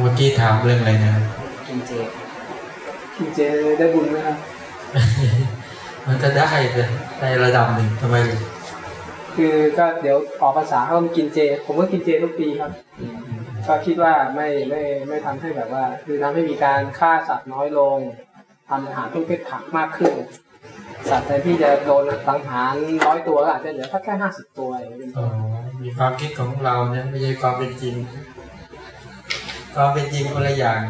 เมื่อกี้ถามเรื่องอะไรนะกินเจกินเจได้บุญไหมครับมันจะได้ในระดับหนึ่งทำไม คือก็เดี๋ยวออกภาษาเขากินเจ ผมก็กินเจทุกปีครับก็คิดว่าไม่ไม่ไม่ทำให้แบบว่า คือทำให้มีการฆ่าสัตว์น้อยลงทำอาหารทุกเพศผักมากขึ้น สัตว์แทนที่จะโดนสังหารร้อยตัวอาจจะเหลือแค่ห้าสิบตัวมีความคิดของเราเนี่ยไม่ใช่ความเป็นจริง ความเป็นจริงคนละอย่าง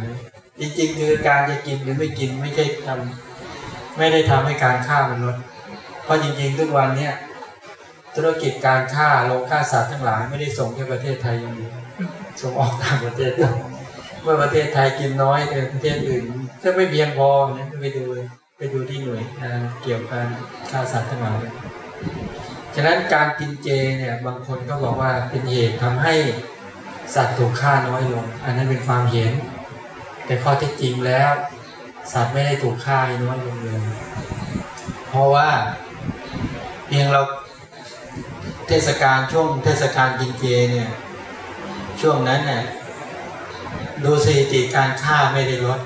จริงๆคือการจะกินหรือไม่กินไม่ใช่ทำไม่ได้ทำให้การฆ่ามันลดเพราะจริงๆทุกวันเนี่ยธุรกิจการฆ่าโลฆ่าสัตว์ทั้งหลายไม่ได้ส่งแค่ประเทศไทยอย่างเดียวส่งออกต่างประเทศเมื่อประเทศไทยกินน้อยแต่ประเทศอื่นถ้าไม่เพียงพอเนี่ยไปดูไปดูที่หน่วยเกี่ยวกับฆ่าสัตว์ทั้งหลายฉะนั้นการกินเจเนี่ยบางคนก็บอกว่าเป็นเหตุทำให้ สัตว์ถูกฆ่าน้อยลง อันนั้นเป็นความเห็น แต่ข้อที่จริงแล้ว สัตว์ไม่ได้ถูกฆ่าน้อยลงเลยเพราะว่าเพียงเราเทศกาลช่วงเทศกาลกินเจเนี่ยช่วงนั้นเนี่ยดูสถิติการฆ่าไม่ได้ลด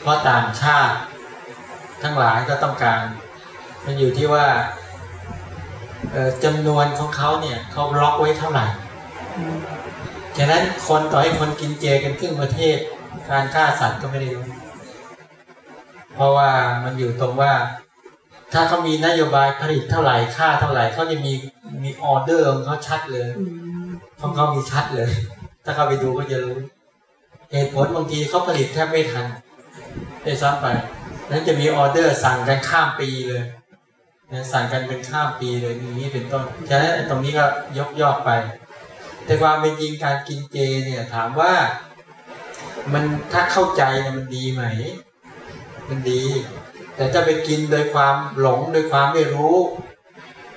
เพราะต่างชาติทั้งหลายก็ต้องการ มันอยู่ที่ว่าจำนวนของเขาเนี่ยเขาล็อกไว้เท่าไหร่ ฉะนั้นคนต่อให้คนกินเจกันครึ่งประเทศ การฆ่าสัตว์ก็ไม่ได้ลดเพราะว่ามันอยู่ตรงว่า ถ้าเขามีนโยบายผลิตเท่าไหร่ค่าเท่าไหร่เขาจะมีมีออเดอร์ของเขาชัดเลยของเขามีชัดเลย ถ้าเขาไปดูก็จะรู้เหตุผลบางทีเขาผลิตแทบไม่ทันได้ซ้ำไปนั้นจะมีออเดอร์สั่งกันข้ามปีเลยสั่งกันเป็นข้ามปีเลยอย่างนี้เป็นต้นฉะนั้นตรงนี้ก็ยกยอกไป แต่ความเป็นจริงการกินเจเนี่ยถามว่ามันถ้าเข้าใจมันดีไหม มันดี แต่จะไปกินโดยความหลงโดยความไม่รู้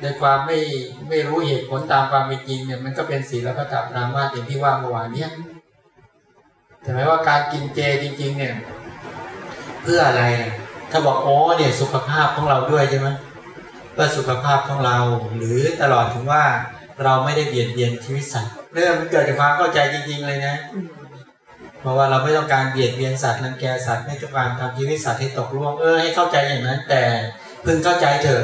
ในความไม่ไม่รู้เหตุผลตามความเป็นจริงเนี่ยมันก็เป็นศีลพัตนามาอย่างที่ว่าเมื่อวานเนี้ยแต่หมายว่าการกินเจจริง ๆ เนี่ย เพื่ออะไร ถ้าบอกอ๋อเนี่ยสุขภาพของเราด้วยใช่ไหมเพื่อสุขภาพของเรา หรือตลอดถึงว่า เราไม่ได้เบียดเบียนชีวิตสัตว์เรื่องมันเกิดจากความเข้าใจจริงๆเลยนะ เพราะว่าเราไม่ต้องการเบียดเบียนสัตว์นังแกสัตว์ไม่ต้องการทำชีวิตสัตว์ให้ตกล่วงเออให้เข้าใจอย่างนั้น แต่พึงเข้าใจเถอะ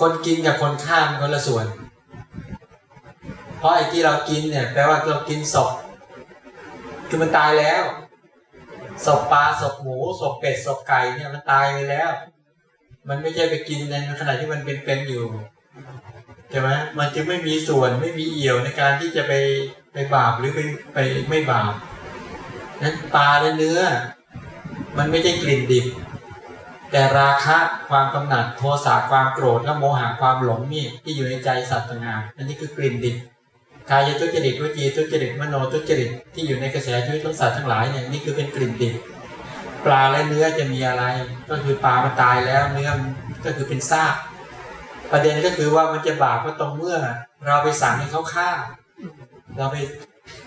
คนกินกับคนฆ่ามันคนละส่วน เพราะไอ้ที่เรากินเนี่ยแปลว่าเรากินศพคือมันตายแล้วศพปลาศพหมูศพเป็ดศพไก่เนี่ยมันตายไปแล้ว มันไม่ใช่ไปกินในขณะที่มันเป็นๆอยู่ ใช่ไหมมันจึงไม่มีส่วนไม่มีเอี่ยวในการที่จะไปไปบาปหรือไปไปไม่บาปนั้นปลาและเนื้อ มันไม่ใช่กลิ่นดิบ แต่ราคะความกำหนัดโทสะความโกรธและโมหะความหลงนี่ที่อยู่ในใจสัตว์ต่างหากอันนี้คือกลิ่นดิบกายทุจริตวิจีทุจริตมโนทุจริตที่อยู่ในกระแสชีวิตของสัตว์ทั้งหลายเนี่ยนี่คือเป็นกลิ่นดิบปลาและเนื้อจะมีอะไร ก็คือปลามันตายแล้วเนื้อก็คือเป็นซาก ประเด็นก็คือว่ามันจะบาปก็ตรงเมื่อ เราไปสั่งให้เขาฆ่า เราไป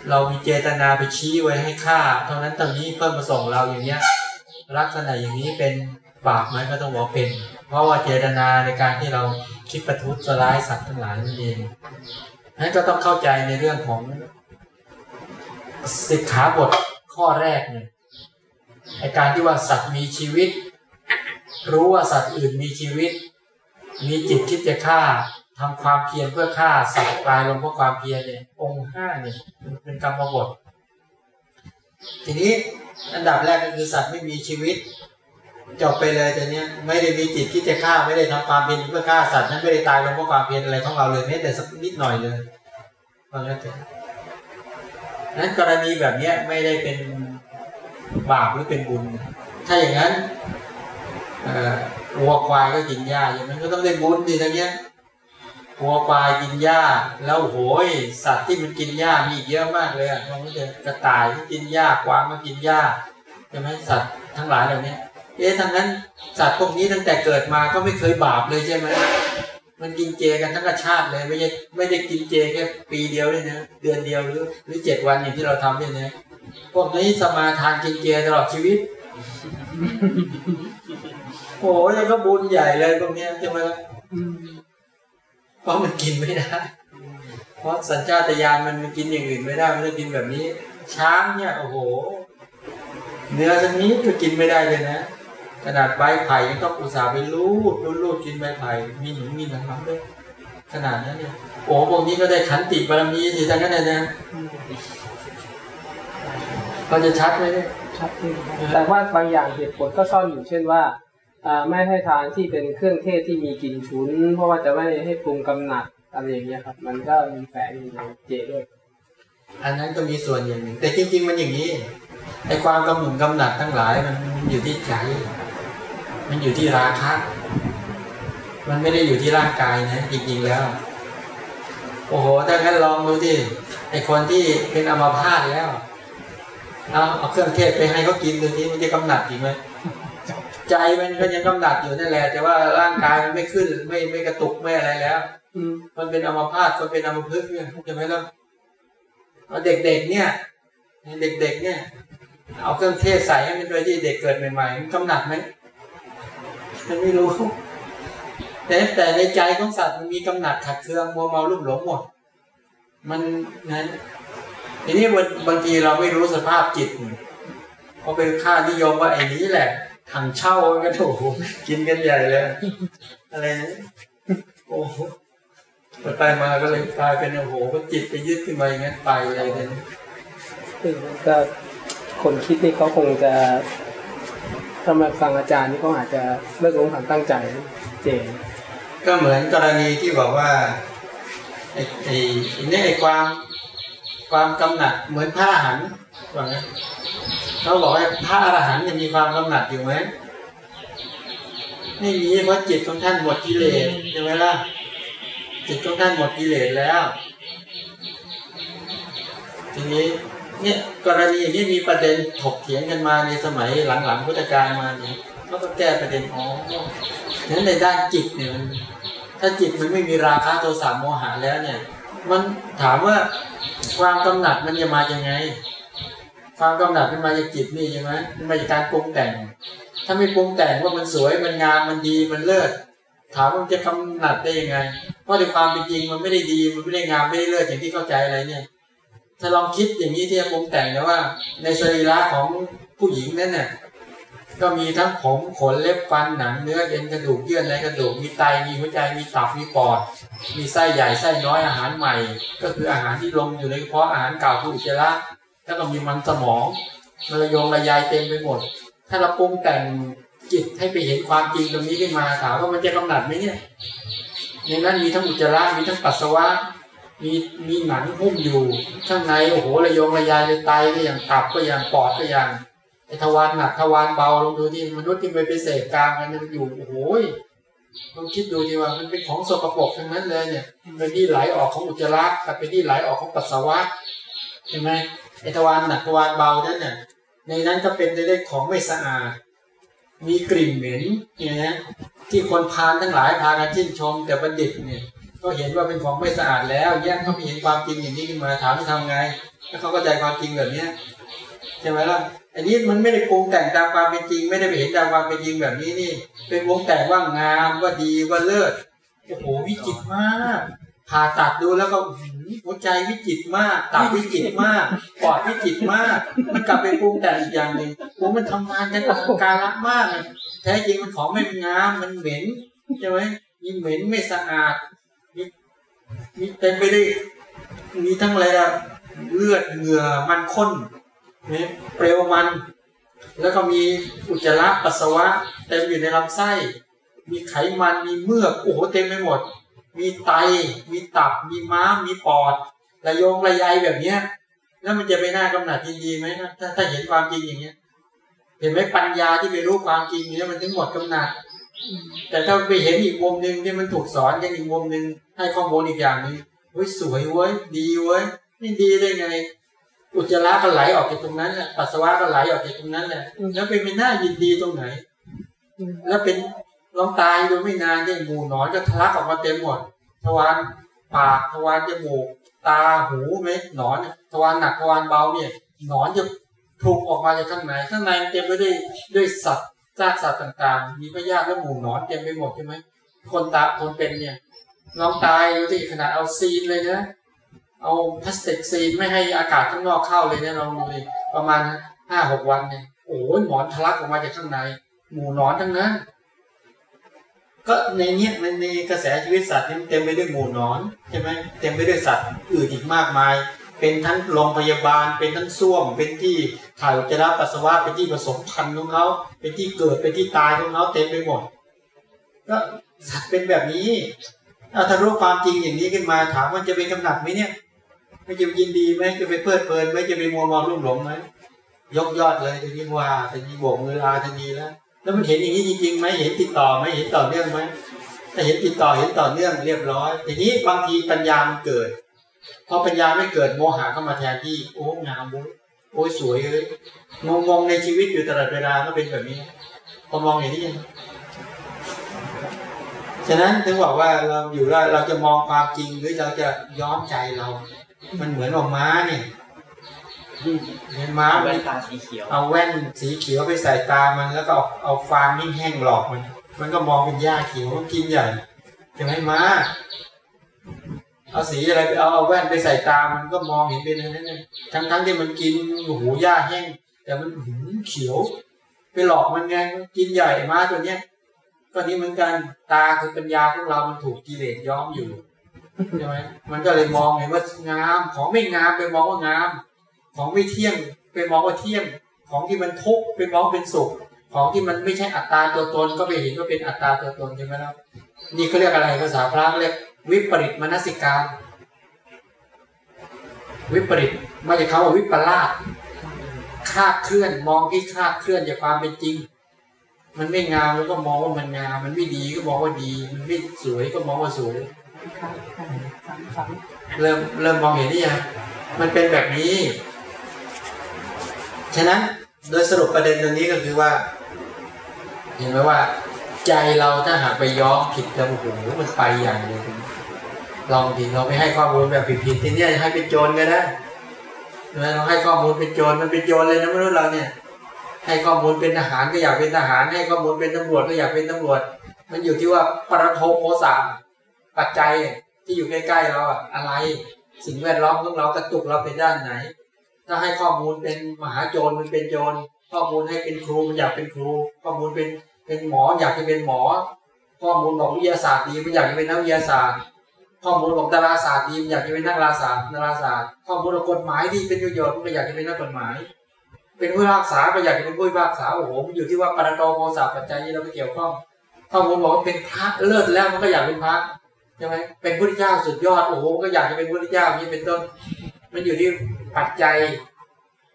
เรามีเจตนาไปชี้ไว้ให้ฆ่า เท่านั้นตรงนี้เพิ่มมาส่งเราอย่างเนี้ยลักษณะอย่างนี้เป็นบาปไหมก็ต้องบอกเป็น เพราะว่าเจตนาในการที่เราคิดประทุษร้ายสัตว์ทั้งหลายนั่นเองนั้นก็ต้องเข้าใจในเรื่องของสิกขาบทข้อแรกเนี่ยในการที่ว่าสัตว์มีชีวิต รู้ว่าสัตว์อื่นมีชีวิต มีจิตคิดจะฆ่าทำความเพียรเพื่อฆ่าสัตว์ตายลงเพราะความเพียรเนี่ยองค์ห้าเนี่ยเป็นกรรมบททีนี้อันดับแรกก็คือสัตว์ไม่มีชีวิตจบไปเลยแต่เนี้ยไม่ได้มีจิตที่จะฆ่าไม่ได้ทำความเพียรเพื่อฆ่าสัตว์นั้นไม่ได้ตายลงเพราะความเพียรอะไรของเราเลยแม้แต่สักนิดหน่อยเลยเพราะงั้นนั้นกรณีแบบเนี้ยไม่ได้เป็นบาปหรือเป็นบุญ ถ้าอย่างนั้น วัวควายก็กินหญ้าอย่างนั้นก็ต้องได้บุญดีนะเนี้ยวัวควายกินหญ้า แล้วโหย สัตว์ที่มันกินหญ้ามีเยอะมากเลยอะมันก็จะกระต่ายที่กินหญ้ากวางก็กินหญ้าใช่ไหมสัตว์ทั้งหลายเหล่านี้เอ๊ะทั้งนั้นสัตว์พวกนี้ตั้งแต่เกิดมาก็ไม่เคยบาปเลยใช่ไหมมันกินเจกันทั้งชาติเลยไม่ใช่ไม่ได้กินเจแค่ปีเดียวเลยนะเดือนเดียวหรือหรือเจ็ดวันอย่างที่เราทำเนี่ยนะพวกนี้สมาทานกินเจตลอดชีวิต โอ้ยแล้วก็บุญใหญ่เลยพวกนี้ใช่ไหมเพราะมันกินไม่ได้เพราะสัญชาตญาณมันมันกินอย่างอื่นไม่ได้มันต้องกินแบบนี้ ช้างเนี่ยโอ้โห เนื้อชนิดก็กินไม่ได้เลยนะขนาดใบไผ่ยังต้องอุตส่าห์ไปรูดรูดรูดกินใบไผ่มีหนุนมีหนังน้ำด้วยขนาดนั้นเนี่ยโอ้พวกนี้ก็ได้ขันติบารมีสิทั้งนั้นเลยนะเขาจะชัดไหมเนี่ยชัดเจนครับแต่ว่าบางอย่างเหตุผลก็ซ่อนอยู่เช่นว่าอ่า ไม่ให้ทานที่เป็นเครื่องเทศที่มีกลิ่นฉุน เพราะว่าจะไม่ให้ปรุงกำหนัดอะไรอย่างเงี้ยครับ มันก็มีแฝงอยู่ในเจด้วย อันนั้นก็มีส่วนอย่างหนึ่งแต่จริง ๆ มันอย่างนี้ไอ้ความกำหนุนกำหนัดทั้งหลายมันอยู่ที่ใจมันอยู่ที่ราคะมันไม่ได้อยู่ที่ร่างกายนะจริงๆแล้ว โอ้โหถ้างั้นลองดูที่ไอ้คนที่เป็นอัมพาตแล้วเอาเอาเครื่องเทศไปให้เขากินดูที่มันจะกำหนัดอีกไหม ใจมันก็ยังกำหนัดอยู่นั่นแหละ แต่ว่าร่างกายมันไม่ขึ้นไม่ไม่กระตุกไม่อะไรแล้ว อืมันเป็นอมพาตมันเป็นอมพฤกษ์เนี่ยใช่ไหมล่ะเอาเด็กๆเนี่ยเด็กๆเนี่ย เอาเครื่องเทศใส่ให้มันโดยที่เด็กเกิดใหม่ๆมันกำหนัดไหมมันไม่รู้แต่แต่ในใจของสัตว์มันมีกำหนัดขัดเคืองมัวเมาลุ่มหลงหมด มันนั้นทีนี้บางบางทีเราไม่รู้สภาพจิตเพราะเป็นค่านิยมว่าไอ้นี้แหละ ถังเช่ากันโอ้โหกินกันใหญ่เลยอะไรนะโอ้โหไปมาก็เลยกลายเป็นโอ้โหก็จิตไปยึดขึ้นมาอย่างนั้นไปอะไรเนี่ยซึ่งก็คนคิดนี่เขาคงจะถ้ามาฟังอาจารย์นี่เขาอาจจะเลิกลงความตั้งใจเจนก็เหมือนกรณีที่บอกว่าไอ้ไอ้เนี่ยไอ้ความความกำหนัดเหมือนพระอรหันต์ว่างั้น เขาบอกว่าพระอรหันต์ยังมีความกำหนัดอยู่ไหมไม่มีเพราะจิตของท่านหมดกิเลสใช่ไหมล่ะจิตของท่านหมดกิเลสแล้ว ทีนี้เนี่ยกรณีนี้มีประเด็นถกเถียงกันมาในสมัยหลังๆพุทธกาลมาเนี่ยเขาก็แก้ประเด็นอ๋อฉะนั้นในด้านจิตเนี่ยมันถ้าจิตมันไม่มีราคะโทสะโมหะแล้วเนี่ย มันถามว่าความกำหนัดมันจะมาอยังไง ความกำหนัดมันมาจากจิตนี่ใช่ไหมมันมาจากการปรุงแต่ง ถ้าไม่ปรุงแต่งว่ามันสวยมันงามมันดีมันเลิศถามว่ามันจะกำหนัดได้ยังไง เพราะในความเป็นจริงมันไม่ได้ดีมันไม่ได้งามไม่ได้เลิศอย่างที่เข้าใจอะไรเนี่ย ถ้าลองคิดอย่างนี้ที่จะปรุงแต่งนะว่า ในสรีระของผู้หญิงนั้นเนี่ยก็มีทั้งผมขนเล็บฟันหนังเนื้อเอ็นกระดูกเยื่อในกระดูกมีไตมีหัวใจมีตับมีปอด มีไส้ใหญ่ไส้น้อยอาหารใหม่ ก็คืออาหารที่ลงอยู่ในกระเพาะอาหารเก่าคืออุจจาระ แล้วก็มีมันสมองมันระยงระยายเต็มไปหมด ถ้าเราปรุงแต่งจิตให้ไปเห็นความจริงตรงนี้ขึ้นมาถามว่ามันจะกำหนัดไหมเนี่ยในนั้นมีทั้งอุจจาระมีทั้งปัสสาวะมีมีหนังหุ้มอยู่ข้างในโอ้โหระยงระยายเลยไตก็อย่างตับก็อย่างปอดก็อย่างไอทวารหนักทวารเบาลองดูที่มนุษย์ที่ไปไปเสกกลางกันมันอยู่โอ้โหลองคิดดูดีว่ามันเป็นของสกปรกทั้งนั้นเลยเนี่ยเป็นที่ไหลออกของอุจจาระกับเป็นที่ไหลออกของปัสสาวะใช่ไหม ไอทวารหนักทวารเบานั่นเนี่ยในนั้นก็เป็นในเรื่องของไม่สะอาด มีกลิ่นเหม็นเนี่ยนะที่คนพานทั้งหลายพากันชื่นชม แต่บัณฑิตเนี่ยก็เห็นว่าเป็นของไม่สะอาดแล้ว แยกเขาไปเห็นความจริงอย่างนี้ขึ้นมาถามจะทำไงแล้วเขาก็ใจความจริงแบบเนี้ยใช่ไหมล่ะอันนี้มันไม่ได้ปรุงแต่งตามความเป็นจริง ไม่ได้ไปเห็นตามความเป็นจริงแบบนี้นี่ เป็นปรุงแต่งว่างามว่าดีว่าเลิศโอ้โหวิจิตรมาก ผ่าตัดดูแล้วก็หัวใจวิจิตมากตับวิจิตมากปอดวิจิตมาก มันกลับไปปรุงแต่งอีกอย่างหนึ่งโอ้มันทำงานกันอลังการละมากแท้จริงมันของไม่งามมันเหม็นใช่ไหมมีเหม็นไม่สะอาดมีเต็มไปด้วยมีทั้งอะไรอะเลือดเหงื่อมันข้นเนี่ยเปลวมัน แล้วก็มีอุจจาระปัสสาวะเต็มอยู่ในลำไส้ มีไขมันมีเมือกโอ้โหเต็มไปหมด มีไต มีตับ มีม้ามมีปอด ระยงระยายแบบเนี้ย แล้วมันจะไปน่ากำหนัดยินดีไหมถ้าถ้าเห็นความจริงอย่างเงี้ย เห็นไหมปัญญาที่ไปรู้ความจริงเนี้ยมันถึงหมดกำหนัด แต่ถ้าไปเห็นอีกมุมหนึ่งที่มันถูกสอนกันอีกมุมหนึ่งให้ข้อมูลอีกอย่างหนึ่งเฮ้ยสวยเว้ยดีเว้ยนี่ดีได้ไง อุจจาระก็ไหลออกจากตรงนั้นแหละปัสสาวะก็ไหลออกจากตรงนั้นแหละแล้วเป็นเป็นหน้ายินดีตรงไหน แล้วเป็น ลองตายดยไม่นานเนี่ยหมูหนอนก็ทะลักออกมาเต็มหมดทวารปากทวารจมูก ตาหูเม็ดหนอนทวารหนักทวารเบาเนี่ยหนอนจะพลุกออกมาจากข้างในข้างในมันเต็มไปด้วยด้วยสัตว์ซากสัตว์ต่างๆ มีพยาธิและหมู่หนอนเต็มไปหมดใช่ไหมคนตาคนเป็นเนี่ยลองตายดูที่ขนาดเอาซีนเลยนะเอาพลาสติกซีนไม่ให้อากาศข้างนอกเข้าเลยเนี่ยลองดูดิประมาณห้าหกวันเนี่ยโอ้ยหมอนทะลักออกมาจากข้างใน หมูนอนทั้งนั้น ก็ในเนี้ยในในกระแสชีวิตสัตว์นี่เต็มไปด้วยหมู่นอนใช่ไหมเต็มไปด้วยสัตว์อื่นอีกมากมาย เป็นทั้งโรงพยาบาล เป็นทั้งส้วม เป็นที่ถ่ายอุจจาระปัสสาวะเป็นที่ผสมพันธุ์ของเขาเป็นที่เกิดเป็นที่ตายของเขาเต็มไปหมดก็สัตว์เป็นแบบนี้เอาถ้ารู้ความจริงอย่างนี้ขึ้นมาถามว่าจะเป็นกำหนัดไหมเนี่ยไม่จะยินดีไหมจะไปเพลิดเพลินไหมจะไปมัวมองรุ่มหลงไหมยกยอดเลยจะยิ่งว่าจะยิ่งโบกมือลาทันทีแล้ว แล้วมันเห็นอย่างนี้จริงๆไหมเห็นติดต่อไหมเห็นต่อเนื่องไหมถ้าเห็นติดต่อเห็นต่อเนื่องเรียบร้อยทีนี้บางทีปัญญามันเกิดพอปัญญาไม่เกิดโมหะเข้ามาแทนที่โอ้งามโว้ยโอ้ยสวยเลยงงงในชีวิตอยู่ตลอดเวลาก็เป็นแบบนี้พอมองอย่างนี้ยังฉะนั้นถึงบอกว่าเราอยู่ว่าเราจะมองความจริงหรือเราจะย้อมใจเรา มันเหมือนออกม้าเนี่ย เห็นม้าแว่มันนตาสีเขียว เอาแว่นสีเขียวไปใส่ตามัน แล้วก็เอาเอาฟางนิ่งแห้งหลอกมัน มันก็มองเป็นหญ้าเขียวมันกินใหญ่ใช่ไหมม้าเอาสีอะไรไปเอาเอาแว่นไปใส่ตามันก็มองเห็นเป็นอย่างนั้นเลยทั้งทั้งที่มันกินโอ้โหหญ้าแห้ง แต่มันหืมเขียว ไปหลอกมันไงมันกินใหญ่ม้าตัวเนี้ยก็นี้เหมือนกันตาคือปัญญาของเรา มันถูกกิเลสย้อมอยู่ใช่ไหมมันก็เลยมองเห็นว่างาม ของไม่งามไปมองว่างาม ของไม่เที่ยงไปมองว่าเที่ยง ของที่มันทุกข์ไปมองเป็นสุข ของที่มันไม่ใช่อัตตาตัวตน ก็ไปเห็นว่าเป็นอัตตาตัวตนใช่ไหมครับนี่เขาเรียกอะไรภาษาพระเรียกวิปริตมนสิการ วิปริตมาจากคำว่าวิปลาสคลาดเคลื่อนมองที่คลาดเคลื่อนจากความเป็นจริง มันไม่งามแล้วก็มองว่ามันงาม มันไม่ดีก็มองว่าดี มันไม่สวยก็มองว่าสวยเริ่มเริ่มมองเห็นนี่ยังมันเป็นแบบนี้ ฉะนั้นโดยสรุปประเด็นตรงนี้ก็คือว่า เห็นไหมว่า ใจเราถ้าหากไปย้อมผิดแล้วโอ้โหมันไปอย่างเดียวลองดีเราไปให้ข้อมูลแบบผิดๆทีเนี้ยให้เป็นโจรก็ได้เราให้ข้อมูลเป็นโจรมันเป็นโจรเลยนะมนุษย์เราเนี่ย ให้ข้อมูลเป็นทหารก็อยากเป็นทหาร ให้ข้อมูลเป็นตำรวจก็อยากเป็นตำรวจ มันอยู่ที่ว่าปรโทโภสาปัจจัยที่อยู่ใกล้ๆเราอะอะไร สิ่งแวดล้อมของเรากระตุกเราไปด้านไหน ถ้าให้ข้อมูลเป็นมหาโจรมันเป็นโจร ข้อมูลให้เป็นครูมันอยากเป็นครู ข้อมูลเป็นเป็นหมออยากจะเป็นหมอ ข้อมูลบอกวิทยาศาสตร์ดีมันอยากจะเป็นนักวิทยาศาสตร์ ข้อมูลบอกดาราศาสตร์ดีมันอยากจะเป็นนักดาราศาสตร์ดาราศาสตร์ ข้อมูลบอกกฎหมายดีเป็นประโยชน์มันก็อยากจะเป็นนักกฎหมาย เป็นผู้พิพากษาก็อยากจะเป็นผู้พิพากษาโอ้โหมันอยู่ที่ว่าปรโตโมสาปัจจัยที่เราไปเกี่ยวข้อง ข้อมูลบอกว่าเป็นพระเลิศแล้วมันก็อยากเป็นพระใช่ไหมเป็นพระเจ้าสุดยอดโอ้โหก็อยากจะเป็นพระเจ้านี่เป็นต้น มันอยู่ที่ปัจจัย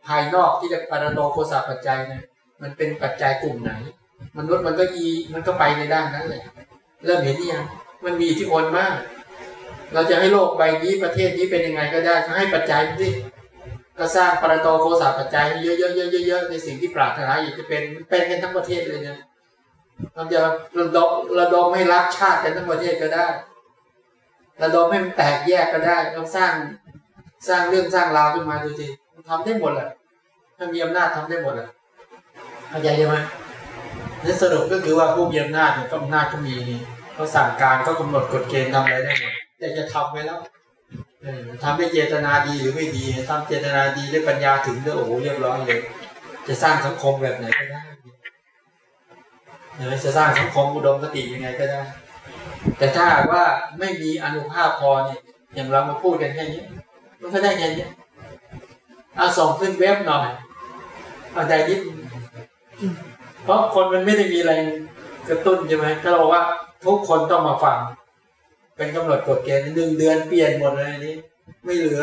ภายนอกที่จะปรโตโคสาปัจจัยนี่ยมันเป็นปัจจัยกลุ่มไหน มนุษย์มันก็ยีมันก็ไปในด้านนั้นเลยเริ่มเห็นยังมันมีอิทธิพลมาก เราจะให้โลกใบนี้ประเทศนี้เป็นยังไงก็ได้ให้ปัจจัยมันสิก็สร้างปรโตโคสาปัจจัยให้เยอะๆในสิ่งที่ปรารถนาอยากจะเป็นเป็นกันทั้งประเทศเลยเนี่ยเราจะระดมระดมให้รักชาติกันทั้งประเทศก็ได้ระดมให้มันแตกแยกก็ได้เราสร้าง สร้างเรื่องสร้างราวขึ้นมาดูสิทำได้หมดแหละถ้ามีอำนาจทำได้หมดแหละเข้าใจใช่ไหมนี่สรุปก็คือว่าผู้มีอำนาจเนี่ยก็อำนาจก็มีเขาสั่งการก็กำหนดกฎเกณฑ์ทำอะไรได้หมดแต่จะทำไว้แล้วเออทำด้วยเจตนาดีหรือไม่ดีทำเจตนาดีด้วยปัญญาถึงด้วยโอ้โหเรียบร้อยเลย จะสร้างสังคมแบบไหนก็ได้เออจะสร้างสังคมอุดมคติยังไงก็ได้ แต่ถ้าว่าไม่มีอนุภาพพอเนี่ยอย่างเรามาพูดกันแค่นี้ มันก็ได้แค่นี้เอาส่งขึ้นเว็บหน่อยเอาใจนิดเพราะคนมันไม่ได้มีอะไรกระตุ้นใช่ไหมถ้าเราบอกว่าทุกคนต้องมาฟัง เป็นกำหนดกฎเกณฑ์หนึ่งเดือนเปลี่ยนหมดเลยอันนี้ ไม่เหลือ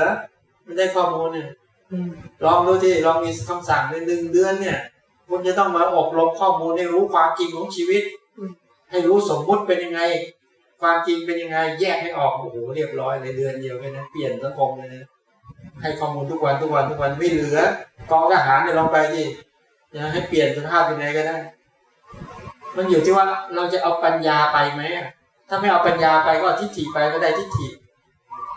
ไม่ได้ข้อมูลเนี่ยลองดูที่ลองมีคำสั่งในหนึ่งเดือนเนี่ยคุณจะต้องมาอบรมข้อมูลให้รู้ความจริงของชีวิต ให้รู้สมมุติเป็นยังไง ความจริงเป็นยังไงแยกให้ออกโอ้โหเรียบร้อยในเดือนเดียวแค่นั้นเปลี่ยนสังคมเลยนะให้ข้อมูลทุกวันทุกวันทุกวันไม่เหลือกองทหารเนี่ยลองไปดินะให้เปลี่ยนสภาพยังไงก็ได้ มันอยู่ที่ว่าเราจะเอาปัญญาไปไหมถ้าไม่เอาปัญญาไปก็ทิฏฐิไปก็ได้ทิฏฐิ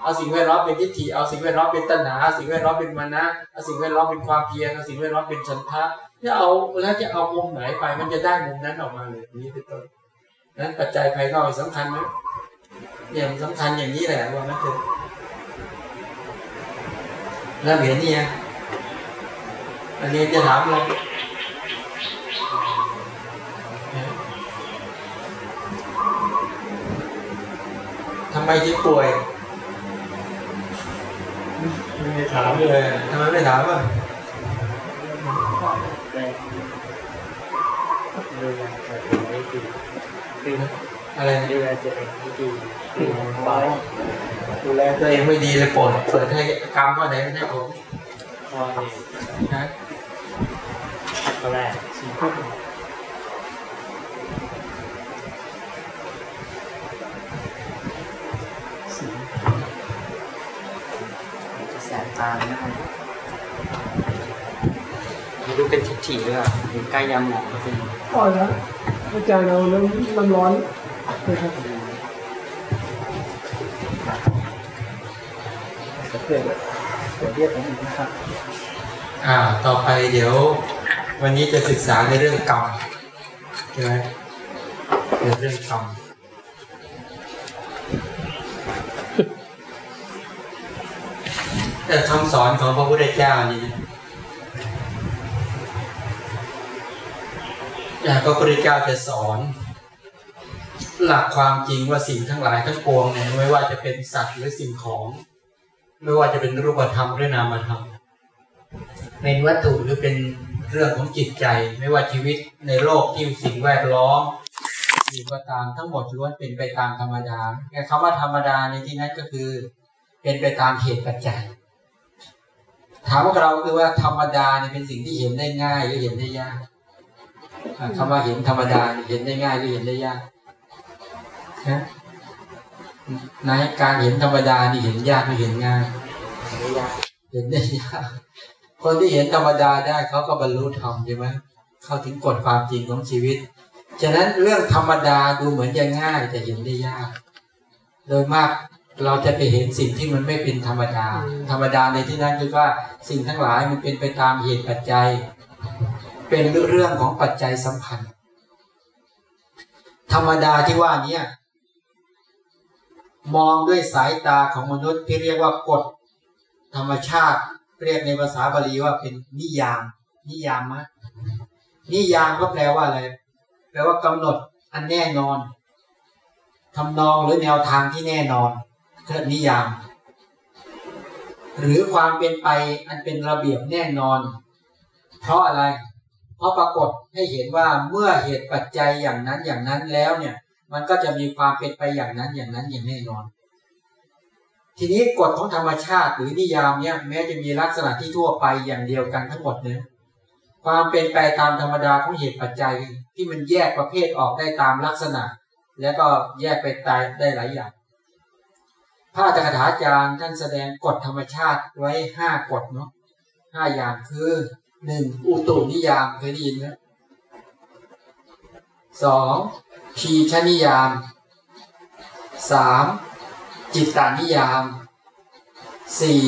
เอาสิ่งแวดล้อมเป็นทิฏฐิเอาสิ่งแวดล้อมเป็นตัณหาสิ่งแวดล้อมเป็นมานะเอาสิ่งแวดล้อมเป็นความเพียรเอาสิ่งแวดล้อมเป็นฉันทะจะเอาแล้วจะเอามุมไหนไปมันจะได้มุมนั้นออกมาเลยนี่เป็นต้น นั้นปัจจัยภายนอกสำคัญไหมเนี่ยมันสำคัญอย่างนี้แหละว่านั้นเถอะเริ่มเห็นนี่ยังอันนี้จะถามอะไรทำไมถึงป่วย ไม่ได้ถามเออทำไมไม่ถามอะแต่ดูแลตัวเองไม่ดี คืออะไรดูแลตัวเองไม่ดีคือไปดูแลตัวเองไม่ดีเลยปวดเปิดให้กรรมข้อไหนไม่ได้ผมพอเนี่ยนะตอนแรกสี่ทุ่มจะแสบตานะครับ ดูเป็นถี่ๆด้วยอะอยู่ใกล้ยาหมองก็เป็นพอแล้วอาจารย์เอาน้ำน้ำร้อนนะครับเพื่อนเดี๋ยวเรียกผมอีกนะครับอ่าต่อไปเดี๋ยว วันนี้จะศึกษาในเรื่องกรรมใช่ไหมเรื่องเรื่องกรรมแต่คำสอนของพระพุทธเจ้านี่ อย่างพระพุทธเจ้าจะสอน หลักความจริงว่าสิ่งทั้งหลายทั้งปวงเนี่ยไม่ว่าจะเป็นสัตว์หรือสิ่งของ ไม่ว่าจะเป็นรูปธรรมหรือนามธรรมเป็นวัตถุหรือเป็นเรื่องของจิตใจ ไม่ว่าชีวิตในโลกที่สิ่งแวดล้อมสิ่งก็ตามทั้งหมดล้วนเป็นไปตามธรรมดาแต่คำว่าธรรมดาในที่นั้นก็คือ เป็นไปตามเหตุปัจจัย ถามว่าเราคือว่าธรรมดาเนี่ยเป็นสิ่งที่เห็นได้ง่ายหรือเห็นได้ยาก คำว่าเห็นธรรมดาเห็นได้ง่ายหรือเห็นได้ยากนะในการเห็นธรรมดานี่เห็นยากหรือเห็นง่ายเห็นได้ยากคนที่เห็นธรรมดาได้เขาก็บรรลุธรรมใช่ไหมเข้าถึงกฎความจริงของชีวิต ฉะนั้นเรื่องธรรมดาดูเหมือนจะง่ายแต่เห็นได้ยาก โดยมากเราจะไปเห็นสิ่งที่มันไม่เป็นธรรมดา ธรรมดาในที่นั้นคือว่าสิ่งทั้งหลายมันเป็นไปตามเหตุปัจจัย เป็นเรื่องของปัจจัยสัมพันธ์ ธรรมดาที่ว่านี้มองด้วยสายตาของมนุษย์ที่เรียกว่ากฎธรรมชาติ เรียกในภาษาบาลีว่าเป็นนิยาม นิยามมะนิยามก็แปลว่าอะไรแปลว่ากำหนดอันแน่นอนทำนองหรือแนวทางที่แน่นอนเกิดนิยาม หรือความเป็นไปอันเป็นระเบียบแน่นอน เพราะอะไร เพราะปรากฏให้เห็นว่าเมื่อเหตุปัจจัยอย่างนั้นอย่างนั้นแล้วเนี่ย มันก็จะมีความเป็นไปอย่างนั้นอย่างนั้นอย่างแน่นอน ทีนี้กฎของธรรมชาติหรือนิยามเนี่ยแม้จะมีลักษณะที่ทั่วไปอย่างเดียวกันทั้งหมดเนี่ยความเป็นไปตามธรรมดาของเหตุปัจจัยที่มันแยกประเภทออกได้ตามลักษณะ แล้วก็แยกไปตายได้หลายอย่างพระอัตถกถาจารย์ท่านแสดงกฎธรรมชาติไว้ห้ากฎเนาะห้าอย่างคือ หนึ่งอุตุนิยามเคยได้ยินไหมสองพีชนิยามสามจิตตานิยามสี่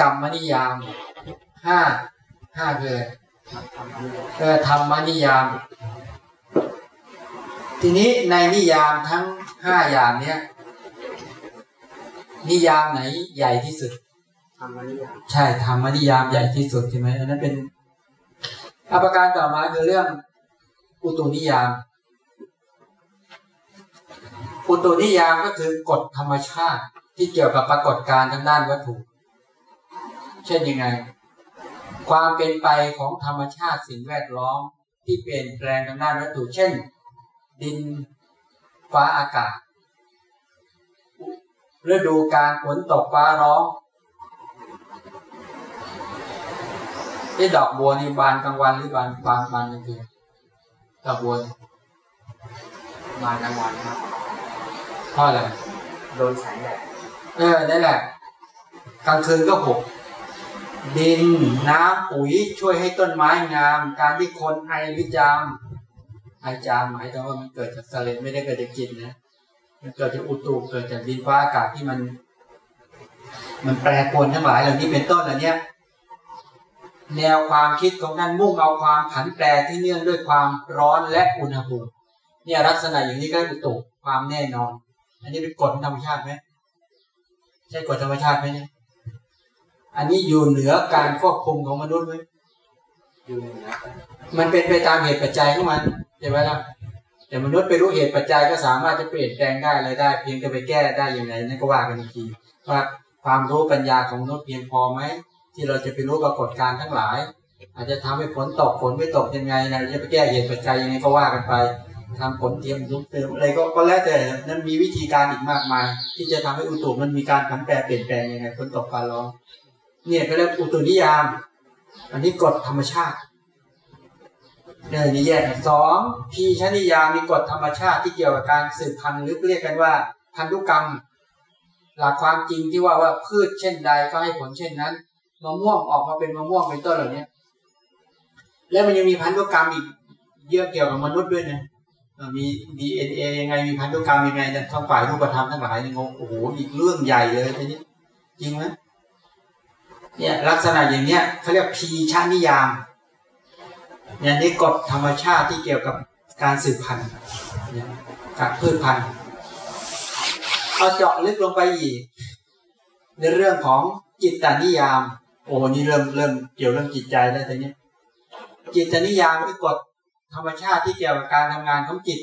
กรรมนิยามห้าห้าคืออะไรเออธรรมนิยาม ทีนี้ในนิยามทั้งห้าอย่างเนี้ยนิยามไหนใหญ่ที่สุดทำมาหรือยังใช่ธรรมนิยามใหญ่ที่สุดใช่ไหมอันนั้นเป็น อาประการต่อมาคือเรื่องอุตุนิยาม อุตุนิยามก็คือกฎธรรมชาติที่เกี่ยวกับปรากฏการณ์ทางด้านวัตถุ เช่นยังไง ความเป็นไปของธรรมชาติสิ่งแวดล้อมที่เปลี่ยนแปลงทางด้านวัตถุ เช่น ดินฟ้าอากาศฤดูการฝนตกฟ้าร้อง ที่ดอกบัวนี่บานกลางวันหรือบานบานบานกลางคืนดอกบัวมานกลางวันครับเพราะอะไรโดนแสงแดดเออนั่นแหละกลางคืนก็หกดินน้ำปุ๋ยช่วยให้ต้นไม้งาม การที่คนไอหรือจามไอจามหมายถึงว่ามันเกิดจากสเลดไม่ได้เกิดจากกินนะมันเกิดจากอุตุเกิดจากดินฟ้าอากาศที่มัน มันแปรปรวนทั้งหลายเหล่านี้เป็นต้นเหล่านี้ แนวความคิดของท่านมุ่งเอาความผันแปรที่เนื่องด้วยความร้อนและอุณหภูมิเนี่ยลักษณะอย่างนี้ก็อุตุความแน่นอน อันนี้เป็นกฎของธรรมชาติไหมใช่กฎธรรมชาติไหมเนี่ยอันนี้อยู่เหนือการควบคุมของมนุษย์ไหมอยู่เหนือมันเป็นไปตามเหตุปัจจัยของมันใช่ไหมล่ะแต่มนุษย์ไปรู้เหตุปัจจัยก็สามารถจะเปลี่ยนแปลงได้อะไรได้ เพียงแต่ไปแก้ได้ยังไงนั่นก็ว่ากันอีกทีว่าความรู้ปัญญาของมนุษย์เพียงพอไหม ที่เราจะไปรู้ปรากฏการทั้งหลาย อาจจะทำให้ฝนตกฝนไม่ตกยังไงนะจะไปแก้เหตุปัจจัยยังไงก็ว่ากันไปทำผลเทียมลุกเติมอะไรก็ก็แล้วแต่นั้นมีวิธีการอีกมากมาย ที่จะทำให้อุตุมันมีการผันแปรเปลี่ยนแปลงยังไงฝนตกฟ้าร้องเนี่ยก็เรียกอุตุนิยาม อันนี้กฎธรรมชาติเนี่ยนี่แยกกันสองพีชนิยามมีกฎธรรมชาติที่เกี่ยวกับการสืบพันธุ์หรือเรียกกันว่าพันธุกรรม หลักความจริงที่ว่าว่าพืชเช่นใดก็ให้ผลเช่นนั้น มะม่วงออกมาเป็นมะม่วงเป็นต้นเหล่านี้แล้วมันยังมีพันธุกรรมอีกเยอะเกี่ยวกับมนุษย์ด้วยนะมีดีเอ็นเอยังไงมีพันธุกรรมยังไงเนี่ทั้งฝ่ายรูปธรรมทั้งหลายนี่งงโอ้โหอีกเรื่องใหญ่เลยทีนี้จริงไหมเนี่ยลักษณะอย่างเนี้ยเขาเรียกพีชานิยามเนี่ยนี่กฎธรรมชาติที่เกี่ยวกับการสืบพันธุ์กับพืชพันธุ์เอาเจาะลึกลงไปอีก ในเรื่องของจิตตานิยาม โอ้โหนี่เริ่มเริ่มเกี่ยวเรื่องจิตใจแล้วแต่เนี้ยจิตนิยามคือกฎธรรมชาติที่เกี่ยวกับการทำงานของจิต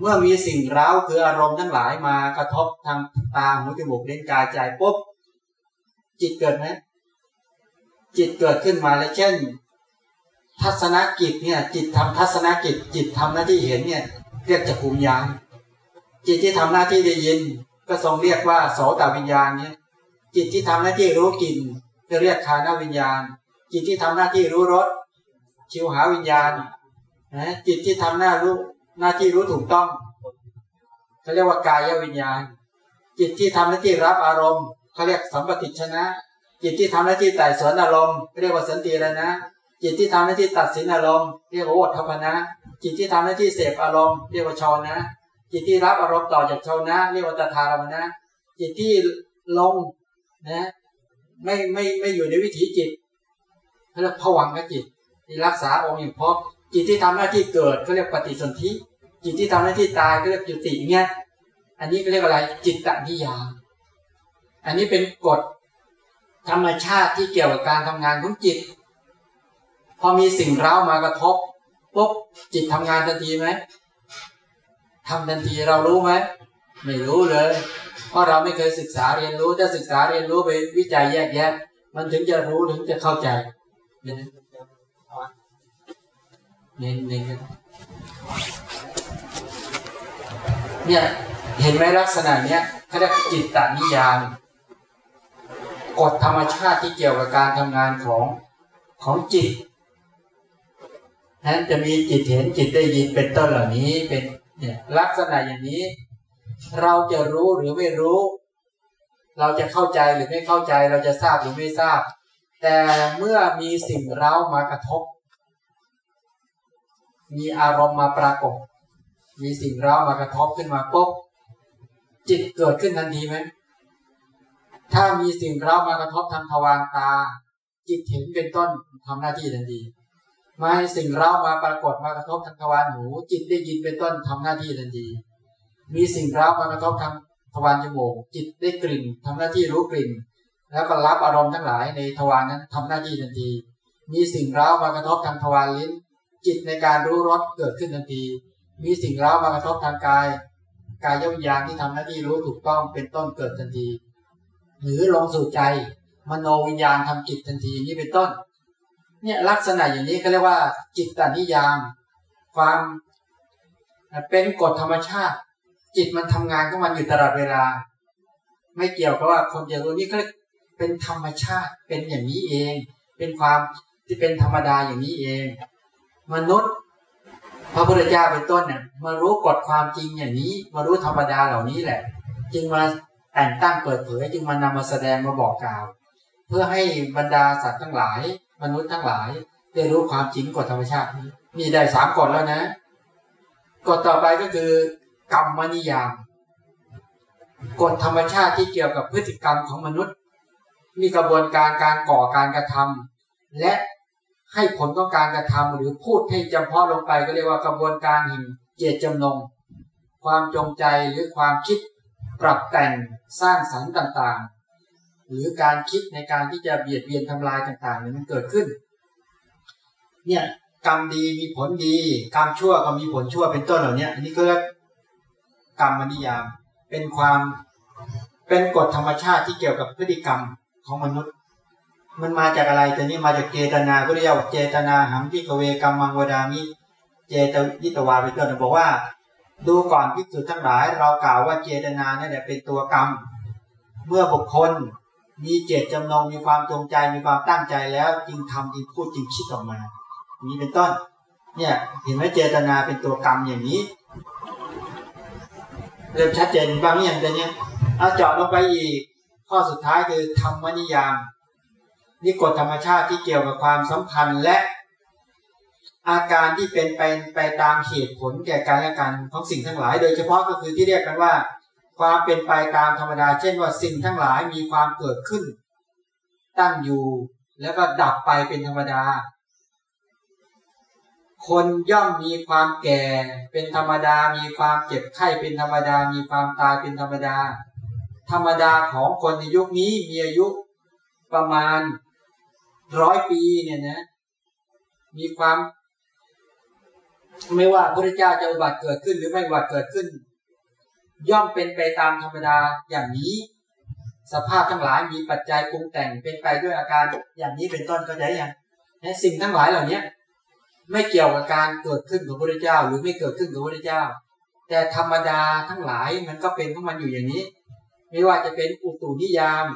เมื่อมีสิ่งเร้าคืออารมณ์ทั้งหลายมากระทบทางตาหูจมูกเล่นกายใจปุ๊บจิตเกิดไหมจิตเกิดขึ้นมาแล้วเช่น ทัศนกิจเนี่ยจิตทำทัศนกิจ จิตทำหน้าที่เห็นเนี่ย เรียกจักรภูมิญาณจิตที่ทำหน้าที่ได้ยิน ก็ทรงเรียกว่าโสตวิญญาณเนี่ย จิตที่ทำหน้าที่รู้กลิ่นจะเรียกคานวิญญาณ จิตที่ทำหน้าที่รู้รสชิวหาวิญญาณนะจิตที่ทำหน้ารู้หน้าที่รู้ถูกต้องเขาเรียกว่ากายวิญญาณ จิตที่ทำหน้าที่รับอารมณ์เขาเรียกสัมปติชนะ จิตที่ทำหน้าที่ไต่สวนอารมณ์เรียกว่าสันติแล้วนะ จิตที่ทำหน้าที่ตัดสินอารมณ์เรียกว่าโอทพนะ จิตที่ทำหน้าที่เสพอารมณ์เรียกว่าชาวนะ จิตที่รับอารมณ์ต่อจากชาวนะ เรียกว่าตถารมนะ จิตที่ลง นะไม่ไม่ไม่อยู่ในวิถีจิตเขาเรียกผวังกจิตที่รักษาองค์อย่างพบจิตที่ทำหน้าที่เกิดเขาเรียกปฏิสนธิจิตที่ทำหน้าที่ตายเขาเรียกจุติเงี้ยอันนี้ก็เรียกอะไรจิตตนิยามอันนี้เป็นกฎธรรมชาติที่เกี่ยวกับการทำงานของจิต พอมีสิ่งเร้ามากระทบปุ๊บจิตทำงานทันทีไหมทำทันทีเรารู้ไหมไม่รู้เลย ราะเราไม่เคยศึกษาเรียนรู้ถ้าศึกษาเรียนรู้ไปวิจัยแยกแยะ มันถึงจะรู้ถึงจะเข้าใจเน้นเน้นเน้นเนี่ยเห็นไหมลักษณะเนี้ยเขาเรียกจิตตนิยามกฎธรรมชาติที่เกี่ยวกับการทำงานของของจิตนั้นจะมีจิตเห็นจิตได้ยินเป็นต้นเหล่านี้เป็นเนี่ยลักษณะอย่างนี้ เราจะรู้หรือไม่รู้ เราจะเข้าใจหรือไม่เข้าใจ เราจะทราบหรือไม่ทราบ แต่เมื่อมีสิ่งเร้ามากระทบ มีอารมณ์มาปรากฏ มีสิ่งเร้ามากระทบขึ้นมาปุ๊บจิตเกิดขึ้นทันทีไหมถ้ามีสิ่งเร้ามากระทบทางทวารตา จิตเห็นเป็นต้นทำหน้าที่ทันทีไม่ให้สิ่งเร้ามาปรากฏมากระทบทางทวารหู จิตได้ยินเป็นต้นทำหน้าที่ทันที มีสิ่งเร้ามากระทบทางทวารจมูกจิตได้กลิ่นทำหน้าที่รู้กลิ่น แล้วก็รับอารมณ์ทั้งหลายในทวารนั้นทำหน้าที่ทันที มีสิ่งเร้ามากระทบทางทวารลิ้น จิตในการรู้รสเกิดขึ้นทันที มีสิ่งเร้ามากระทบทางกาย กายวิญญาณที่ทำหน้าที่รู้ถูกต้องเป็นต้นเกิดทันที หรือลงสู่ใจ มโนวิญญาณทำจิตทันทีนี้เป็นต้น เนี่ยลักษณะอย่างนี้เขาเรียกว่า จิตตนิยาม ความเป็นกฎธรรมชาติ จิตมันทำงานของมันอยู่ตลอดเวลา ไม่เกี่ยวกับว่าคนจะรู้นี่ก็เป็นธรรมชาติเป็นอย่างนี้เอง เป็นความที่เป็นธรรมดาอย่างนี้เอง มนุษย์ พระพุทธเจ้าเป็นต้นเนี่ยมารู้กฎความจริงอย่างนี้ มารู้ธรรมดาเหล่านี้แหละ จึงมาแต่งตั้งเปิดเผย จึงมานำมาแสดงมาบอกกล่าว เพื่อให้บรรดาสัตว์ทั้งหลาย มนุษย์ทั้งหลาย ได้รู้ความจริงกฎธรรมชาตินี้นี่ได้สามกฎแล้วนะกฎต่อไปก็คือ กรรมนิยาม กฎธรรมชาติที่เกี่ยวกับพฤติกรรมของมนุษย์ มีกระบวนการการก่อการกระทำและให้ผลของการกระทำหรือพูดให้จำเพาะลงไปก็เรียกว่ากระบวนการแห่งเจตจำนง ความจงใจหรือความคิดปรับแต่งสร้างสรรค์ต่างๆ หรือการคิดในการที่จะเบียดเบียนทำลายต่างๆเนี่ยมันเกิดขึ้น เนี่ยกรรมดีมีผลดี กรรมชั่วก็มีผลชั่วเป็นต้นเหล่านี้อันนี้ก็เรีย กรรมนิยาม เป็นความเป็นกฎธรรมชาติที่เกี่ยวกับพฤติกรรมของมนุษย์ มันมาจากอะไรแต่นี่มาจากเจตนาก็เรียกว่าเจตนาหังพิกเวกรรมังวดามิเจตยิตวาเป็นต้นบอกว่า ดูก่อนพิกษุทั้งหลาย เรากล่าวว่าเจตนานั่นแหละเป็นตัวกรรม เมื่อบุคคลมีเจตจำนงมีความจงใจมีความตั้งใจแล้วจึงทำจึงพูดจึงคิดออกมานี้เป็นต้น เนี่ยเห็นไหมเจตนาเป็นตัวกรรมอย่างนี้ เริ่มชัดเจนบางยังแต่เนี้ยเอาเจาะลงไปอีก ข้อสุดท้ายคือธรรมนิยามนี่กฎธรรมชาติที่เกี่ยวกับความสัมพันธ์และ อาการที่เป็นไปไปตามเหตุผลแก่การและกันของสิ่งทั้งหลาย โดยเฉพาะก็คือที่เรียกกันว่า ความเป็นไปตามธรรมดา เช่นว่าสิ่งทั้งหลายมีความเกิดขึ้น ตั้งอยู่แล้วก็ดับไปเป็นธรรมดา คนย่อมมีความแก่เป็นธรรมดา มีความเจ็บไข้เป็นธรรมดา มีความตายเป็นธรรมดา ธรรมดาของคนในยุคนี้มีอายุประมาณร้อยปีเนี่ยนะ มีความ ไม่ว่าพระเจ้าจะอุบัติเกิดขึ้นหรือไม่อุบัติเกิดขึ้น ย่อมเป็นไปตามธรรมดาอย่างนี้ สภาพทั้งหลายมีปัจจัยปรุงแต่งเป็นไปด้วยอาการอย่างนี้เป็นต้นก็ได้ยังนะสิ่งทั้งหลายเหล่านี้ ไม่เกี่ยวกับการเกิดขึ้นของพระเจ้า หรือไม่เกิดขึ้นของพระเจ้า แต่ธรรมดาทั้งหลายมันก็เป็นของมันอยู่อย่างนี้ ไม่ว่าจะเป็นอุตุนิยาม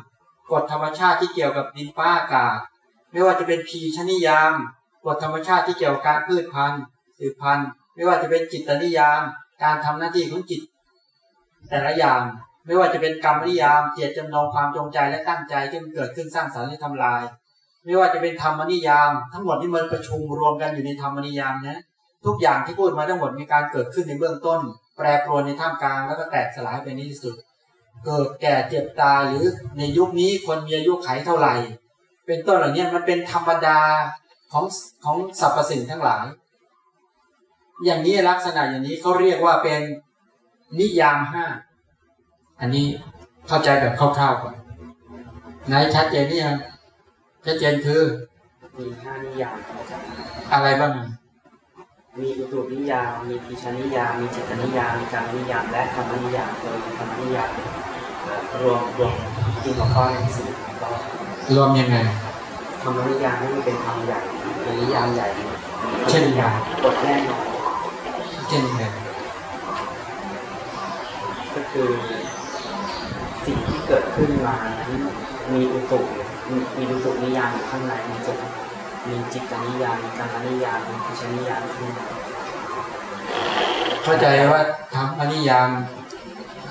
กฎธรรมชาติที่เกี่ยวกับดินฟ้าอากาศ ไม่ว่าจะเป็นพีชนิยาม กฎธรรมชาติที่เกี่ยวกับการพืชพันธุ์สืบพันธุ์ ไม่ว่าจะเป็นจิตนิยาม การทำหน้าที่ของจิต แต่ละอย่างไม่ว่าจะเป็นกรรมนิยาม เจตจำนงความจงใจและตั้งใจที่มันเกิดขึ้นสร้างสรรค์และทำลาย ไม่ว่าจะเป็นธรรมนิยาม ทั้งหมดนี่มันประชุมรวมกันอยู่ในธรรมนิยามนะทุกอย่างที่พูดมาทั้งหมดมีการเกิดขึ้นในเบื้องต้น แปรปรวนในท่ามกลางแล้วก็แตกสลายไปในที่สุด เกิดแก่เจ็บตายหรือในยุคนี้คนมีอายุไขเท่าไหร่ เป็นต้นเหล่านี้มันเป็นธรรมดาของของสรรพสิ่งทั้งหลาย อย่างนี้ลักษณะอย่างนี้เขาเรียกว่าเป็นนิยามห้าอันนี้เข้าใจแบบคร่าวๆก่อนไหนชัดเจนนี่ยัง ชัดเจนคือมีห้านิยามครับอาจารย์อะไรบ้างอะมีอุตุนิยาม มีพิชานิยาม มีจิตนิยาม มีการนิยาม และธรรมนิยามโดยธรรมนิยามเอ่อรวมรวมที่หัวข้อในสี่ก็รวมยังไงธรรมนิยามนี่เป็นธรรมใหญ่เป็นนิยามใหญ่ เช่นนิยามกฎแน่นอนเช่นยังไงก็คือสิ่งที่เกิดขึ้นมานั้นมีอุตุ มีมีอุตุนิยามอยู่ข้างในมีจิตมีจิตนิยามมีการนิยามมีพิชานิยามข้างในเข้าใจว่าธรรมนิยาม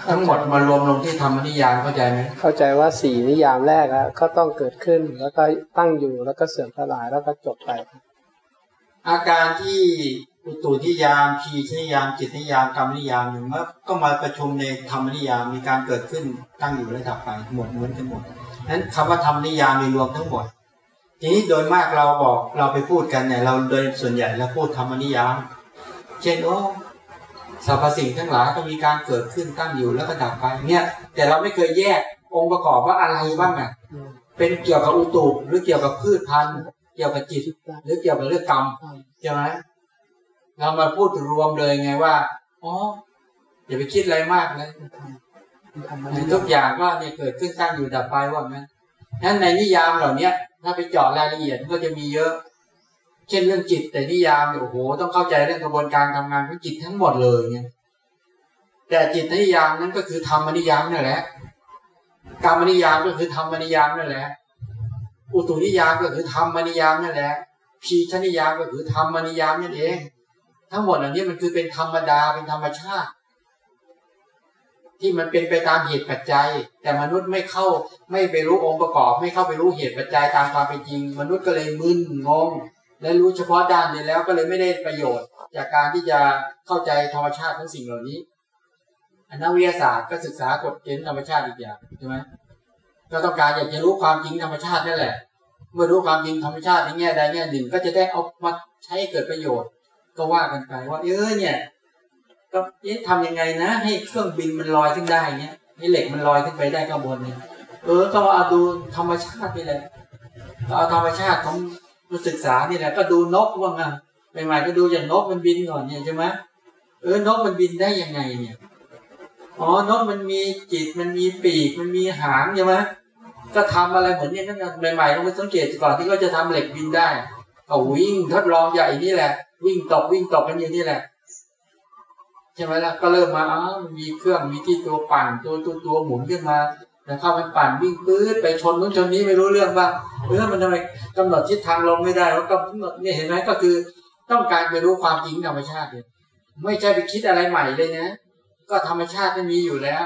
ทั้งหมดมารวมลงที่ธรรมนิยามเข้าใจไหมเข้าใจว่าสี่นิยามแรกอะก็ต้องเกิดขึ้นแล้วก็ตั้งอยู่แล้วก็เสื่อมสลายแล้วก็จบไป อาการที่ อุตุนิยามพีชนิยามจิตนิยามกรรมนิยามหนึ่งมันก็มาประชุมในธรรมนิยามมีการเกิดขึ้นตั้งอยู่และดับไปหมดเหมือนกันหมดนั้นคำว่าธรรมนิยามมีรวมทั้งหมดทีนี้โดยมากเราบอกเราไปพูดกันเนี่ยเราโดยส่วนใหญ่เราพูดธรรมนิยาม เช่นโอ้สรรพสิ่งทั้งหลายก็มีการเกิดขึ้นตั้งอยู่แล้วก็ดับไปเนี่ย แต่เราไม่เคยแยกองค์ประกอบว่าอะไรบ้างอะเป็นเกี่ยวกับอุตุหรือเกี่ยวกับพืชพันธุ์ เกี่ยวกับจิต หรือเกี่ยวกับเรื่องกรรมใช่ไหม เรามาพูดรวมเลยไงว่าอ๋ออย่าไปคิดอะไรมากเลยทุกอย่างก็เนี่ยเกิดขึ้นตั้งอยู่ดับไปว่างั้นนั้นในนิยามเหล่าเนี้ย ถ้าไปเจาะรายละเอียดก็จะมีเยอะ เช่นเรื่องจิต แต่นิยามเนี่ยโอ้โหต้องเข้าใจเรื่องกระบวนการทำงานของจิตทั้งหมดเลยเนี่ยแต่จิตนิยามนั้นก็คือธรรมนิยามนั่นแหละกรรมนิยามก็คือธรรมนิยามนั่นแหละอุตุนิยามก็คือธรรมนิยามนั่นแหละพีชนิยามก็คือธรรมนิยามนั่นเอง ทั้งหมดเหล่านี้มันคือเป็นธรรมดาเป็นธรรมชาติ ที่มันเป็นไปตามเหตุปัจจัย แต่มนุษย์ไม่เข้าไม่ไปรู้องค์ประกอบ ไม่เข้าไปรู้เหตุปัจจัยตามความเป็นจริง มนุษย์ก็เลยมึนงง และรู้เฉพาะด้านนี้แล้วก็เลยไม่ได้ประโยชน์ จากการที่จะเข้าใจธรรมชาติทั้งสิ่งเหล่านี้อันนักวิทยาศาสตร์ก็ศึกษากฎเกณฑ์ธรรมชาติอีกอย่างใช่ไหมก็ต้องการอยากจะรู้ความจริงธรรมชาตินั่นแหละ เมื่อรู้ความจริงธรรมชาติในแง่ใดแง่หนึ่งก็จะได้เอามาใช้เกิดประโยชน์ ก็ว่ากันไปว่า เออเนี่ย ก็เอ๊ะทำยังไงนะ ให้เครื่องบินมันลอยขึ้นได้เนี่ยให้เหล็กมันลอยขึ้นไปได้ข้างบนเนี่ยเออ ก็เอาดูธรรมชาตินี่แหละก็เอาธรรมชาติของมาศึกษานี่แหละก็ดูนกว่าไงใหม่ๆก็ดูอย่างนกมันบินก่อนเนี่ยใช่ไหมเออนกมันบินได้ยังไงเนี่ยอ๋อนกมันมีจิตมันมีปีกมันมีหางใช่ไหมก็ทำอะไรเหมือนอย่างนั้นใหม่ๆต้องไปสังเกตก่อนที่เขาจะทำเหล็กบินได้ก็วิ่งทดลองใหญ่นี่แหละ วิ่งตกวิ่งตกกันอยู่นี้แหละใช่ไหมล่ะก็เริ่มมาอ๋อมันมีเครื่องมีที่ตัวปั่นตัวตัวตัวหมุนขึ้นมาแล้วเข้าไปปั่นวิ่งปื๊ดไปชนนู้นชนนี้ไม่รู้เรื่องบ้างเออมันทำไมกำหนดทิศทางลงไม่ได้แล้วก็กำหนดเนี่ยเห็นไหมก็คือ ต้องการไปรู้ความจริงธรรมชาติเนี่ยไม่ใช่ไปคิดอะไรใหม่เลยนะ ก็ธรรมชาติมันมีอยู่แล้ว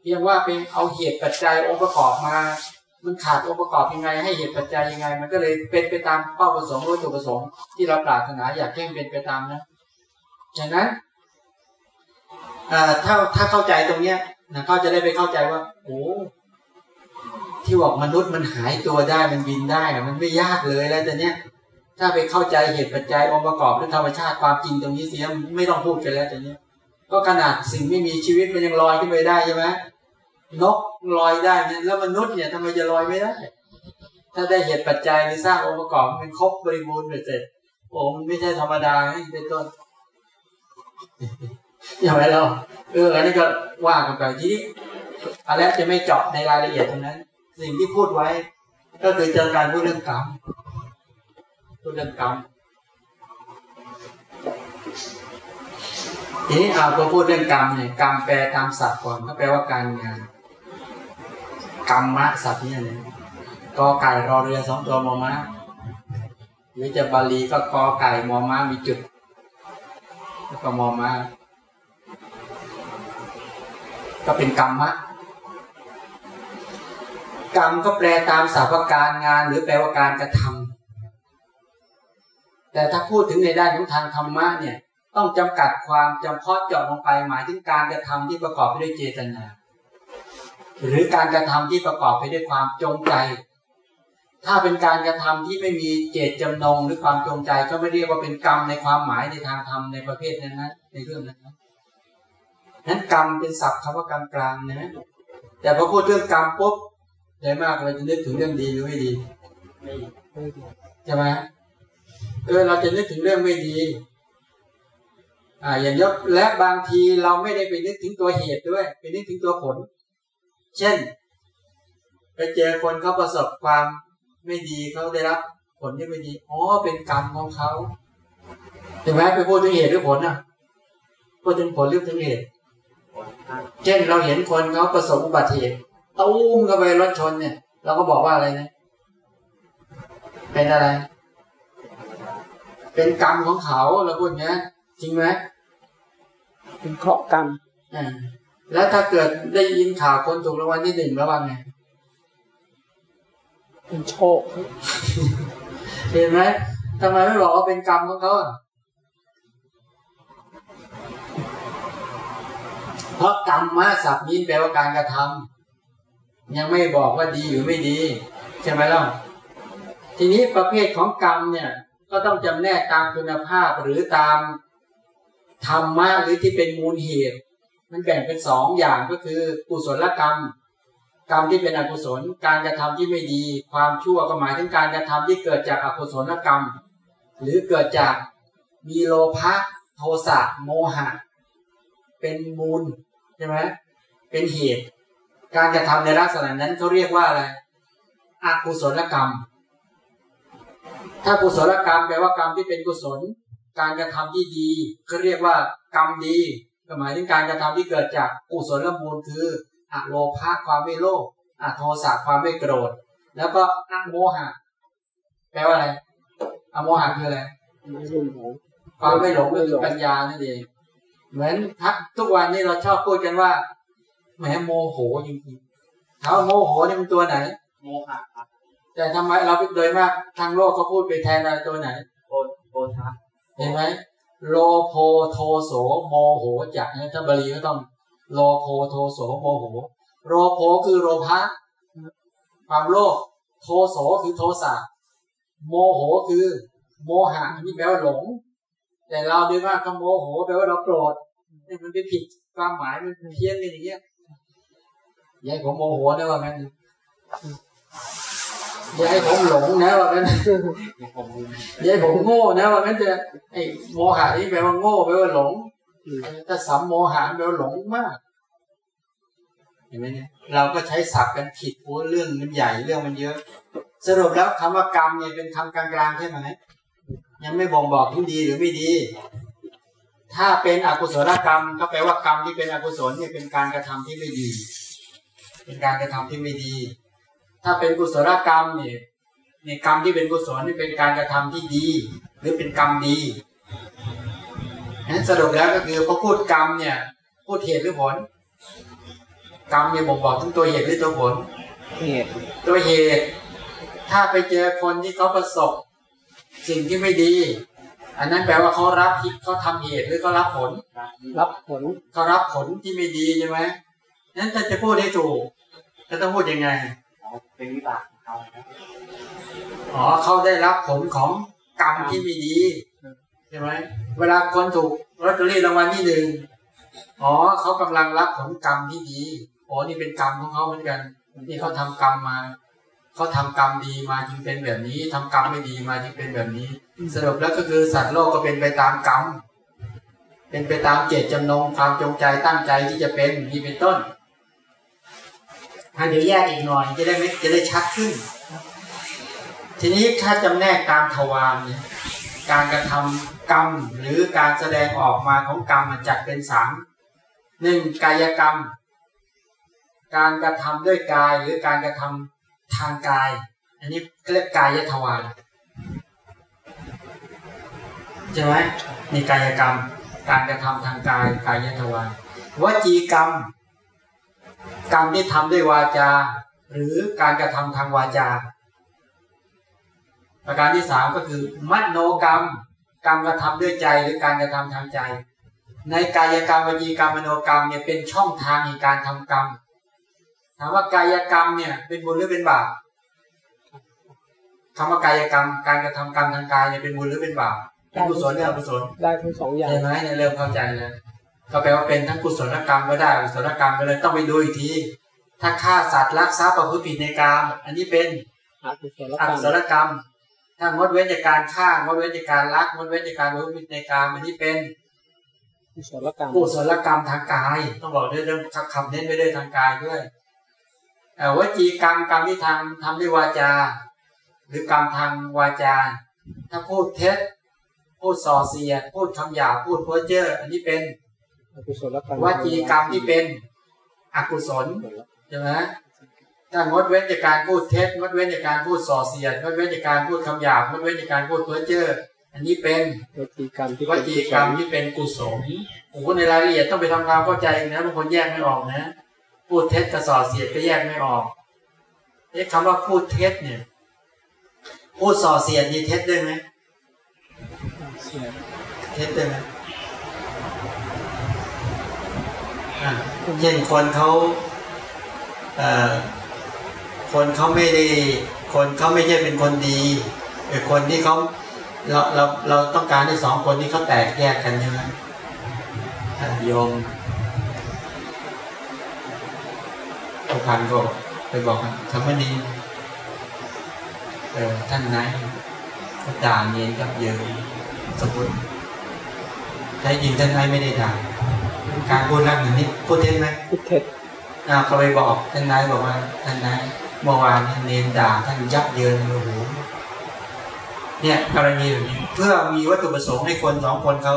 เพียงว่าเป็นเอาเหตุปัจจัยองค์ประกอบมา มันขาดองค์ประกอบยังไง ให้เหตุปัจจัยยังไง มันก็เลยเป็นไปตามเป้าประสงค์วัตถุประสงค์ที่เราปรารถนาอยากให้มันเป็นไปตามนะฉะนั้นอ่าถ้าถ้าเข้าใจตรงเนี้ยนะเขาจะได้ไปเข้าใจว่าโอ้ที่บอกมนุษย์มันหายตัวได้มันบินได้อะมันไม่ยากเลยแล้วแต่เนี้ยถ้าไปเข้าใจเหตุปัจจัยองค์ประกอบด้วยธรรมชาติความจริงตรงนี้เสียไม่ต้องพูดกันแล้วแต่เนี้ยก็ขนาดสิ่งไม่มีชีวิตมันยังลอยขึ้นไปได้ใช่ไหม นกลอยได้เนี่ยแล้วมนุษย์เนี่ยทำไมจะลอยไม่ได้ ถ้าได้เหตุปัจจัยหรือสร้างองค์ประกอบมันครบบริบูรณ์เสร็จโอ้มันไม่ใช่ธรรมดาเป็นต้นอย่างไรเราเอออันนี้ก็ว่ากันไปทีนี้อะไรจะไม่เจาะในรายละเอียดตรงนั้น สิ่งที่พูดไว้ ก็คือเจอการพูดเรื่องกรรมพูดเรื่องกรรมทีนี้เอาพอพูดเรื่องกรรมเนี่ยกรรมแปลตามศัพท์ก่อนก็แปลว่าการงาน กรรมะศัพท์เนี่ยเนี่ยกอไก่รอเรือสองตัวมอม้าหรือจะบาลีก็กอไก่มอม้ามีจุด แล้วก็มอม้าก็เป็นกรรมะกรรมก็แปลตามสาพการงานหรือแปลว่าการกระทำแต่ถ้าพูดถึงในด้านของทางธรรมะเนี่ย ต้องจำกัดความจำเพาะเจาะลงไปหมายถึงการกระทำที่ประกอบไปด้วยเจตนา หรือการกระทำที่ประกอบไปด้วยความจงใจ ถ้าเป็นการกระทำที่ไม่มีเจตจำนงหรือความจงใจก็ไม่เรียกว่าเป็นกรรมในความหมายในทางธรรมในประเภทนั้นนะในเรื่องนั้นนะนั้นกรรมเป็นศัพท์คำว่ากรรมกลางนะแต่พอพูดเรื่องกรรมปุ๊บโดยมากเราจะนึกถึงเรื่องดีหรือไม่ดีไม่ใช่ไหมเออเราจะนึกถึงเรื่องไม่ดี อ่าอย่างยกและบางทีเราไม่ได้ไปนึกถึงตัวเหตุด้วย ไปนึกถึงตัวผล เช่น ไปเจอคนเขาประสบความไม่ดีเขาได้รับ ผลที่ไม่ดีอ๋อเป็นกรรมของเขาเห็นไหมไปพูดถึงเหตุหรือผลอะพูดถึงผลหรือถึงเหตุผลครับเช่นเราเห็นคนเขาประสบอุบัติเหตุตู้มเข้าไปรถชนเนี่ย เราก็บอกว่าอะไรนะเป็นอะไร เป็นกรรมของเขาเราพูดอย่างนี้ยจริงไหมเป็นเคราะห์กรรมอ่า แล้วถ้าเกิดได้ยินข่าวคนถูกรางวัลที่หนึ่งแล้วว่าไงเป็นโชค เห็นไหมทำไมไม่บอกว่าเป็นกรรมของเขาอะเพราะกรรมมาศัพท์นี้แปลว่าการกระทำยังไม่บอกว่าดีหรือไม่ดี ใช่ไหมล่ะทีนี้ประเภทของกรรมเนี่ย ก็ต้องจำแนกตามคุณภาพหรือตามธรรมะหรือที่เป็นมูลเหตุ มันแบ่งเป็นสองอย่างก็คือกุศลกรรม กรรมที่เป็นอกุศล การกระทำที่ไม่ดี ความชั่วก็หมายถึงการกระทำที่เกิดจากอกุศลกรรม หรือเกิดจากมีโลภะโทสะโมหะ เป็นมูลใช่ไหมเป็นเหตุ การกระทำในลักษณะนั้นเขาเรียกว่าอะไรอกุศลกรรม ถ้ากุศลกรรมแปลว่ากรรมที่เป็นกุศล การกระทำที่ดีก็เรียกว่ากรรมดี ก็หมายถึงการกระทำที่เกิดจากกุศลมูลคืออโลภะความไม่โลภอโทสะความไม่โกรธ แล้วก็อโมหะแปลว่าอะไรอโมหะคืออะไรไม่รุ่นหงความไม่หลงไม่ก็หลคืองปัญญานั่นเองเหมือนทักทุกวันนี้เราชอบพูดกันว่าแหมโมโหจริงๆถามว่าโมโหนี่มันตัวไหน โมหะครับแต่ทำไมเราโดยมากทางโลกเขาพูดไปแทนอะไรตัวไหนโอโอทะเห็นไหม โลโภโทโสโมโหจักนะถ้าบาลีก็ต้อง โลโภโทโสโมโห โลโภคือโลภะความโลภโทโสคือโทสะโมโหคือ โมหะนี้แปลว่าหลง แต่เราโดยมากก็โมโหแปลว่าเราโกรธนี่มันไปผิดความหมายมันเพี้ยนกันอย่างเงี้ยยายผมโมโหนะว่างั้น อย่าให้ผมหลงนะว่างั้นอย่าให้ผมโง่นะว่างั้นจะไอ้โมหะนี่แปลว่าโง่แปลว่าหลงถ้าสัมโมหะแปลว่าหลงมากเห็นไหมเนี่ยเราก็ใช้ศัพท์กันผิดเพราะว่าเรื่องมันใหญ่เรื่องมันเยอะ สรุปแล้วคำว่ากรรมเนี่ยเป็นคำกลางๆใช่ไหมยังไม่บ่งบอกที่ดีหรือไม่ดี ถ้าเป็นอกุศลกรรม ก็แปลว่ากรรมที่เป็นอกุศลเนี่ยเป็นการกระทำที่ไม่ดี เป็นการกระทำที่ไม่ดี ถ้าเป็นกุศลกรรมเนี่ยในกรรมที่เป็นกุศลนี่เป็นการกระทำที่ดี หรือเป็นกรรมดีนั้นสรุปแล้วก็คือพอพูดกรรมเนี่ย พูดเหตุหรือผล กรรมเนี่ยบ่งบอกถึงตัวเหตุหรือตัวผลเหตุตัวเหตุ ถ้าไปเจอคนที่เขาประสบ สิ่งที่ไม่ดี อันนั้นแปลว่าเขารับผิดเขาทำเหตุหรือเขารับผล รับผลเขารับผลที่ไม่ดีใช่ไหมนั้นถ้าจะพูดให้ถูกจะต้องพูดยังไง เป็นวิบากของเขาครับอ๋อเขาได้รับผลของกรรมที่ไม่ดีใช่ไหมเวลาคนถูกลอตเตอรี่รางวัลที่หนึ่งอ๋อเขากำลังรับผลกรรมที่ดีอ๋อนี่เป็นกรรมของเขาเหมือนกันนี่เขาทำกรรมมาเขาทำกรรมดีมาจึงเป็นแบบนี้ทำกรรมไม่ดีมาจึงเป็นแบบนี้สรุปแล้วก็คือสัตว์โลกก็เป็นไปตามกรรมเป็นไปตามเจตจำนงความจงใจตั้งใจที่จะเป็นนี่เป็นต้น ถ้าเดี๋ยวแยกอีกหน่อยจะได้ไม่จะได้ชัดขึ้น ทีนี้ถ้าจำแนกตามทวารเนี่ยการกระทำกรรมหรือการแสดงออกมาของกรรมมันจัดเป็นสามหนึ่งกายกรรม การกระทำด้วยกายหรือการกระทำทางกาย อันนี้เรียกกายทวารใช่ไหมนี่กายกรรม การกระทำทางกายกายทวารวจีกรรม กรรมที่ทำด้วยวาจา หรือการกระทำทางวาจา ประการที่สามก็คือมโนกรรม กรรมกระทำด้วยใจหรือการกระทำทางใจ ในกายกรรมวจีกรรมมโนกรรมเนี่ยเป็นช่องทางในการทำกรรมถามว่ากายกรรมเนี่ยเป็นบุญหรือเป็นบาปคำว่ากายกรรมการกระทำกรรมทางกายเนี่ยเป็นบุญหรือเป็นบาปเป็นกุศลหรืออกุศลได้ทั้งสองอย่างเห็นไหมเนี่ยเริ่มเข้าใจแล้ว ก็แปลว่าเป็นทั้งกุศลกรรมก็ได้อกุศลกรรมก็เลยต้องไปดูอีกที ถ้าฆ่าสัตว์ลักทรัพย์ประพฤติผิดในกรรมอันนี้เป็นอกุศลอกรรกุมศลกรรม ถ้างดเว้นจากการฆ่างดเว้นจากการลักงดเว้นจากการประพฤติผิดในกรรมอันนี้เป็นกุศลกรรมกุศลกรรมทางกาย ต้องบอกด้วยเรื่องคำเน้นไปด้วยทางกายด้วยเอ่อวจีกรรมกรรมที่ทำทำด้วยวาจา หรือกรรมทางวาจา ถ้าพูดเท็จ พูดส่อเสียดพูดคำหยาบพูดเพ้อเจ้ออันนี้เป็นอกุศลกรรม วจีกรรมที่เป็นอกุศลใช่ไหมถ้างดเว้นจากการพูดเท็จงดเว้นจากการพูดส่อเสียดงดเว้นจากการพูดคำหยาบงดเว้นจากการพูดเพ้อเจ้ออันนี้เป็นวจีกรรมที่วจีกรรมที่เป็นกุศลโอ้โหในรายละเอียดต้องไปทำความเข้าใจนะบางคนแยกไม่ออกนะ พูดเท็จกับส่อเสียดก็แยกไม่ออกเอ๊ะคำว่าพูดเท็จเนี่ย พูดส่อเสียดนี่เท็จได้ไหมเสียเท็จได้ไหมอะ เช่นคนเขาเคนเขาไม่ได้คนเขาไม่ใช่เป็นคนดีแต่คนที่เขาเราเราเราต้องการให้สองคนที่เขาแตกแยกกันใช่ไหมอะโยมผู้พันก็ไปบอกว่าธรรมนีเออท่านนายด่าเนียนกับเยินสมมติแท้จริงท่านนายไม่ได้ด่า การพูดรักหนึ่งนี่พูดเท็จไหมพุทธเท็จอ่าเขาไปบอกท่านนายบอกว่าท่านนายเมื่อวานเนี่ยเนนด่าท่านยับเยินโอ้โหเนี่ยกรณีแบบนี้เพื่อมีวัตถุประสงค์ให้คนสองคนเขา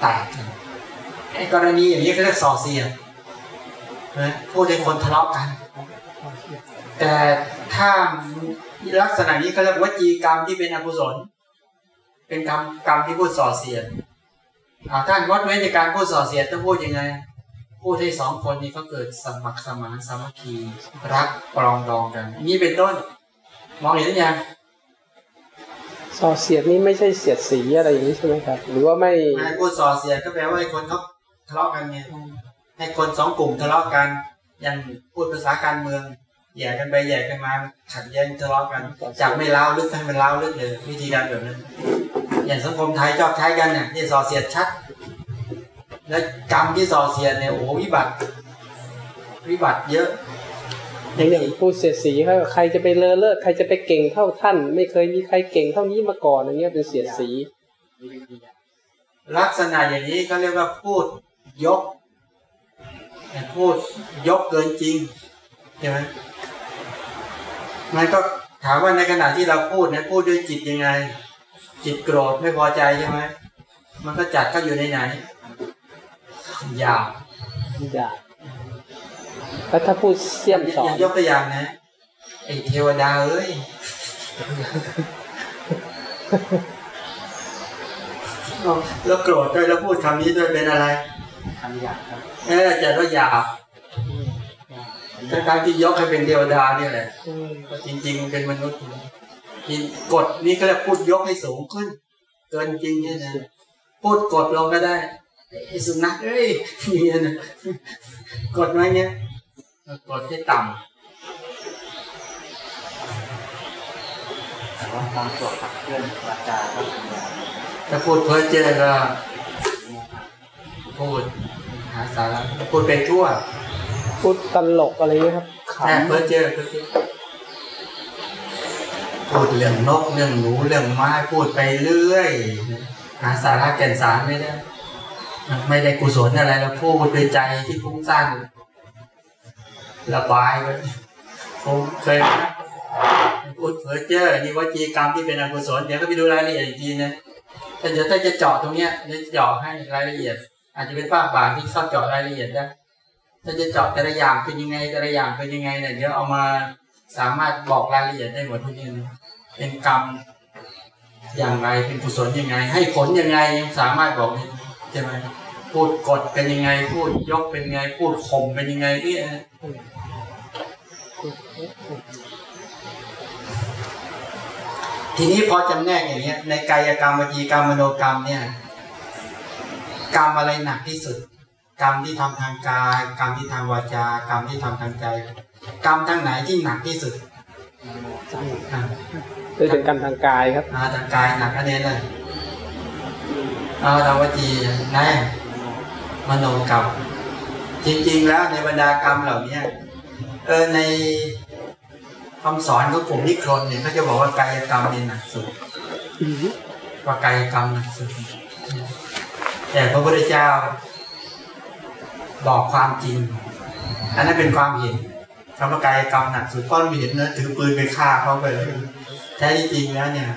แตกกันไอ้กรณีอย่างนี้ก็เรียกส่อเสียดนะพูดให้คนทะเลาะกัน แต่ถ้าลักษณะนี้เขาเรียกวจีกรรมที่เป็นอกุศล เป็นกรรมกรรมที่พูดส่อเสียดอ่า ท่านงดเว้นจากการพูดส่อเสียดต้องพูดยังไง พูดให้สองคนนี้เขาเกิดสมัครสมานสามัคคีรักปรองดองกันอย่างนี้เป็นต้น มองเห็นหรือยังส่อเสียดนี่ไม่ใช่เสียดสีอะไรอย่างนี้ใช่ไหมครับ หรือว่าไม่นายพูดส่อเสียดก็แปลว่าให้คนเขาทะเลาะกันไงให้คนสองกลุ่มทะเลาะกันอย่างพูดภาษาการเมืองแย่กันไปแย่กันมาขัดแย้งทะเลาะกันจากไม่เล้าวลึกให้มันเล้าวลึกเลยวิธีการแบบนั้น อย่างสังคมไทยชอบใช้กันเนี่ยนี่ส่อเสียดชัด แล้วกรรมที่ส่อเสียดเนี่ยโอ้โหวิบัติ วิบัติเยอะอย่างอย่างพูดเสียดสีเขาใครจะไปเลอเลิศใครจะไปเก่งเท่าท่าน ไม่เคยมีใครเก่งเท่านี้มาก่อนอย่างเงี้ยเป็นเสียดสีนี่เป็นที่ลักษณะอย่างนี้เขาเรียกว่าพูดยกพูดยกเกินจริงใช่ไหมมันก็ถามว่าในขณะที่เราพูดเนี่ยพูดด้วยจิตยังไง จิตโกรธไม่พอใจใช่ไหมมันก็จัดเข้าอยู่ในไหนยาวอย่าแล้วถ้าพูดเสี่ยมสออนย่างยกตัวอย่างนะไอ้เทวดาเอ้ยเอาแล้วโกรธด้วยแล้วพูดคำนี้ด้วยเป็นอะไรคำหยาบครับเออจะว่าหยาบทั้งการที่ยกให้เป็นเทวดาเนี่ยแหละอืมก็จริง ๆ เป็นมนุษย์ กินกฎนี่ก็เรียกพูดยกให้สูงขึ้น เกินจริงเนี่ยนะพูดกดลงก็ได้ไอ้สุนัขเอ้ยเนี่ยนะกดไว้เงี้ยกดให้ต่แต่ว่าความโกรธขับเคลื่อนวาจาก็คำหยาบำถ้าพูดเพ้อเจ้อก็พูดหาสาระพูดเป็นทั่ว พูดตลกอะไรเงี้ยครับขแค่เพ้อเจ้อเพ้อเจ้อ พูดเรื่องนกเรื่องหนูเรื่องไม้พูดไปเรื่อยหาสาระแก่นสารไม่ได้ไม่ได้กุศลอะไรเราพูดด้วยใจที่ฟุ้งซ่านระบายไว้ผมเคยพูดเผอเจอนี่วจีกรรมที่เป็นอกุศลเดี๋ยวก็ไปดูรายละเอียดอีกทีนะแต่เดี๋ยวถ้าจะเจาะตรงเนี้ยเดี๋ยวจะเจาะให้รายละเอียด อาจจะเป็นภาคบางที่ชอบเจาะรายละเอียดได้ถ้าจะเจาะแต่ละอย่างเป็นยังไงแต่ละอย่างเป็นยังไงเนี่ยเดี๋ยวเอามา สามารถบอกรายละเอียดได้หมดทุกอย่างเป็นกรรมอย่างไรเป็นกุศลยังไง ให้ผลยังไงยังสามารถบอกได้ใช่ไหมพูดกดเป็นยังไง พูดยกเป็นยังไง พูดข่มเป็นยังไงเนี่ยทีนี้พอจำแนกอย่างเงี้ย ในกายกรรมวจีกรรมมโนกรรมเนี่ย กรรมอะไรหนักที่สุด กรรมที่ทำทางกาย กรรมที่ทางวาจา กรรมที่ทำทางใจ กรรมทางไหนที่หนักที่สุดอ่าคือเป็นกรรมทางกายครับอ่าทางกายหนักอันนี้เลยเอาทางวจีไหนมโนกรรมจริงๆ แล้วในบรรดากรรมเหล่านี้เออในคำสอนของกลุ่มนิครนเนี่ยเขาจะบอกว่ากายกรรมเนี่ยหนักสุดว่ากายกรรมหนักสุดแต่พระพุทธเจ้าบอกความจริง อันนั้นเป็นความเห็น คำกายกรรมหนักสุดเพราะเราเห็นเนื้อถือปืนไปฆ่าเขาไปแล้วแท้ที่จริงแล้วเนี่ย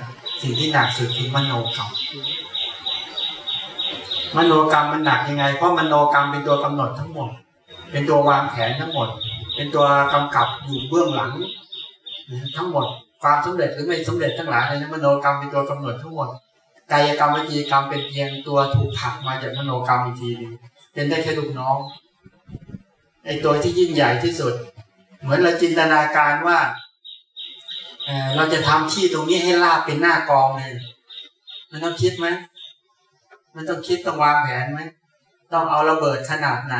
สิ่งที่หนักสุดคือมโนกรรมมโนกรรมมันหนักยังไง เพราะมโนกรรมเป็นตัวกำหนดทั้งหมด เป็นตัววางแผนทั้งหมด เป็นตัวกำกับอยู่เบื้องหลัง ทั้งหมด ความสำเร็จหรือไม่สำเร็จทั้งหลายเลยนมโนกรรมเป็นตัวกำหนดทั้งหมด กายกรรมวิจีกรรมเป็นเพียงตัวถูกผลักมาจากมโนกรรมอีกทีหนึงเป็นได้แค่ลูกน้องไอ้ตัวที่ยิ่งใหญ่ที่สุด เหมือนเราจินตนาการว่าเเราจะทำที่ตรงนี้ให้ลาบเป็นหน้ากองเลยมันต้องคิดไหมมันต้องคิดต้องวางแผนไหมต้องเอาระเบิดขนาดไหน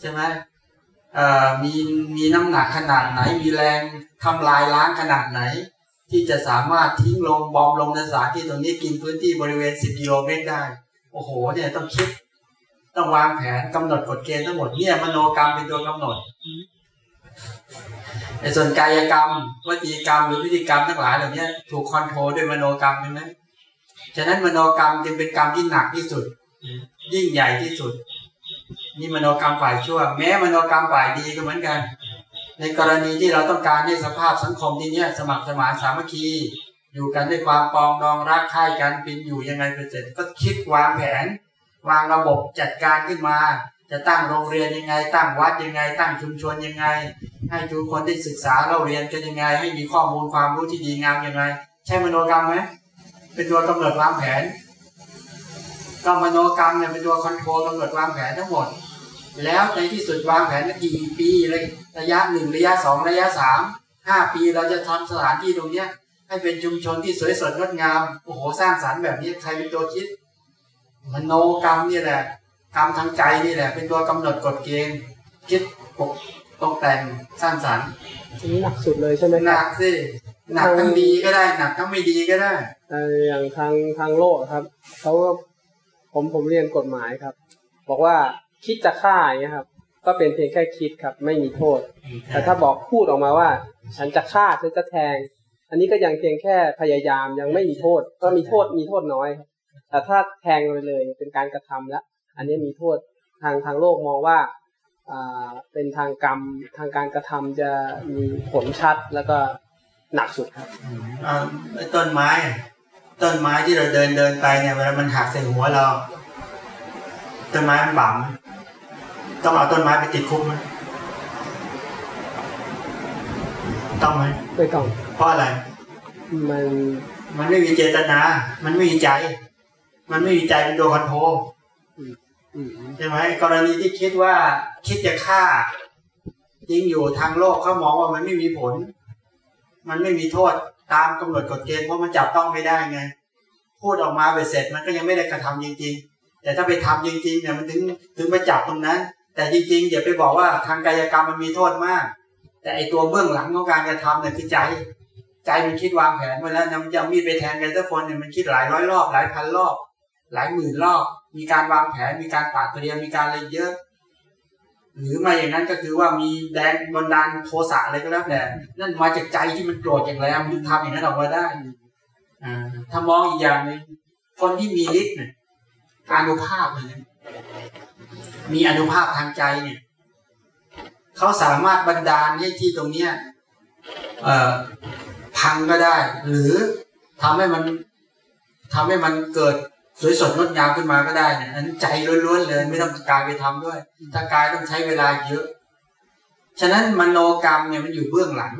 ใช่ไหมมีมีน้ำหนักขนาดไหน มีแรงทำลายล้างขนาดไหน ที่จะสามารถทิ้งลงบอมลงในสถานที่ตรงนี้กินพื้นที่บริเวณ 10 กิโลเมตรได้ โอ้โหเนี่ยต้องคิด ต้องวางแผนกำหนดกฎเกณฑ์ทั้งหมดเนี่ยมโนกรรมเป็นตัวกำหนด ในส่วนกายกรรมวจีกรรมหรือพฤติกรรมทั้งหลายเหล่านี้ถูกคอนโทรลด้วยมโนกรรมใช่ไหมฉะนั้นมโนกรรมจึงเป็นกรรมที่หนักที่สุด ยิ่งใหญ่ที่สุด นี่มโนกรรมฝ่ายชั่ว แม้มโนกรรมฝ่ายดีก็เหมือนกัน ในกรณีที่เราต้องการให้สภาพสังคมที่เนี้ยสมัครสมานสามัคคีอยู่กันด้วยความปองดองรักใคร่กันเป็นอยู่ยังไงเป็นเสร็จก็คิดวางแผน วางระบบจัดการขึ้นมา จะตั้งโรงเรียนยังไง ตั้งวัดยังไง ตั้งชุมชนยังไง ให้ทุกคนได้ศึกษาเราเรียนกันยังไง ให้มีข้อมูลความรู้ที่ดีงามยังไง ใช่มโนกรรมไหมเป็นตัวกำหนดวางแผนก็มโนกรรมเนี่ยเป็นตัวคอนโทรลกำหนดวางแผนทั้งหมด แล้วในที่สุดวางแผนกี่ปีเลยระยะหนึ่งระยะสองระยะสามห้าปีเราจะทำสถานที่ตรงเนี้ยให้เป็นชุมชนที่สวยสดงดงามโอ้โหสร้างสรรค์แบบนี้ใครเป็นตัวคิด มโนกรรมนี่แหละ กรรมทางใจนี่แหละ เป็นตัวกำหนดกฎเกณฑ์คิดปกตกแต่งสร้างสรรค์อันนี้หนักสุดเลยใช่ไหมหครันับกสิหนักทั้งดีก็ได้ หนักทั้งไม่ดีก็ได้เอ่ออย่างทางทางโลกครับเขาก็ผมผมเรียนกฎหมายครับ บอกว่าคิดจะฆ่าอย่างเงี้ยครับ ก็เป็นเพียงแค่คิดครับ ไม่มีโทษ แต่ถ้าบอกพูดออกมาว่า ฉันจะฆ่าฉันจะแทง อันนี้ก็ยังเพียงแค่พยายามยังไม่มีโทษ ก็มีโทษมีโทษน้อยครับแต่ถ้าแทงไปเลยเป็นการกระทำแล้ว อันนี้มีโทษทางทางโลกมองว่าอ่าเป็นทางกรรมทางการกระทำจะมีผลชัดแล้วก็หนักสุดครับอ่าไอ้ต้นไม้อะต้นไม้ที่เราเดินเดินไปเนี่ยเวลามันหักใส่หัวเรา ต้นไม้มันบังต้องเอาต้นไม้ไปติดคุกไหมต้องไหมไม่ต้องเพราะอะไรมันมันไม่มีเจตนา มันไม่มีใจ มันไม่มีใจเป็นตัวคอนโทรลอืม ใช่ไหมกรณีที่คิดว่าคิดจะฆ่าจริงอยู่ทางโลกเขามองว่ามันไม่มีผล มันไม่มีโทษตามกำหนดกฎเกณฑ์เพราะมันจับต้องไม่ได้ไง พูดออกมาเบ็ดเสร็จมันก็ยังไม่ได้กระทำจริง ๆ แต่ถ้าไปทำจริงๆเนี่ยมันถึงถึงไปจับตรงนั้น แต่จริงๆอย่าไปบอกว่าทางกายกรรมมันมีโทษมาก แต่ไอตัวเบื้องหลังของการกระทำเนี่ยคือใจใจมันคิดวางแผนไว้แล้วนะมันจะมีดไปแทงกันทุกคนเนี่ยมันคิดหลายร้อยรอบหลายพันรอบ หลายหมื่นรอบ มีการวางแผนมีการปราดเตรียมมีการอะไรเยอะ หรือม่อย่างนั้นก็คือว่ามีแรงบันดาลโทสะอะไรก็แล้วแต่นั่นมาจากใจที่มันโกรธอย่างแรงมันทำอย่างนั้นออกมาได้อ่าถ้ามองอีกอย่างหนึ่งคนที่มีฤทธิ์เนี่ยอานุภาพเนี่ยมีอนุภาพทางใจเนี่ยเขาสามารถบันดาลให้ที่ตรงเนี้ยเอ่อพังก็ได้ หรือทำให้มันทำให้มันเกิด สวยสดงดงามขึ้นมาก็ได้เนี่ยอันนนใจล้วนๆเลยไม่ต้องกายไปทำด้วย ถ้ากายต้องใช้เวลาเยอะ ฉะนั้นมโนกรรมเนี่ยมันอยู่เบื้องหลัง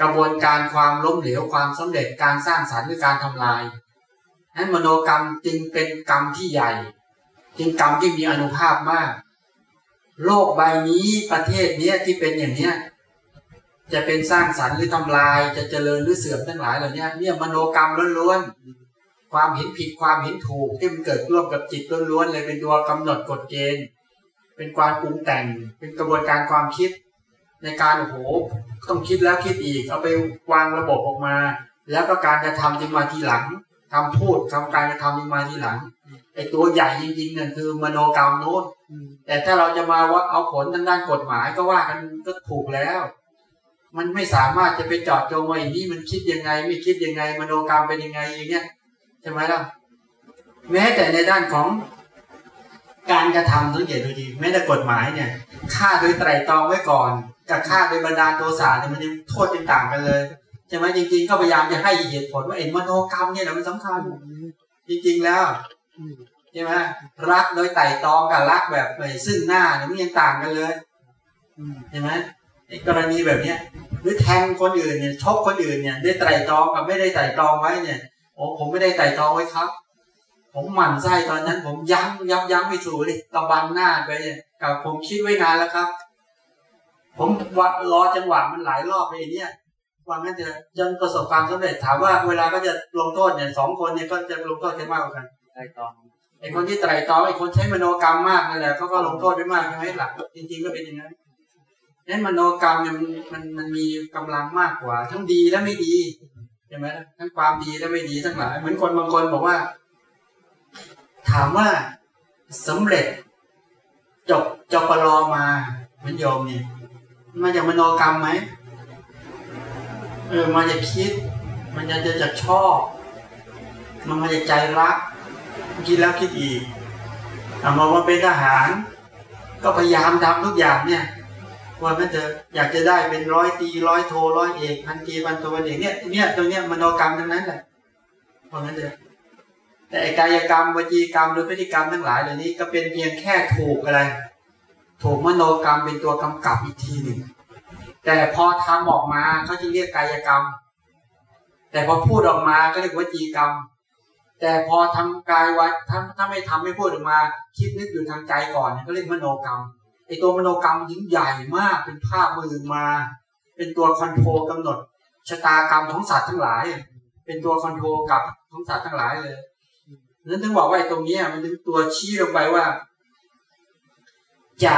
กระบวนการความล้มเหลวความสำเร็จการสร้างสรรค์หรือการทำลายนั้นมโนกรรมจึงเป็นกรรมที่ใหญ่ จึงกรรมที่มีอนุภาพมาก โลกใบนี้ประเทศเนี้ยที่เป็นอย่างเนี้ยจะเป็นสร้างสรรค์หรือทำลาย จะเจริญหรือเสื่อมทั้งหลายเหล่านี้เนี่ยมโนกรรมล้วนๆ ความเห็นผิดความเห็นถูกที่มันเกิดร่วมกับจิตล้วนๆเลยเป็นตัวกำหนดกฎเกณฑ์ เป็นความปรุงแต่ง เป็นกระบวนการความคิด ในการโอ้โหต้องคิดแล้วคิดอีกเอาไปวางระบบออกมา แล้วก็การกระทำจึงมาทีหลังคำพูดคำการกระทำจึงมาทีหลังไอ้ตัวใหญ่จริงๆนั่นคือมโนกรรมโน้นแต่ถ้าเราจะมาว่าเอาผลทางด้านกฎหมายก็ว่ากันก็ถูกแล้ว มันไม่สามารถจะไปจอดจงว่าอย่างนี้มันคิดยังไง ไม่คิดยังไง มโนกรรมเป็นยังไงอย่างเงี้ย ใช่ไหมล่ะ แม้แต่ในด้านของการกระทำสังเกตดูดีแม้แต่กฎหมายเนี่ยฆ่าโดยไตร่ตรองไว้ก่อนกับฆ่าโดยบันดาโทสะเนี่ยมันยังโทษยังต่างกันเลยใช่ไหมจริง ๆ ก็พยายามจะให้เหตุผลว่าเอ็นมโนกรรมเนี่ยแหละมันสำคัญจริง ๆแล้วใช่ไหมรักโดยไตร่ตรองกับรักแบบไอ้ซึ่งหน้าเนี่ยมันยังต่างกันเลยใช่ไหมไอ้กรณีแบบเนี้ยหรือแทงคนอื่นเนี่ยชกคนอื่นเนี่ยได้ไตร่ตรองกับไม่ได้ไตร่ตรองไว้เนี่ย โอ้ผมไม่ได้ไตร่ตรองไว้ครับ ผมหมั่นไส้ตอนนั้น ผมยั้งยั้งยั้งไม่ถูกเลยตะบันหน้าไปเนี่ยกับผมคิดไว้นานแล้วครับ ผมว่ารอจังหวะมันหลายรอบเลยเนี่ยว่างั้นจะจนประสบความสำเร็จถามว่าเวลาก็จะลงโทษเนี่ยสองคนเนี่ยก็จะลงโทษกันมากกว่ากันไตรตรองไอ้คนที่ไตร่ตรองไอ้คนใช้มโนกรรมมากนั่นแหละเขาก็ลงโทษได้มากใช่ไหมหลักจริงๆก็เป็นอย่างนั้นนั้นมโนกรรมเนี่ยมันมันมันมีกำลังมากกว่า ทั้งดีและไม่ดีใช่ไหมทั้งความดีและไม่ดีทั้งหลายเหมือนคนบางคนบอกว่า ถามว่าสำเร็จ จบจปรมาเหมือนโยมเนี่ยมาจากมโนกรรมไหมเออมาจากคิด มันจะจะจากชอบ มันมาจากใจรักคิดแล้วคิดอีกเอามาว่าเป็นทหาร ก็พยายามทำทุกอย่างเนี่ย ว่ามันจะอยากจะได้เป็นร้อยตีร้อยโทร้อยเอกพันตีพันโทพันเอกเนี่ยเนี่ยตรงเนี้ยมโนกรรมทั้งนั้นแหละเพราะงั้นเถอะแต่กายกรรมวจีกรรมหรือพฤติกรรมทั้งหลายเหล่านี้ก็เป็นเพียงแค่ถูกอะไร ถูกมโนกรรมเป็นตัวกำกับอีกทีหนึ่งแต่พอทำออกมาเขาจะเรียกกายกรรม แต่พอพูดออกมาก็เรียกวจีกรรม แต่พอทำกายไว้ถ้าถ้าไม่ทำไม่พูดออกมา คิดนึกอยู่ทางใจก่อนก็เรียกมโนกรรม ไอตัวมโนกรรมยิ่งใหญ่มากเป็นภาพมือมา เป็นตัว control กำหนดชะตากรรมของสัตว์ทั้งหลาย เป็นตัว control กับของสัตว์ทั้งหลายเลยนั้นถึงบอกว่าไอ้ตรงนี้มันเป็นตัวชี้ลงไปว่า จะ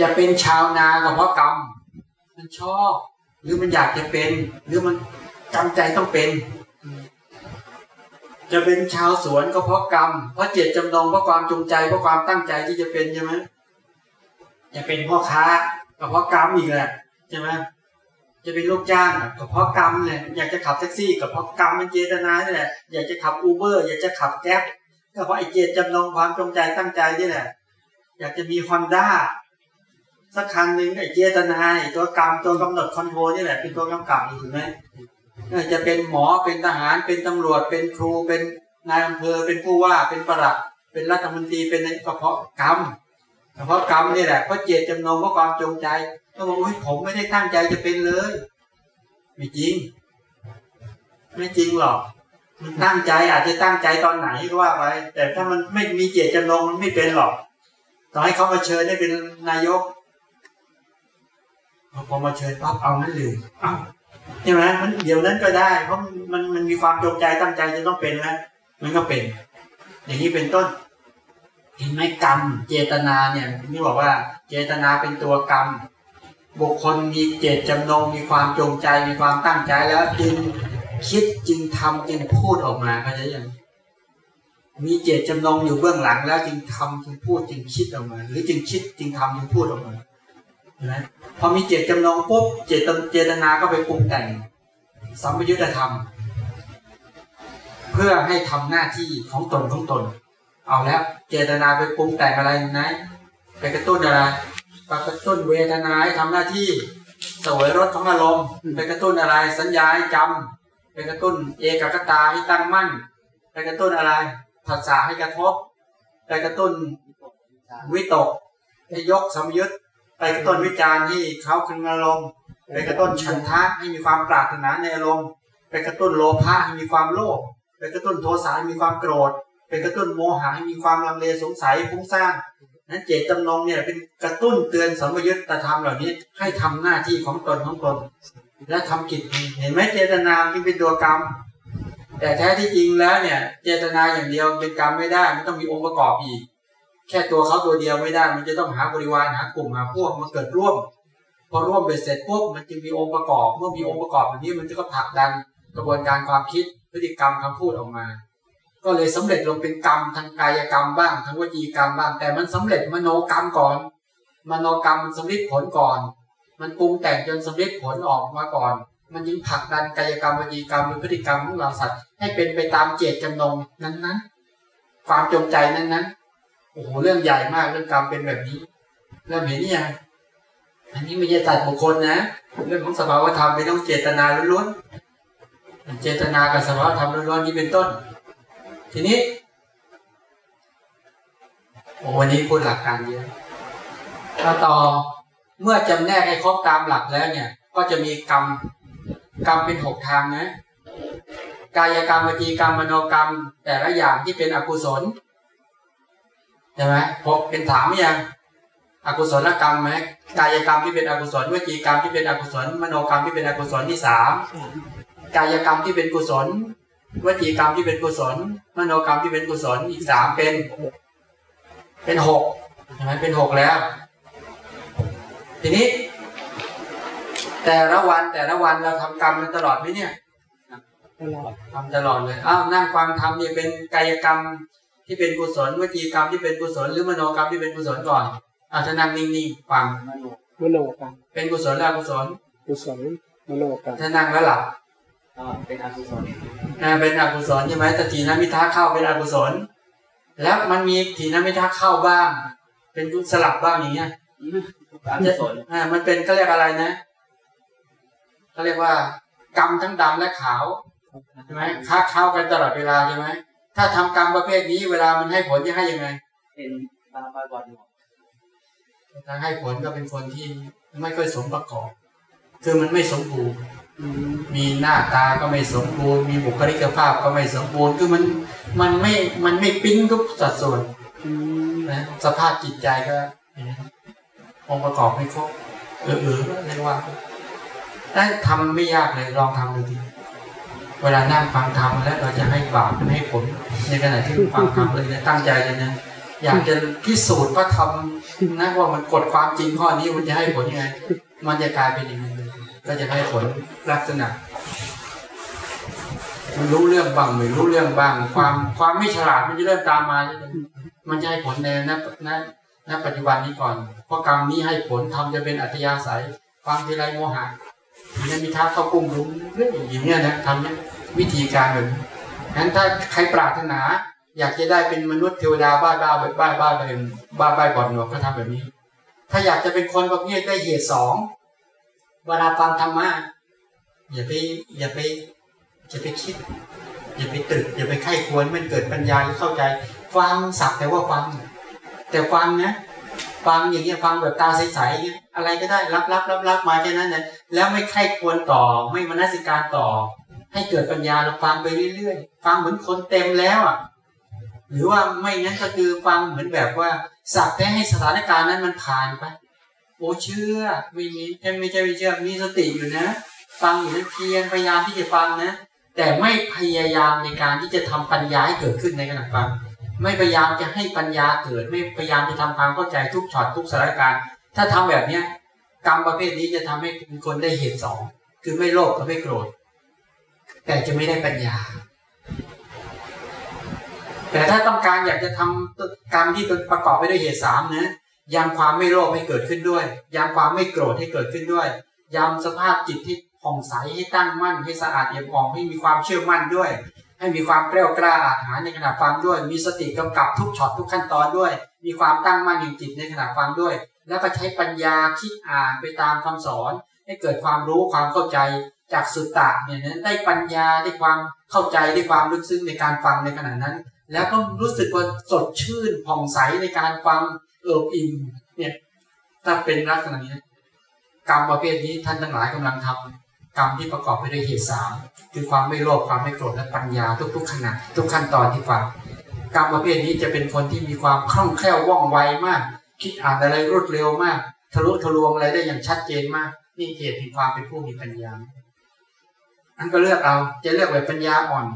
จะเป็นชาวนาก็เพราะกรรม มันชอบ หรือมันอยากจะเป็น หรือมันจำใจต้องเป็น จะเป็นชาวสวนก็เพราะกรรม เพราะเจตจำนงเพราะความจงใจเพราะความตั้งใจที่จะเป็นใช่ไหมจะเป็นพ่อค้าก็เพราะกรรมอีกแหละใช่ไหมจะเป็นลูกจ้างก็เพราะกรรมเนี่ยอยากจะขับแท็กซี่ก็เพราะกรรมมันเจตนานี่แหละอยากจะขับอูเบอร์อยากจะขับแก๊ปก็เพราะไอเจตจำนงความจงใจตั้งใจนี่แหละอยากจะมีฮอนด้าสักคันหนึ่งไอเจตนาไอตัวกรรมตัวกำหนดคอนโทรลนี่แหละเป็นตัวกำกับอยู่ถูกไหม จะเป็นหมอเป็นทหารเป็นตำรวจเป็นครูเป็นนายอำเภอเป็นผู้ว่าเป็นประหลัดเป็นรัฐมนตรีเป็นกระเพาะกรรมกระเพาะกรรมนี่แหละเพราะเจตจำนงเพราะความจงใจก็บอกว่าผมไม่ได้ตั้งใจจะเป็นเลย ไม่จริง ไม่จริงหรอก มันตั้งใจอาจจะตั้งใจตอนไหนก็ว่าไปแต่ถ้ามันไม่มีเจตจำนงมันไม่เป็นหรอกต่อให้เขามาเชิญได้เป็นนายกพอมาเชิญปั๊บเอานั่นเลยเอา ใช่ไหมมันเดี๋ยวนั้นก็ได้ เพราะมันมันมีความจงใจตั้งใจจะต้องเป็นแล้วมันก็เป็น อย่างนี้เป็นต้นเห็นไหมกรรม เจตนาเนี่ยนี่บอกว่า เจตนาเป็นตัวกรรม บุคคลมีเจตจำนงมีความจงใจมีความตั้งใจแล้วจึงคิดจึงทำจึงพูดออกมาเข้าใจยังมีเจตจำนงอยู่เบื้องหลังแล้วจึงทำจึงพูดจึงคิดออกมา หรือจึงคิดจึงทำจึงพูดออกมา นไหมพอมีเจตจำนงปุ๊บเจตเจตนาก็ไปปรุงแต่งสัมปยุตธรรม เพื่อให้ทำหน้าที่ของตนของตน เอาแล้วเจตนาไปปรุงแต่งอะไรนะไปกระตุ้นอะไรไปกระตุ้นเวทนาให้ทำหน้าที่เสวยรสของอารมณ์ไปกระตุ้นอะไรสัญญาให้จำไปกระตุ้นเอกคตาให้ตั้งมั่น ไปกระตุ้นอะไรผัสสะให้กระทบ ไปกระตุ้นวิตกให้ยกสมยุตไป กระตุ้นวิจารณ์ที่เขาคืนอารมณ์ไปกระตุ้นฉันทะให้มีความปรารถนาในอารมณ์ไปกระตุ้นโลภะให้มีความโลภไปกระตุ้นโทสะให้มีความโกรธไปกระตุ้นโมหะให้มีความลังเลสงสัยฟุ้งซ่านนั้นเจตจำนงเนี่ยเป็นกระตุ้นเตือนสมยุตธรรมเหล่านี้ ให้ทำหน้าที่ของตนของตน และทำกิจเห็นไหมเจตนาที่เป็นตัวกรรม แต่แท้ที่จริงแล้วเนี่ย เจตนาอย่างเดียวเป็นกรรมไม่ได้มันต้องมีองค์ประกอบอีก แค่ตัวเขาตัวเดียวไม่ได้ มันจะต้องหาบริวารหากลุ่มหาพวกมาเกิดร่วม พอร่วมไปเสร็จปุ๊บมันจึงมีองค์ประกอบ เมื่อมีองค์ประกอบแบบนี้มันจะก็ผลักดันกระบวนการความคิดพฤติกรรมคำพูดออกมา ก็เลยสำเร็จลงเป็นกรรมทางกายกรรมบ้างทางวจีกรรมบ้างแต่มันสำเร็จมโนกรรมก่อน มโนกรรมมันสำเร็จผลก่อน มันปรุงแต่งจนสำเร็จผลออกมาก่อน มันยิงผลักดันกายกรรมวจีกรรมหรือพฤติกรรมของเราสัตว์ให้เป็นไปตามเจตจำนงนั้นๆความจงใจนั้นๆ โอ้โหเรื่องใหญ่มากเรื่องกรรมเป็นแบบนี้เริ่มเห็นนี่ยังอันนี้ไม่ใช่ตัดบุคคลนะ เรื่องของสภาวธรรมเป็นต้องเจตนาล้วนๆเจตนากับสภาวธรรมล้วนๆนี้เป็นต้น ทีนี้โอ้วันนี้พูดหลักการเยอะถ้าต่อเมื่อจำแนกให้ครบตามหลักแล้วเนี่ย ก็จะมีกรรมกรรมเป็นหกทางนะกายกรรมวจีกรรมมโนกรรม แต่ละอย่างที่เป็นอกุศล ใช่ไหมพบเป็นถามยังอกุศลกรรมไหมกายกรรมที่เป็นอกุศลวจีกรรมที่เป็นอกุศลมโนกรรมที่เป็นอกุศลที่สามกายกรรมที่เป็นกุศลวจีกรรมที่เป็นกุศล มโนกรรมที่เป็นกุศลอีกสามเป็น เป็นหกใช่ไหมเป็นหกแล้ว ทีนี้ แต่ละวันแต่ละวันเราทำกรรมกันตลอดไหมเนี่ยตลอดทำตลอดเลยอ้าวนั่งฟังทำเนี่ยเป็นกายกรรม ที่เป็นกุศลวจีกรรมที่เป็นกุศลหรือมโนกรรมที่เป็นกุศลก่อนอาจจะนั่งนิ่งๆฟังมโนมโนกรรมเป็นกุศลหรืออกุศลกุศลมโนกรรมถ้านั่งแล้วหลับก็เป็นอกุศลอ่าเป็นอกุศลใช่ไหมแต่ทีนมิทาเข้าเป็นอกุศล แล้วมันมีทีนมิทาเข้าบ้าง เป็นกุศลบ้างอย่างเงี้ยอกุศลอ่ามันเป็นเขาเรียกอะไรนะเขาเรียกว่ากรรมทั้งดำและขาวใช่ไหมค้าเข้ากันตลอดเวลาใช่ไหม ถ้าทำกรรมประเภทนี้ เวลามันให้ผลจะให้ยังไง เป็นบาบาบอลถ้าให้ผลก็เป็นคนที่ไม่ค่อยสมประกอบ คือมันไม่สมบูรณ์อืมมีหน้าตาก็ไม่สมบูรณ์ มีบุคลิกภาพก็ไม่สมบูรณ์ คือมันมันไม่มันไม่ปิ้งทุกสัดส่วนอืมนะสภาพจิตใจก็อย่างนี้องค์ประกอบไม่ครบเออเออเรียกว่าแต่ทำไม่ยากเลยลองทำดูดิ เวลานั่งฟังธรรมแล้วเราจะให้บาปให้ผลในขณะที่ฟังธรรมเลยนะตั้งใจเลยนะอยากจะพิสูจน์ว่าทำนะว่ามันกดความจริงข้อนี้มันจะให้ผลยังไง มันจะกลายเป็นอย่างนั้นเลยก็จะให้ผลลักษณะ มันรู้เรื่องบ้างไม่รู้เรื่องบ้าง ความความไม่ฉลาดมันจะเริ่มตามมาแล้วมันจะให้ผลในณณณปัจจุบันนี้ก่อน เพราะกรรมนี้ให้ผลทำจะเป็นอัธยาศัย ความทีไรโมหะ มันมีท้าเข้ากุ้มรุมเรื่องอย่างเงี้ยนะทำเนี่ยวิธีการแบบนั้นถ้าใครปรารถนา อยากจะได้เป็นมนุษย์เทวดาบ้าบ้าแบบบ้าบ้าแบบบ้าบ้าบอดหนวกก็ทำแบบนี้ ถ้าอยากจะเป็นคนประเภทได้เหตุสองเวลาฟังธรรมะอย่าไปอย่าไปอย่าไปคิด อย่าไปตึก อย่าไปไข้ควรมันเกิดปัญญาหรือเข้าใจ ฟังสักแต่ว่าฟัง แต่ฟังนะ ฟังอย่างเงี้ยฟังแบบตาใสๆอย่างเงี้ยอะไรก็ได้รับรับรับรับมาแค่นั้นนะแล้วไม่ไข้ควรต่อไม่มนสิการต่อ ให้เกิดปัญญาเราฟังไปเรื่อยๆ ฟังเหมือนคนเต็มแล้วอะหรือว่าไม่งั้นก็คือฟังเหมือนแบบว่าสักแต่ให้สถานการณ์นั้นมันผ่านไปโอ้เชื่อไม่มีแค่ไม่ใช่ไม่เชื่อมีสติอยู่นะ ฟังอยู่นะเพียรพยายามที่จะฟังนะ แต่ไม่พยายามในการที่จะทำปัญญาให้เกิดขึ้นในขณะฟัง ไม่พยายามจะให้ปัญญาเกิด ไม่พยายามจะทำความเข้าใจทุกช็อตทุกสถานการณ์ ถ้าทำแบบเนี้ยกรรมประเภทนี้จะทำให้คนได้เหตุสอง คือไม่โลภกับไม่โกรธ แต่จะไม่ได้ปัญญา แต่ถ้าต้องการอยากจะทำกรรมที่ประกอบไปด้วยเหตุสามนะยังความไม่โลภให้เกิดขึ้นด้วยยังความไม่โกรธให้เกิดขึ้นด้วยยังสภาพจิตที่ผ่องใสให้ตั้งมั่นให้สะอาดเอี่ยมอ่องให้มีความเชื่อมั่นด้วย ให้มีความเกล้ากล้าอาถรรในขณะฟังด้วย มีสติกำกับทุกช็อตทุกขั้นตอนด้วย มีความตั้งมั่นแห่งจิตในขณะฟังด้วย แล้วก็ใช้ปัญญาคิดอ่านไปตามคำสอน ให้เกิดความรู้ความเข้าใจจากสุตตะเนี่ยนั้นได้ปัญญาได้ความเข้าใจได้ความลึกซึ้งในการฟังในขณะนั้น แล้วก็รู้สึกว่าสดชื่นผ่องใสในการฟังเอิบอิ่มเนี่ยถ้าเป็นลักษณะนี้กรรมประเภทนี้ท่านทั้งหลายกำลังทำ กรรมที่ประกอบไปด้วยเหตุสามคือความไม่โลภความไม่โกรธและปัญญาทุก ๆ ขณะทุกขั้นตอนที่ฟังกรรมประเภทนี้จะเป็นคนที่มีความคล่องแคล่วว่องไวมาก คิดอ่านอะไรรวดเร็วมากทะลุทะลวงอะไรได้อย่างชัดเจนมาก นี่เหตุแห่งความเป็นผู้มีปัญญาอันก็เลือกเอาจะเลือกแบบปัญญาอ่อน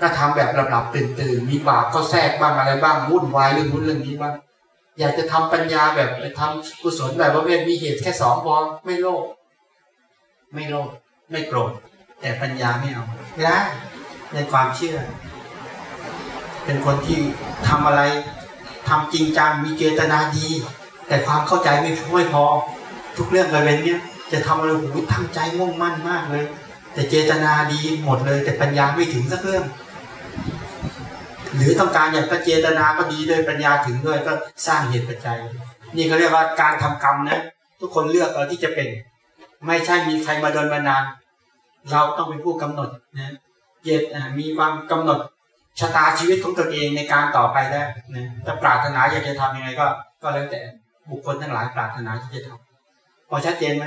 ก็ทำแบบหลับๆตื่นๆมีบาปก็แทรกบ้างอะไรบ้างวุ่นวายเรื่องนู้นเรื่องนี้บ้างอยากจะทำปัญญาแบบทำกุศลแบบประเภทมีเหตุแค่สองพอไม่โลภ ไม่โลภไม่โกรธแต่ปัญญาไม่เอาไม่ได้ในความเชื่อ เป็นคนที่ทำอะไรทำจริงจังมีเจตนาดี แต่ความเข้าใจไม่ไม่พอ ทุกเรื่องเลยเป็นเนี้ยจะทำอะไรโอ้โหตั้งใจมุ่งมั่นมากเลย แต่เจตนาดีหมดเลย แต่ปัญญาไม่ถึงสักเรื่อง หรือต้องการอยากจะเจตนาก็ดีด้วยปัญญาถึงด้วยก็สร้างเหตุปัจจัย นี่เขาเรียกว่าการทำกรรมนะ ทุกคนเลือกเอาที่จะเป็น ไม่ใช่มีใครมาดนบันดาลเราต้องเป็นผู้กำหนดนะเจตมีความกำหนดชะตาชีวิตของตนเองในการต่อไปได้นะถ้าปรารถนาอยากจะทำยังไงก็ ก็แล้วแต่บุคคลทั้งหลายปรารถนาที่จะทำพอชัดเจนไหม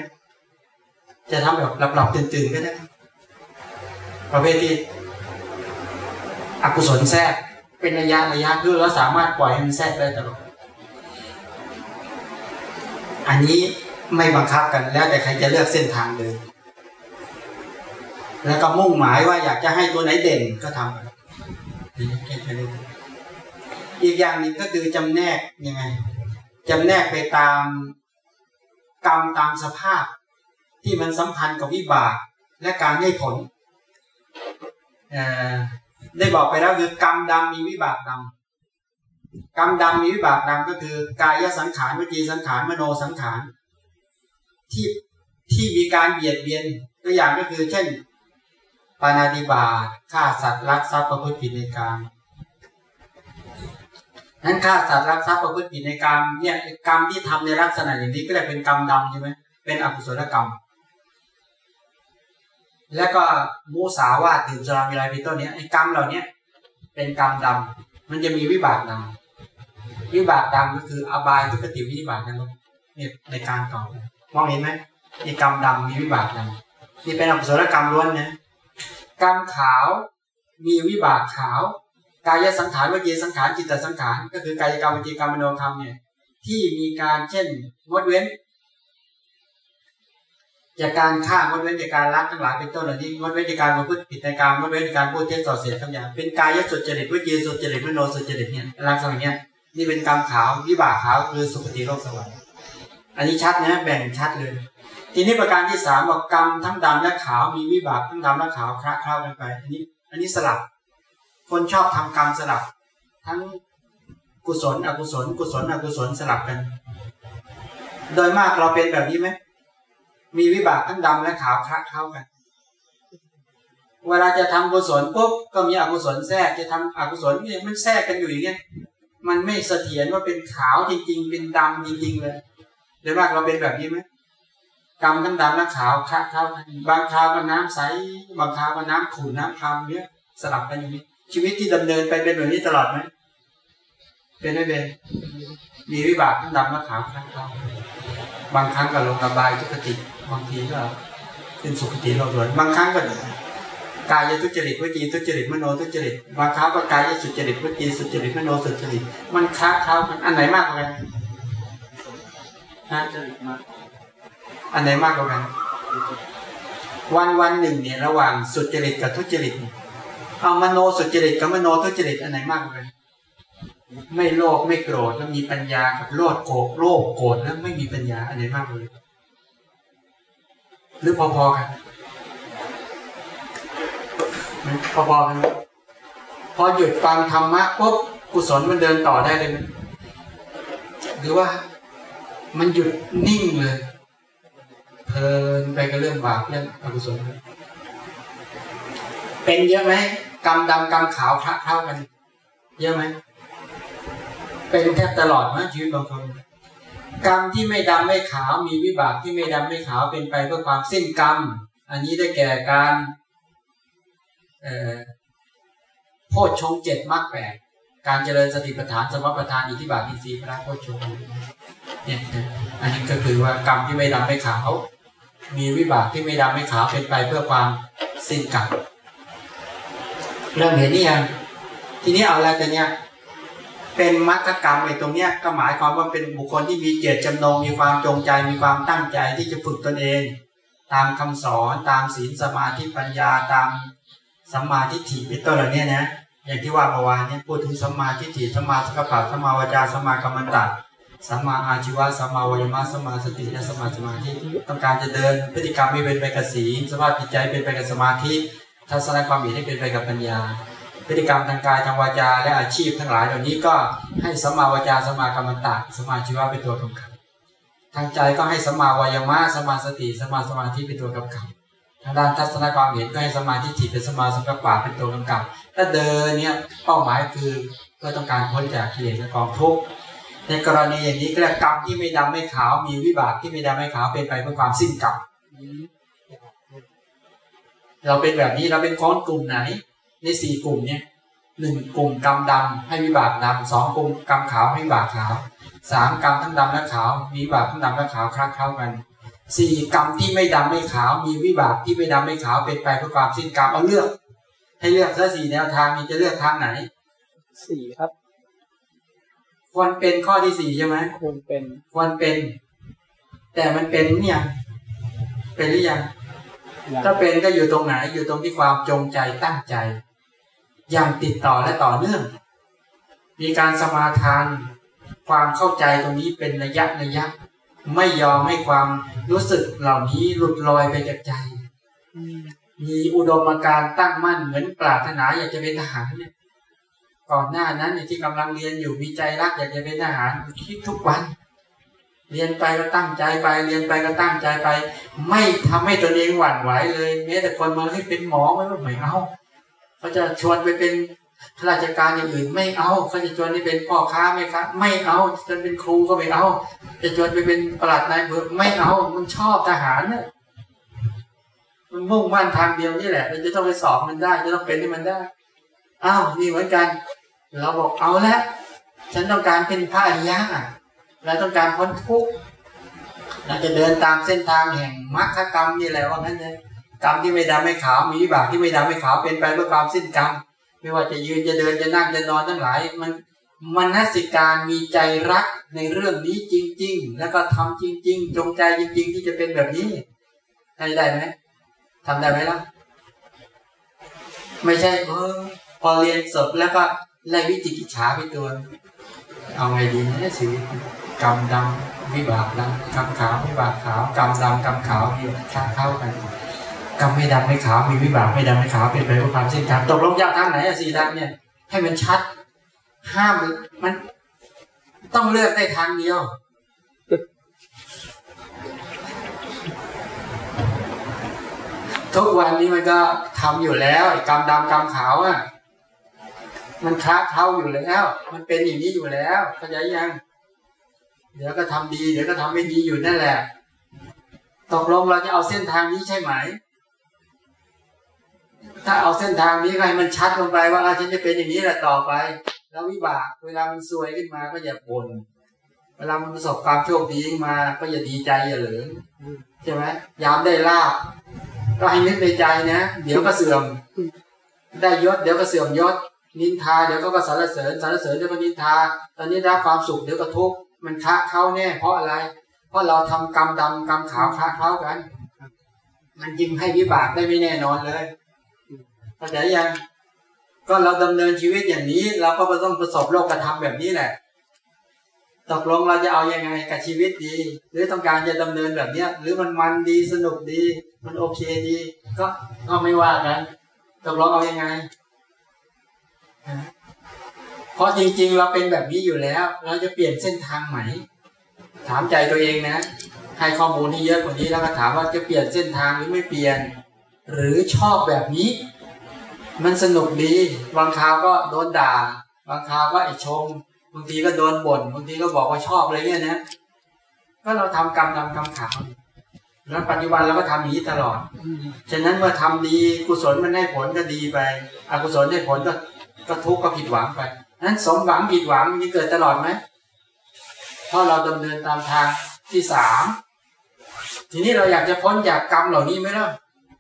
จะทำแบบหลับๆตื่นๆก็ได้ประเภทที่อกุศลแทรกเป็นระยะระยะคือเราสามารถปล่อยให้มันแทรกได้ตลอดอันนี้ ไม่บังคับกันแล้วแต่ใครจะเลือกเส้นทางเดินแล้วก็มุ่งหมายว่าอยากจะให้ตัวไหนเด่นก็ทำอีกอย่างหนึ่งก็คือจำแนกยังไงจำแนกไปตามกรรมตามสภาพ ที่มันสัมพันธ์กับวิบากและการให้ผลได้บอกไปแล้วคือกรรมดำมีวิบากดำกรรมดำมีวิบากดำก็คือกายสังขารวิจีสังขารมโนสังขาร ที่ที่มีการเบียดเบียนตัวอย่างก็คือ เช่น ปานาติบาฆ่าสัตว์รักทรัพย์ประพฤติผิดในกรรมนั้นฆ่าสัตว์รักทรัพย์ประพฤติผิดในกรรมเนี่ยกรรมที่ทำในลักษณะอย่างนี้ก็เรียเป็นกรรมดำใช่ไหมเป็นอกุศลกรรม แล้วก็มูสาวาตื่นสลามีอะไรเป็นต้นเนี้ยไอ้กรรมเหล่านี้เป็นกรรมดำมันจะมีวิบากดำวิบากดำก็คืออบายทุกติวิบากนรกเนี่ยในการต่อ มองเห็นไหมไอ้กรรมดำมีวิบากดำนี่เป็นอกุศลกรรมล้วนเนี่ยกรรมขาวมีวิบากขาวกายสังขารวิจีสังขารจิตตสังขารก็คือกายกรรมวิจีกรรมมโนกรรมเนี่ยที่มีการเช่นงดเว้นจากการฆ่างดเว้นจากการรักทั้งหลายเป็นต้นเหล่านี้งดเว้นจากการประพฤติผิดในการงดเว้นจากการพูดเท็จส่อเสียดคำหยาบเป็นกายสุจริตวิจีสุจริตมโนสุจริตเนี่ยลักษณะเนี้ยนี่เป็นกรรมขาววิบากขาวคือสุคติโลกสวรรค์ อันนี้ชัดนะแบ่งชัดเลย ทีนี้ประการที่สามบอกกรรมทั้งดำและขาวมีวิบากทั้งดำและขาวคละเคล้ากันไป อันนี้ อันนี้สลับ คนชอบทำกรรมสลับ ทั้งกุศลอกุศล กุศลอกุศลสลับกัน โดยมากเราเป็นแบบนี้ไหมมีวิบากทั้งดำและขาวคละเคล้ากัน เวลาจะทำกุศลปุ๊บก็มีอกุศลแทรกจะทำอกุศลเนี่ยมันแทรกกันอยู่อย่างเงี้ยมันไม่เสถียรว่าเป็นขาวจริง ๆ เป็นดำจริง ๆ เลย โดยวมากเราเป็นแบบนี้ไหมกรรมทั้งดำและขาวคละเคล้าบางคราวก็น้ำใสบางคราวก็น้ำขุ่นน้ำคำเนี้ยสลับกันอย่างนี้ ชีวิตที่ดำเนินไปเป็นแบบนี้ตลอดไหมเป็นไม่เป็นมีวิบากทั้งดำและขาวคละเคล้าบางครั้งก็ลงระบายทุกติบางทีก็ขึ้นสุขติโลกสวยบางครั้งก็กายทุจริตวจีทุจริตมโนทุจริตบางครั้งก็กายสุจริตวจีสุจริตมโนสุจริตมันค้าเข้ากันอันไหนมากกว่ากัน ฮะจริตมากอันไหนมากกว่ากัน วันวันหนึ่งเนี่ยระหว่างสุจริตกับทุจริตเอามโนสุจริตกับมโนทุจริตอันไหนมากกว่ากันไม่โลภไม่โกรธแล้วมีปัญญากับโลภโกรธโลภโกรธแล้วไม่มีปัญญาอันไหนมากกว่าหรือพอๆกันพอๆกันพอหยุดฟังธรรมะปุ๊บกุศลมันเดินต่อได้เลยหรือว่า มันหยุดนิ่งเลยเพลินไปกับเรื่องบาปเรื่องอกุศลเป็นเยอะไหมกรรมดำกรรมขาวคละเข้ากัน เยอะไหมเป็นแทบตลอดนะชีวิตบางคนกรรมที่ไม่ดำไม่ขาวมีวิบากที่ไม่ดำไม่ขาวเป็นไปเพื่อความสิ้นกรรม อันนี้ได้แก่การเอ่อโพชฌงเจ็ดมรรคแปดการเจริญสติปัฏฐานสมปัฏฐานอิทธิบาทอินทรีย์พระโพชฌงค์ เนี่ยนะอันนี้ก็คือว่ากรรมที่ไม่ดำไม่ขาว มีวิบากที่ไม่ดำไม่ขาวเป็นไปเพื่อความสิ้นกรรมเริ่มเห็นนี่ยังทีนี้เอาอะไรแต่เนี้ยเป็นมรรคกรรมไอ้ตรงเนี้ยก็หมายความว่าเป็นบุคคลที่มีเจตจำนงมีความจงใจมีความตั้งใจที่จะฝึกตนเอง ตามคำสอนตามศีลสมาธิปัญญาตามสัมมาทิฏฐิเป็นต้นเหล่านี้นะอย่างที่ว่าเมื่อวานเนี่ยพูดถึงสัมมาทิฏฐิสัมมาสังกัปปะสัมมาวจาสัมมากัมมันตะ สัมมาอาชีวะสัมมาวายามะสัมมาสติและสัมมาสมาธิต้องการจะเดิน พฤติกรรมไม่เป็นไปกับศีลสภาพจิตใจเป็นไปกับสมาธิทัศนคความเห็นให้เป็นไปกับปัญญา พฤติกรรมทางกายทางวาจาและอาชีพทั้งหลายเหล่านี้ก็ให้สัมมาวาจาสัมมากัมมันตะสัมมาชีวะเป็นตัวกำกับทางใจก็ให้สัมมาวายามะสัมมาสติสัมมาสมาธิเป็นตัวกำกับทางด้านทัศนความเห็นก็ให้สมาธิจิตเป็นสมาสังกัปปะเป็นตัวกำกับถ้าเดินเนี่ยเป้าหมายคือเพื่อต้องการพ้นจากกิเลสและกองทุกข์ ในกรณีอย่างนี้ก็เรียกกรรมที่ไม่ดำไม่ขาวมีวิบากที่ไม่ดำไม่ขาวเป็นไปเพื่อความสิ้นกรรมเราเป็นแบบนี้เราเป็นค้อนกลุ่มไหน ในสี่กลุ่มเนี่ยหนึ่งกลุ่มกรรมดำให้วิบากดำสองกลุ่มกรรมขาวให้วิบากขาวสามกรรมทั้งดำและขาวมีวิบากทั้งดำและขาวคลักเข้ากันสี่กรรมที่ไม่ดำไม่ขาว มีวิบากที่ไม่ดำไม่ขาวเป็นไปเพื่อความสิ้นกรรมเอาเลือก ให้เลือกซะสี่แนวทางนี้จะเลือกทางไหนสี่ครับ ควรเป็นข้อที่สี่ใช่ไหมควรเป็น ควรเป็น แต่มันเป็นเนี่ยเป็นหรือยังอย่างถ้าเป็นก็อยู่ตรงไหนอยู่ตรงที่ความจงใจตั้งใจ อย่างติดต่อและต่อเนื่อง มีการสมาทานความเข้าใจตรงนี้เป็นระยะระยะ ไม่ยอมให้ความรู้สึกเหล่านี้หลุดลอยไปจากใจ มีอุดมการณ์ตั้งมั่นเหมือนปรารถนาอยากจะเป็นทหารเนี่ย ก่อนหน้านั้นที่กำลังเรียนอยู่มีใจรักอยากจะเป็นทหารคิดทุกวัน เรียนไปก็ตั้งใจไป เรียนไปก็ตั้งใจไป ไม่ทำให้ตนเองหวั่นไหวเลยแม้แต่คนมาให้เป็นหมอไม่ไม่เอาเขาจะชวนไปเป็นข้าราชการอย่างอื่นไม่เอาเขาจะชวนให้เป็นพ่อค้าไม่ค้าไม่เอาจะเป็นครูก็ไม่เอาจะชวนไปเป็นประหลัดนายอำเภอไม่เอามันชอบทหารเนี่ยมันมุ่งมั่นทางเดียวนี่แหละเราจะต้องไปสอบมันได้จะต้องเป็นให้มันได้อ้าวนี่เหมือนกัน เราบอกเอาละฉันต้องการเป็นพระอริยะเราต้องการพ้นทุกข์เราจะเดินตามเส้นทางแห่งมรรคกรรมนี่แหละว่างั้นเลยกรรมที่ไม่ดำไม่ขาวมีวิบากที่ไม่ดำไม่ขาวเป็นไปเพื่อความสิ้นกรรมไม่ว่าจะยืนจะเดินจะนั่งจะนอนทั้งหลาย มันมนสิการมีใจรักในเรื่องนี้จริง ๆ แล้วก็ทำจริง ๆ จงใจจริง ๆ ที่จะเป็นแบบนี้ให้ได้ไหมทำได้ไหมล่ะไม่ใช่เออพอเรียนจบแล้วก็ ไล่วิจิกิจฉาไปตัว เอาไงดีเนี่ยชีวิตกรรมดำวิบากดำกรรมขาววิบากขาวกรรมดำกรรมขาวมีค่าเข้ากันกรรมไม่ดำไม่ขาวมีวิบากไม่ดำไม่ขาวเป็นไปเพื่อความสิ้นทางตกลงยากทางไหนอะสี่ทางเนี่ยให้มันชัด ห้ามมันต้องเลือกได้ทางเดียวทุกวันนี้มันก็ทำอยู่แล้วกรรมดำกรรมขาวอะ มันค้าเข้าอยู่แล้ว มันเป็นอย่างนี้อยู่แล้วเข้าใจยัง เดี๋ยวก็ทำดี เดี๋ยวก็ทำไม่ดีอยู่นั่นแหละตกลงเราจะเอาเส้นทางนี้ใช่ไหม ถ้าเอาเส้นทางนี้ให้มันชัดลงไปว่าอาฉันจะเป็นอย่างนี้แหละต่อไป แล้ววิบาก เวลามันซวยขึ้นมาก็อย่าบ่นเวลามันประสบความโชคดีขึ้นมา ก็อย่าดีใจอย่าเหลิงใช่ไหมยามได้ลาบก็ให้นึกในใจนะ เดี๋ยวก็เสื่อม ได้ยศเดี๋ยวก็เสื่อมยศ นินทาเดี๋ยวก็สรรเสริญสรรเสริญเดี๋ยวก็นินทา ตอนนี้ได้ความสุขเดี๋ยวก็ทุกข์มันค้าเข้าแน่ เพราะอะไร เพราะเราทำกรรมดำกรรมขาวค้าเข้ากัน มันยิ่งให้วิบากได้ไม่แน่นอนเลยเข้าใจยัง ก็เราดำเนินชีวิตอย่างนี้ เราก็ต้องประสบโลกธรรมแบบนี้แหละตกลงเราจะเอายังไงกับชีวิตดี หรือต้องการจะดำเนินแบบเนี้ย หรือมันมันดีสนุกดี มันโอเคดี ก็ก็ไม่ว่ากันตกลงเอายังไง เพราะจริงๆ เราเป็นแบบนี้อยู่แล้ว เราจะเปลี่ยนเส้นทางไหม ถามใจตัวเองนะ ให้ข้อมูลที่เยอะกว่านี้แล้วก็ถามว่าจะเปลี่ยนเส้นทางหรือไม่เปลี่ยน หรือชอบแบบนี้ มันสนุกดี บางคราวก็โดนด่า บางคราวก็ไอชม บางทีก็โดนบ่น บางทีก็บอกว่าชอบอะไรเงี้ยนะ ก็เราทำกรรมทำกรรมขาวแล้วปัจจุบันเราก็ทำอย่างนี้ตลอด ฉะนั้นเมื่อทำดีกุศลมันให้ผลก็ดีไป อกุศลให้ผลก็ ก็ทุกข์ก็ผิดหวังไปนั้นสมหวังผิดหวังมันเกิดตลอดไหมเพราะเราดำเนินตามทางที่สามทีนี้เราอยากจะพ้นจากกรรมเหล่านี้ไหมล่ะ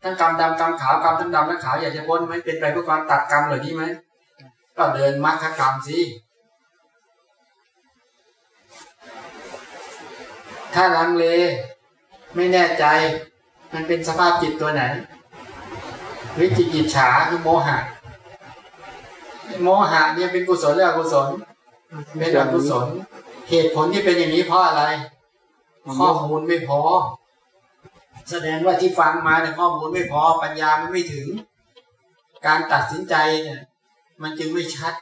ทั้งกรรมดำกรรมขาวกรรมทั้งดำและขาวอยากจะพ้นไหมเป็นไปเพื่อความตัดกรรมเหล่านี้ไหมก็เดินมรรคกรรมสิถ้าลังเล ไม่แน่ใจ มันเป็นสภาพจิตตัวไหน วิจิกิจฉาคือโมหะ โมหะเนี่ยเป็นกุศลหรืออกุศล เป็นอกุศล เหตุผลที่เป็นอย่างนี้เพราะอะไร ข้อมูลไม่พอ แสดงว่าที่ฟังมาเนี่ยข้อมูลไม่พอ ปัญญามันไม่ถึง การตัดสินใจเนี่ย มันจึงไม่ชัด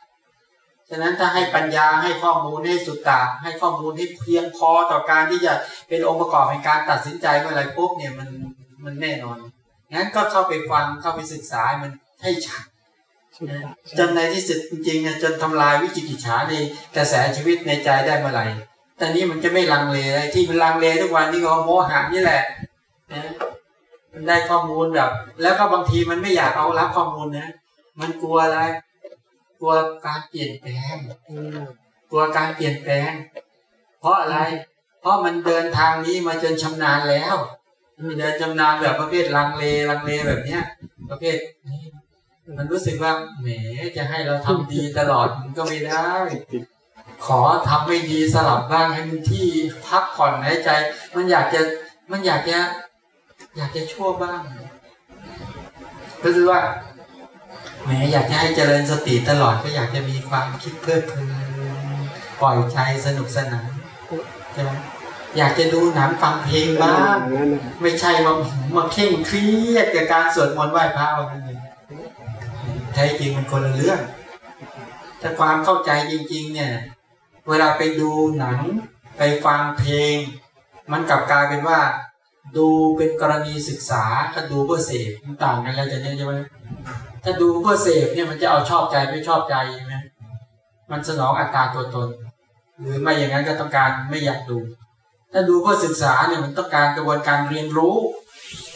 ฉะนั้นถ้าให้ปัญญาให้ข้อมูลให้สุดตาให้ข้อมูลที่เพียงพอต่อการที่จะเป็นองค์ประกอบในการตัดสินใจเมื่อไรปุ๊บเนี่ยมันมันแน่นอนงั้นก็เข้าไปฟังเข้าไปศึกษามันให้ชัด จนในที่สุดจริงๆเนี่ยจนทำลายวิจิกิจฉาในกระแสชีวิตในใจได้เมื่อไหร่แต่นี้มันจะไม่ลังเลเลยที่มันลังเลทุกวันนี่ก็โมหะนี่แหละนะมันได้ข้อมูลแบบ แล้วก็บางทีมันไม่อยากเอารับข้อมูลนะ มันกลัวอะไร กลัวการเปลี่ยนแปลงกลัวการเปลี่ยนแปลง เพราะอะไร เพราะมันเดินทางนี้มาจนชำนาญแล้วมันเดินชำนาญแบบประเภทลังเลลังเลแบบเนี้ย ประเภทนี้ มันรู้สึกว่าแหมจะให้เราทำดีตลอดมันก็ไม่ได้ ขอทำไม่ดีสลับบ้างให้มันที่พักผ่อนหายใจ มันอยากจะมันอยากจะ อยากจะชั่วบ้าง ก็คือว่าแหมอยากจะให้เจริญสติตลอดก็อยากจะมีความคิดเพลิดเพลินปล่อยใจสนุกสนานใช่ไหมอยากจะดูหนังฟังเพลงบ้างไม่ใช่มามาเข่งเครียดกับการสวดมนต์ไหว้พระวันนั้นเอง แท้จริงมันคนละเรื่อง ถ้าความเข้าใจจริง ๆ เนี่ย เวลาไปดูหนัง ไปฟังเพลง มันกลับกลายเป็นว่า ดูเป็นกรณีศึกษากับดูเพื่อเสพมันต่างกันแล้วจะเนี่ยใช่ไหมถ้าดูเพื่อเสพเนี่ยมันจะเอาชอบใจไม่ชอบใจใช่ไหมมันสนองอัตราตัวตน หรือไม่อย่างนั้นก็ต้องการไม่อยากดู ถ้าดูเพื่อศึกษาเนี่ยมันต้องการกระบวนการเรียนรู้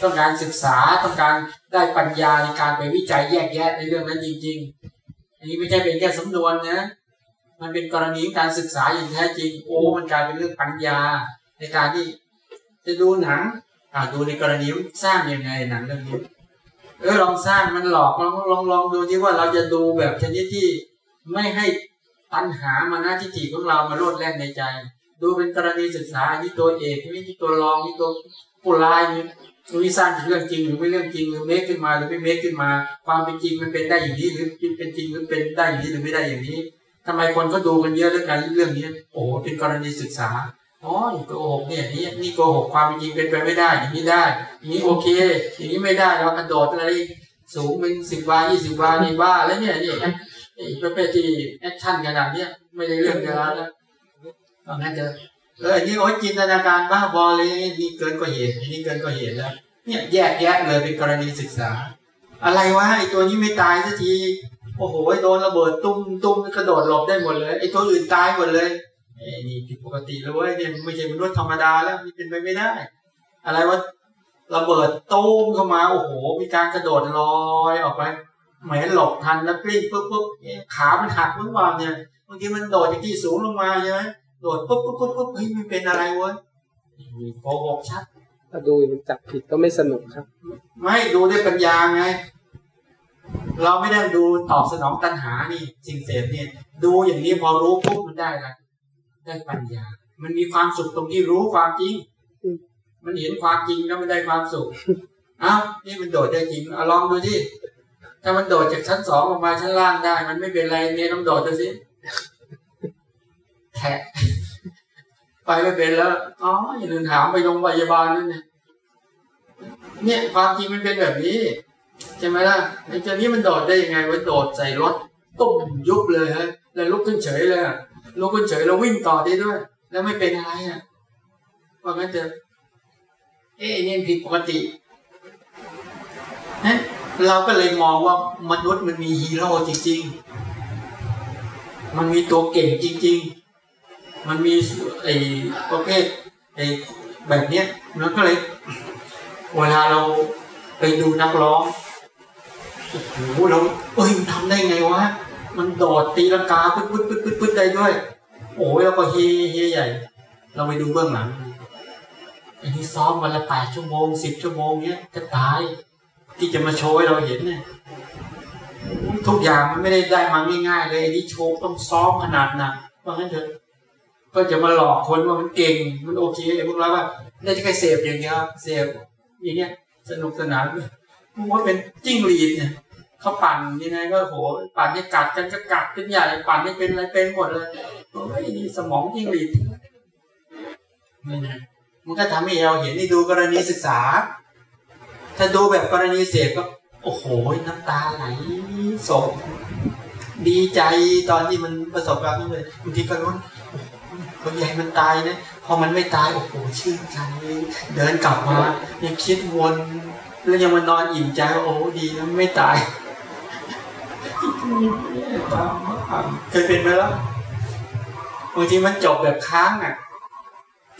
ต้องการศึกษาต้องการได้ปัญญาในการไปวิจัยแยกแยะในเรื่องนั้นจริง ๆ อันนี้ไม่ใช่เป็นแค่สำนวนนะ มันเป็นกรณีการศึกษาอย่างแท้จริง โอ้มันกลายเป็นเรื่องปัญญา ในการที่จะดูหนังอ่าดูในกรณีสร้างยังไงหนังเรื่องนี้เออลองสร้างมันหลอกลองลองลองดูที่ว่าเราจะดูแบบชนิดที่ไม่ให้ปัญหามาหน้าที่จิของเรามาโลดแล่นในใจ ดูเป็นกรณีศึกษาอันนี้ตัวเอกนี่ที่ตัวรองนี่ตัวผู้ร้ายนี่ นี่สร้างเรื่องจริงหรือไม่เรื่องจริงหรือเมคขึ้นมาหรือไม่เมคขึ้นมา ความเป็นจริงมันเป็นได้อย่างนี้หรือเป็นจริงหรือเป็นได้อย่างนี้หรือไม่ได้อย่างนี้ทำไมคนก็ดูกันเยอะเรื่องการเรื่องนี้โอ้เป็นกรณีศึกษาอ๋อโกหกเนี่ยนี่นี่โกหกความเป็นจริงเป็นไปไม่ได้ อย่างนี้ได้อย่างนี้โอเค อย่างนี้ไม่ได้เรากระโดดอะไรสูงเป็นสิบวายี่สิบวานี่บ้าแล้วเนี่ยนี่ประเภทที่แอคชั่นขนาดเนี้ยไม่ได้เรื่องกันแล้วก็งั้นเถอะ เอออันนี้โอ้ยจินตนาการบ้าบอเลยนี่เกินกว่าเหตุอันนี่เกินกว่าเหตุแล้วเนี่ยแยกแยะเลยเป็นกรณีศึกษา อะไรวะไอตัวนี้ไม่ตายสักทีโอ้โหโดนระเบิดตุ้มตุ้มกระโดดหลบได้หมดเลยไอตัวอื่นตายหมดเลยไอ้นี่ผิดปกติแล้วเว้ยเนี่ยไม่ใช่มนุษย์ธรรมดาแล้วนี่เป็นไปไม่ได้ อะไรวะระเบิดตุ้มเข้ามาโอ้โห มีการกระโดดลอยออกไปเหมือนหลบทันแล้วกลิ้งปุ๊บปุ๊บขามันหักเมื่อวานเนี่ยบางทีมันโดดจากที่สูงลงมาใช่ไหม โดดปุ๊บปุ๊บปุ๊บปุ๊บเฮ้ยมันเป็นอะไรวะนี่โกหกชัดถ้าดูจับผิดก็ไม่สนุกครับ ไม่ดูด้วยปัญญาไง เราไม่ได้ดูตอบสนองตัณหานี่สิ่งเสพเนี่ยดูอย่างนี้พอรู้ปุ๊บมันได้ละได้ปัญญา มันมีความสุขตรงที่รู้ความจริงอืมมันเห็นความจริงแล้วมันได้ความสุขเอ้านี่มันโดดได้จริงเอาลองดูที่ถ้ามันโดดจากชั้นสองลงมาชั้นล่างได้ มันไม่เป็นไรเนี่ยต้องโดดดูสิ แทะไปไม่เป็นแล้วอ๋ออย่าลืมถามไปโรงพยาบาลนั่นเนี่ยเนี่ยความจริงมันเป็นแบบนี้ใช่ไหมล่ะไอ้เจ้านี้มันโดดได้ยังไงวะโดดใส่รถตุ้มยุบเลยฮะแล้วลุกขึ้นเฉยเลยลุกขึ้นเฉยแล้ววิ่งต่อได้ด้วย แล้วไม่เป็นอะไรอะว่างั้นเถอะเอ๊ะนี่ผิดปกตินั้นเราก็เลยมองว่ามนุษย์มันมีฮีโร่จริงๆ มันมีตัวเก่งจริง ๆ มันมีไอ้ประเภทไอ้แบบเนี้ยมันก็เลยเวลาเราไปดูนักร้องโอ้โหเราเอ้ยมันทำได้ไงวะมันโดดตีลังกาปึ๊ดปึ๊ดปึ๊ดปึ๊ดปึ๊ดได้ด้วย โอ้ยแล้วก็เฮเฮใหญ่ เราไปดูเบื้องหลังอันนี้ซ้อมวันละแปดชั่วโมงสิบชั่วโมงเนี้ยจะตายที่จะมาโชว์ให้เราเห็นเนี่ยทุกอย่างมันไม่ได้ได้มาง่ายๆเลยอันนี้โชว์ต้องซ้อมขนาดหนักว่าะงั้นเถอะ ก็จะมาหลอกคนว่ามันเก่ง มันโอเคพวกเราว่าได้แค่เสพอย่างเงี้ยเสพอย่างเงี้ย สนุกสนานพวกว่าเป็นจิ้งหรีดเนี่ยเขาปั่นยังไงก็โหปั่นให้กัดกันก็กัดเป็นใหญ่ปั่นให้เป็นอะไรเป็นหมดเลยโอ้ยนี่สมองจิ้งหรีดนี่นะมันก็ทำให้เราเห็นนี่ดูกรณีศึกษา ถ้าดูแบบกรณีเสพก็ โอ้โหน้ำตาไหลโศกดีใจตอนที่มันประสบความสำเร็จบางทีก็รู้น คนใหญ่มันตายนะพอมันไม่ตายโอ้โหชื่นใจเดินกลับมายังคิดวนแล้วยังมานอนอิ่มใจว่าโอ้ดีนะไม่ตายเคยเป็นไหมล่ะบางทีมันจบแบบค้างอะ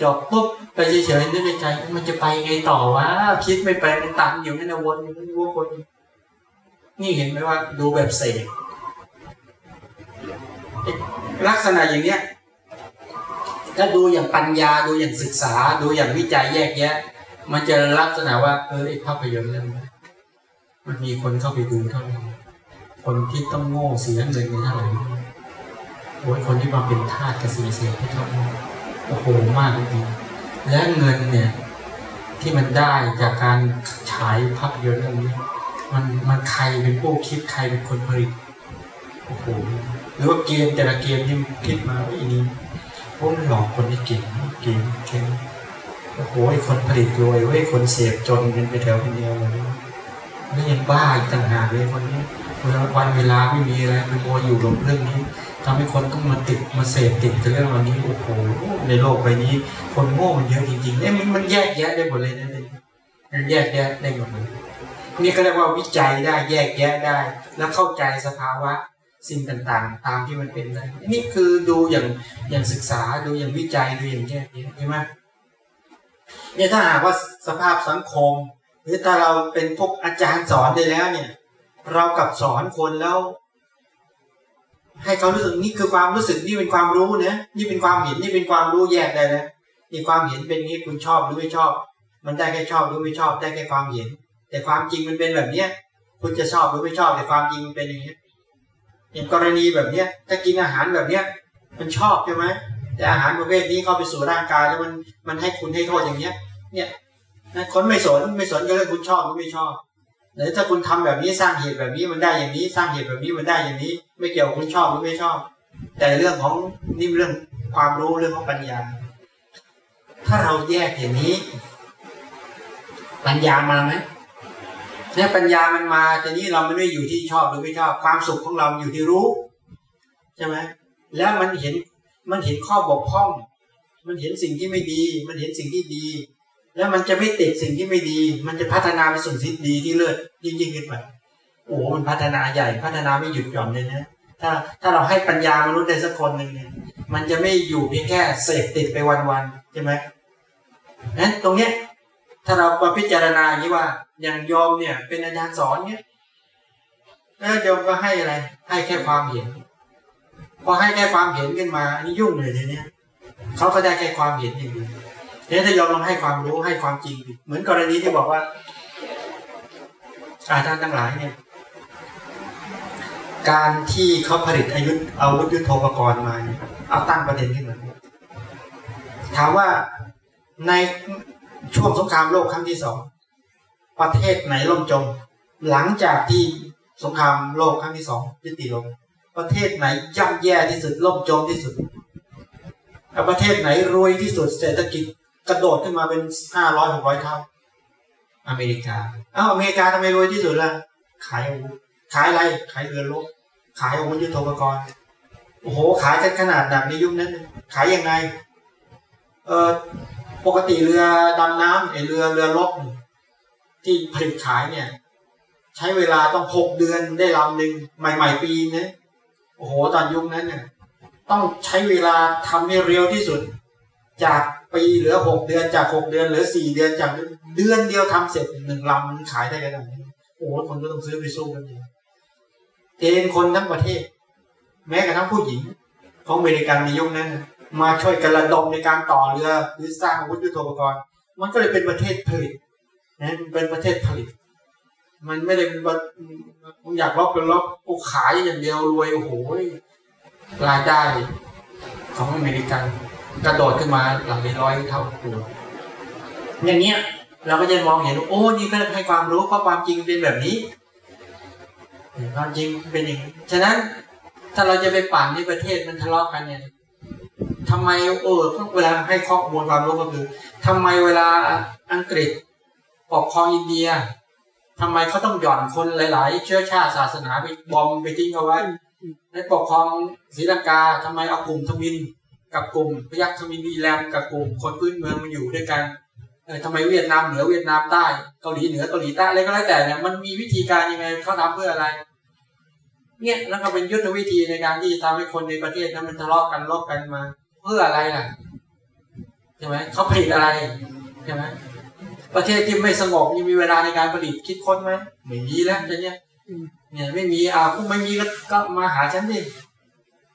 จบปุ๊บไปเฉยๆนึกในใจ มันจะไปไงต่อวะคิดไม่ไปมันตันอยู่นั่นนะวนอยู่นั่นวนวนนี่เห็นไหมว่าดูแบบเสกลักษณะอย่างเนี้ย ถ้าดูอย่างปัญญาดูอย่างศึกษา ดูอย่างวิจัยแยกแยะ มันจะลักษณะว่าเออไอ้ภาพยนตร์เรื่องนี้มันมีคนเข้าไปดูเท่าไหร่คนที่ต้องโง่เสียเงินเท่าไหร่โอ้ยคนที่มาเป็นทาสกระสีเสียเท่าไหร่โอ้โหมากจริงและเงินเนี่ยที่มันได้จากการฉายภาพยนตร์เรื่องนี้ มันมันใครเป็นผู้คิดใครเป็นคนผลิตโอ้โหหรือว่าเกมแต่ละเกมที่คิดมาว่าอีนี้ พวกหลอกคนที่เก่งเก่งเก่งโอ้โหไอ้คนผลิตรวยเว้ยคนเสพจนกันไปแถวคนเดียวเลยแล้วยังบ้าอีกต่างหากเลยคนนี้เวลาวันเวลาไม่มีอะไรไปโมอยู่กับเรื่องนี้ทำให้คนต้องมาติดมาเสพติดกับเรื่องวันนี้โอ้โหในโลกใบนี้ คนโง่มันเยอะจริงๆเนี่ยมันมันแยกแยะได้หมดเลยนะเนี่ยมันแยกแยะได้หมดเลยนี่ก็เรียกว่าวิจัยได้แยกแยะได้ แล้วเข้าใจสภาวะ สิ่งต่างๆ ตามที่มันเป็นได้นี่คือดูอย่างอย่างศึกษาดูอย่างวิจัยดูอย่างแยกแยะใช่ไหมเนี่ยถ้าหากว่าสภาพสังคม หรือถ้าเราเป็นพวกอาจารย์สอนได้แล้วเนี่ย เรากับสอนคนแล้ว ให้เขารู้สึกนี่คือความรู้สึกนี่เป็นความรู้นะนี่เป็นความเห็นนี่เป็นความรู้แยกได้นะนี่ความเห็นเป็นนี้คุณชอบหรือไม่ชอบ มันได้แค่ชอบหรือไม่ชอบได้แค่ความเห็น แต่ความจริงมันเป็นแบบเนี้ยคุณจะชอบหรือไม่ชอบแต่ความจริงมันเป็นอย่างนี้ อย่างกรณีแบบเนี้ยถ้ากินอาหารแบบเนี้ยมันชอบใช่ไหมแต่อาหารประเภทนี้เข้าไปสู่ร่างกายแล้วมันมันให้คุณให้โทษอย่างเนี้ย เนี่ยนะคนไม่สนไม่สนก็เลยคุณชอบหรือไม่ชอบแต่ถ้าคุณทำแบบนี้สร้างเหตุแบบนี้มันได้อย่างนี้ สร้างเหตุแบบนี้มันได้อย่างนี้ ไม่เกี่ยวกับคุณชอบหรือไม่ชอบ แต่เรื่องของนี่เรื่องความรู้เรื่องของปัญญา ถ้าเราแยกอย่างนี้ ปัญญามาไหม เนี่ยปัญญามันมาแต่นี้เราไม่ได้อยู่ที่ชอบหรือไม่ชอบความสุขของเราอยู่ที่รู้ใช่ไหมแล้วมันเห็นมันเห็นข้อบกพร่อง มันเห็นสิ่งที่ไม่ดี มันเห็นสิ่งที่ดี แล้วมันจะไม่ติดสิ่งที่ไม่ดี มันจะพัฒนาไปสู่สิ่งที่ดีที่เลิศยิ่งยิ่งขึ้นไปโอ้โหมันพัฒนาใหญ่พัฒนาไม่หยุดหย่อนเลยนะถ้าถ้าเราให้ปัญญามนุษย์ได้สักคนหนึ่งเนี่ยมันจะไม่อยู่เพียงแค่เสพติดไปวันๆใช่ไหมนั้นตรงเนี้ย ถ้าเรามาพิจารณาอย่างนี้ว่า อย่างโยมเนี่ย เป็นอาจารย์สอนเนี่ยแล้วโยมก็ให้อะไร ให้แค่ความเห็น พอให้แค่ความเห็นขึ้นมา อันนี้ยุ่งเลยทีเนี้ยเขาก็ได้แค่ความเห็นอย่างเดียวทีนี้ถ้ายอมลองให้ความรู้ให้ความจริง เหมือนกรณีที่บอกว่าอาจารย์ทั้งหลายเนี่ย การที่เขาผลิตอายุอาวุธยุทโธปกรณ์มาเนี่ยเอาตั้งประเด็นขึ้นมาถามว่าใน ช่วงสงครามโลกครั้งที่สองประเทศไหนล่มจม หลังจากที่สงครามโลกครั้งที่สองยุติลง ประเทศไหนย่ำแย่ที่สุดล่มจมที่สุดแล้วประเทศไหนรวยที่สุดเศรษฐกิจกระโดดขึ้นมาเป็นห้าร้อยหกร้อยเท่า อเมริกาเอ้าอเมริกาทำไมรวยที่สุดล่ะ ขายอาวุธขายอะไร ขายเรือรบขายอาวุธยุทโธปกรณ์โอ้โห ขายกันขนาดหนักในยุคนั้น ขายยังไง เออ ปกติเรือดำน้ำไอเรือเรือรบที่ผลิตขายเนี่ย ใช้เวลาต้องหกเดือนได้ลำหนึ่งใหม่ ๆ ปีนะโอ้โหตอนยุคนั้นเนี่ยต้องใช้เวลาทำให้เร็วที่สุด จากปีเหลือหกเดือนจากหกเดือนเหลือสี่เดือนจากเดือนเดียวทำเสร็จหนึ่งลำมันขายได้ขนาดนี้โอ้โหคนก็ต้องซื้อไปสู้กันเองเกณฑ์คนทั้งประเทศ แม้กระทั่งผู้หญิงของอเมริกันในยุคนั้น มาช่วยกันระดมในการต่อเรือหรือสร้างอาวุธยุทโธปกรณ์มันก็เลยเป็นประเทศผลิตนะมันเป็นประเทศผลิต มันไม่ได้เป็นว่าอยากลบเป็นลบกูขายอย่างเดียวรวยโอ้โหรายได้ของอเมริกันกระโดดขึ้นมาหลังร้อยเท่าตัวอย่างเงี้ยเราก็จะมองเห็นโอ้นี่ก็ให้ความรู้เพราะความจริงเป็นแบบนี้ความจริงเป็นอย่างนี้ฉะนั้นถ้าเราจะไปปั่นที่ประเทศมันทะเลาะกันเนี่ย ทำไมเออเวลาให้ข้อมูลความรู้ก็คือทำไมเวลาอังกฤษปกครองอินเดียทำไมเขาต้องหย่อนคนหลาย ๆ เชื้อชาติศาสนาไปบอมไปทิ้งเอาไว้ในปกครองศรีลังกาทำไมเอากลุ่มทมินกับกลุ่มพยัคฆ์ทมินวีแรมกับกลุ่มคนพื้นเมืองมาอยู่ด้วยกันเออทำไมเวียดนามเหนือเวียดนามใต้เกาหลีเหนือเกาหลีใต้อะไรก็แล้วแต่เนี่ยมันมีวิธีการยังไงเขาทำเพื่ออะไร เนี่ยแล้วก็เป็นยุทธวิธีในการที่จะทำให้คนในประเทศนั้นมันทะเลาะกันลบกันมา เพื่ออะไรล่ะใช่ไหมเขาผลิตอะไรใช่ไหมประเทศที่ไม่สงบยังมีเวลาในการผลิตคิดค้นไหมไม่มีแล้วจะเนี่ยเนี่ยไม่มีอ่าก็ไม่มีก็ก็มาหาฉันดิ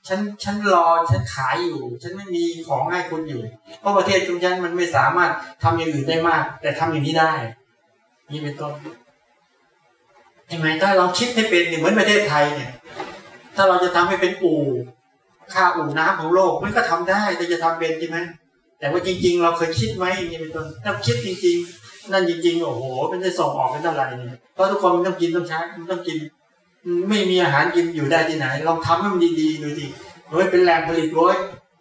ฉันฉันรอฉันขายอยู่ ฉันไม่มีของให้คุณอยู่ เพราะประเทศของฉันมันไม่สามารถทำอย่างอื่นได้มาก แต่ทำอย่างนี้ได้ นี่เป็นต้นเห็นไหมถ้าเราคิดให้เป็นเนี่ยเหมือนประเทศไทยเนี่ย ถ้าเราจะทำให้เป็นอู่ ค่าอู่น้ำของโลกมันก็ทำได้แต่จะทำเป็นใช่ไหมแต่ว่าจริง ๆ เราเคยคิดไหมอย่างนี้เป็นต้นถ้าคิดจริง ๆ นั่นจริงๆโอ้โหมันจะส่งออกเป็นเท่าไหร่เนี่ยเพราะทุกคนมันต้องกินต้องใช้มันต้องกิน ไม่มีอาหารกินอยู่ได้ที่ไหนลองทำให้มันดีๆดูดิเฮ้ยเป็นแหล่งผลิตเว้ย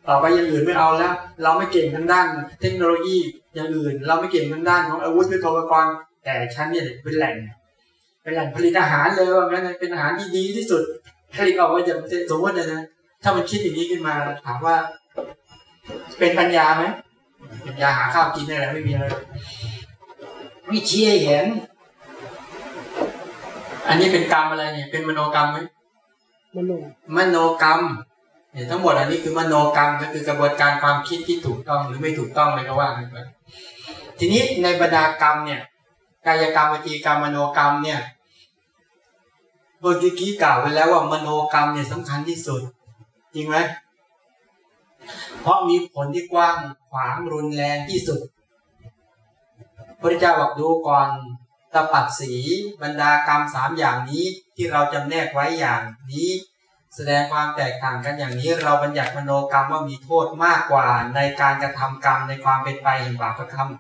ต่อไปอย่างอื่นไม่เอาแล้ว เราไม่เก่งทางด้าน เทคโนโลยีอย่างอื่น เราไม่เก่งทางด้านของอาวุธยุทโธปกรณ์แต่ฉันเนี่ยเป็นแหล่ง เป็นแหล่งผลิตอาหารเลยว่างั้นเป็นอาหารที่ดีที่สุดผลิตออกมาจากสมมตินะนะ ถ้ามันคิดอย่างนี้ขึ้นมาถามว่า เป็นปัญญาไหมปัญญาหาข้าวกินอะไรไม่มีอะไรวิชี้ให้เห็น อันนี้เป็นกรรมอะไรเนี่ย เป็นมโนกรรมไหมมันลงมโนกรรมเนี่ยทั้งหมดอันนี้คือมโนกรรมก็คือกระบวนการความคิดที่ถูกต้องหรือไม่ถูกต้องเลยก็ว่ากันไปทีนี้ในบรรดากรรมเนี่ย กายกรรมวิจีกรรมมโนกรรมเนี่ยเมื่อกี้กล่าวไปแล้วว่ามโนกรรมเนี่ยสำคัญที่สุด จริงไหมเพราะมีผลที่กว้างขวางรุนแรงที่สุด พระเจ้าบอกดูก่อนตปัดสีบรรดากรรมสามอย่างนี้ที่เราจำแนกไว้อย่างนี้ แสดงความแตกต่างกันอย่างนี้ เราบัญญัติมโนกรรมว่ามีโทษมากกว่าในการกระทำกรรมในความเป็นไปแห่งบาปกรรม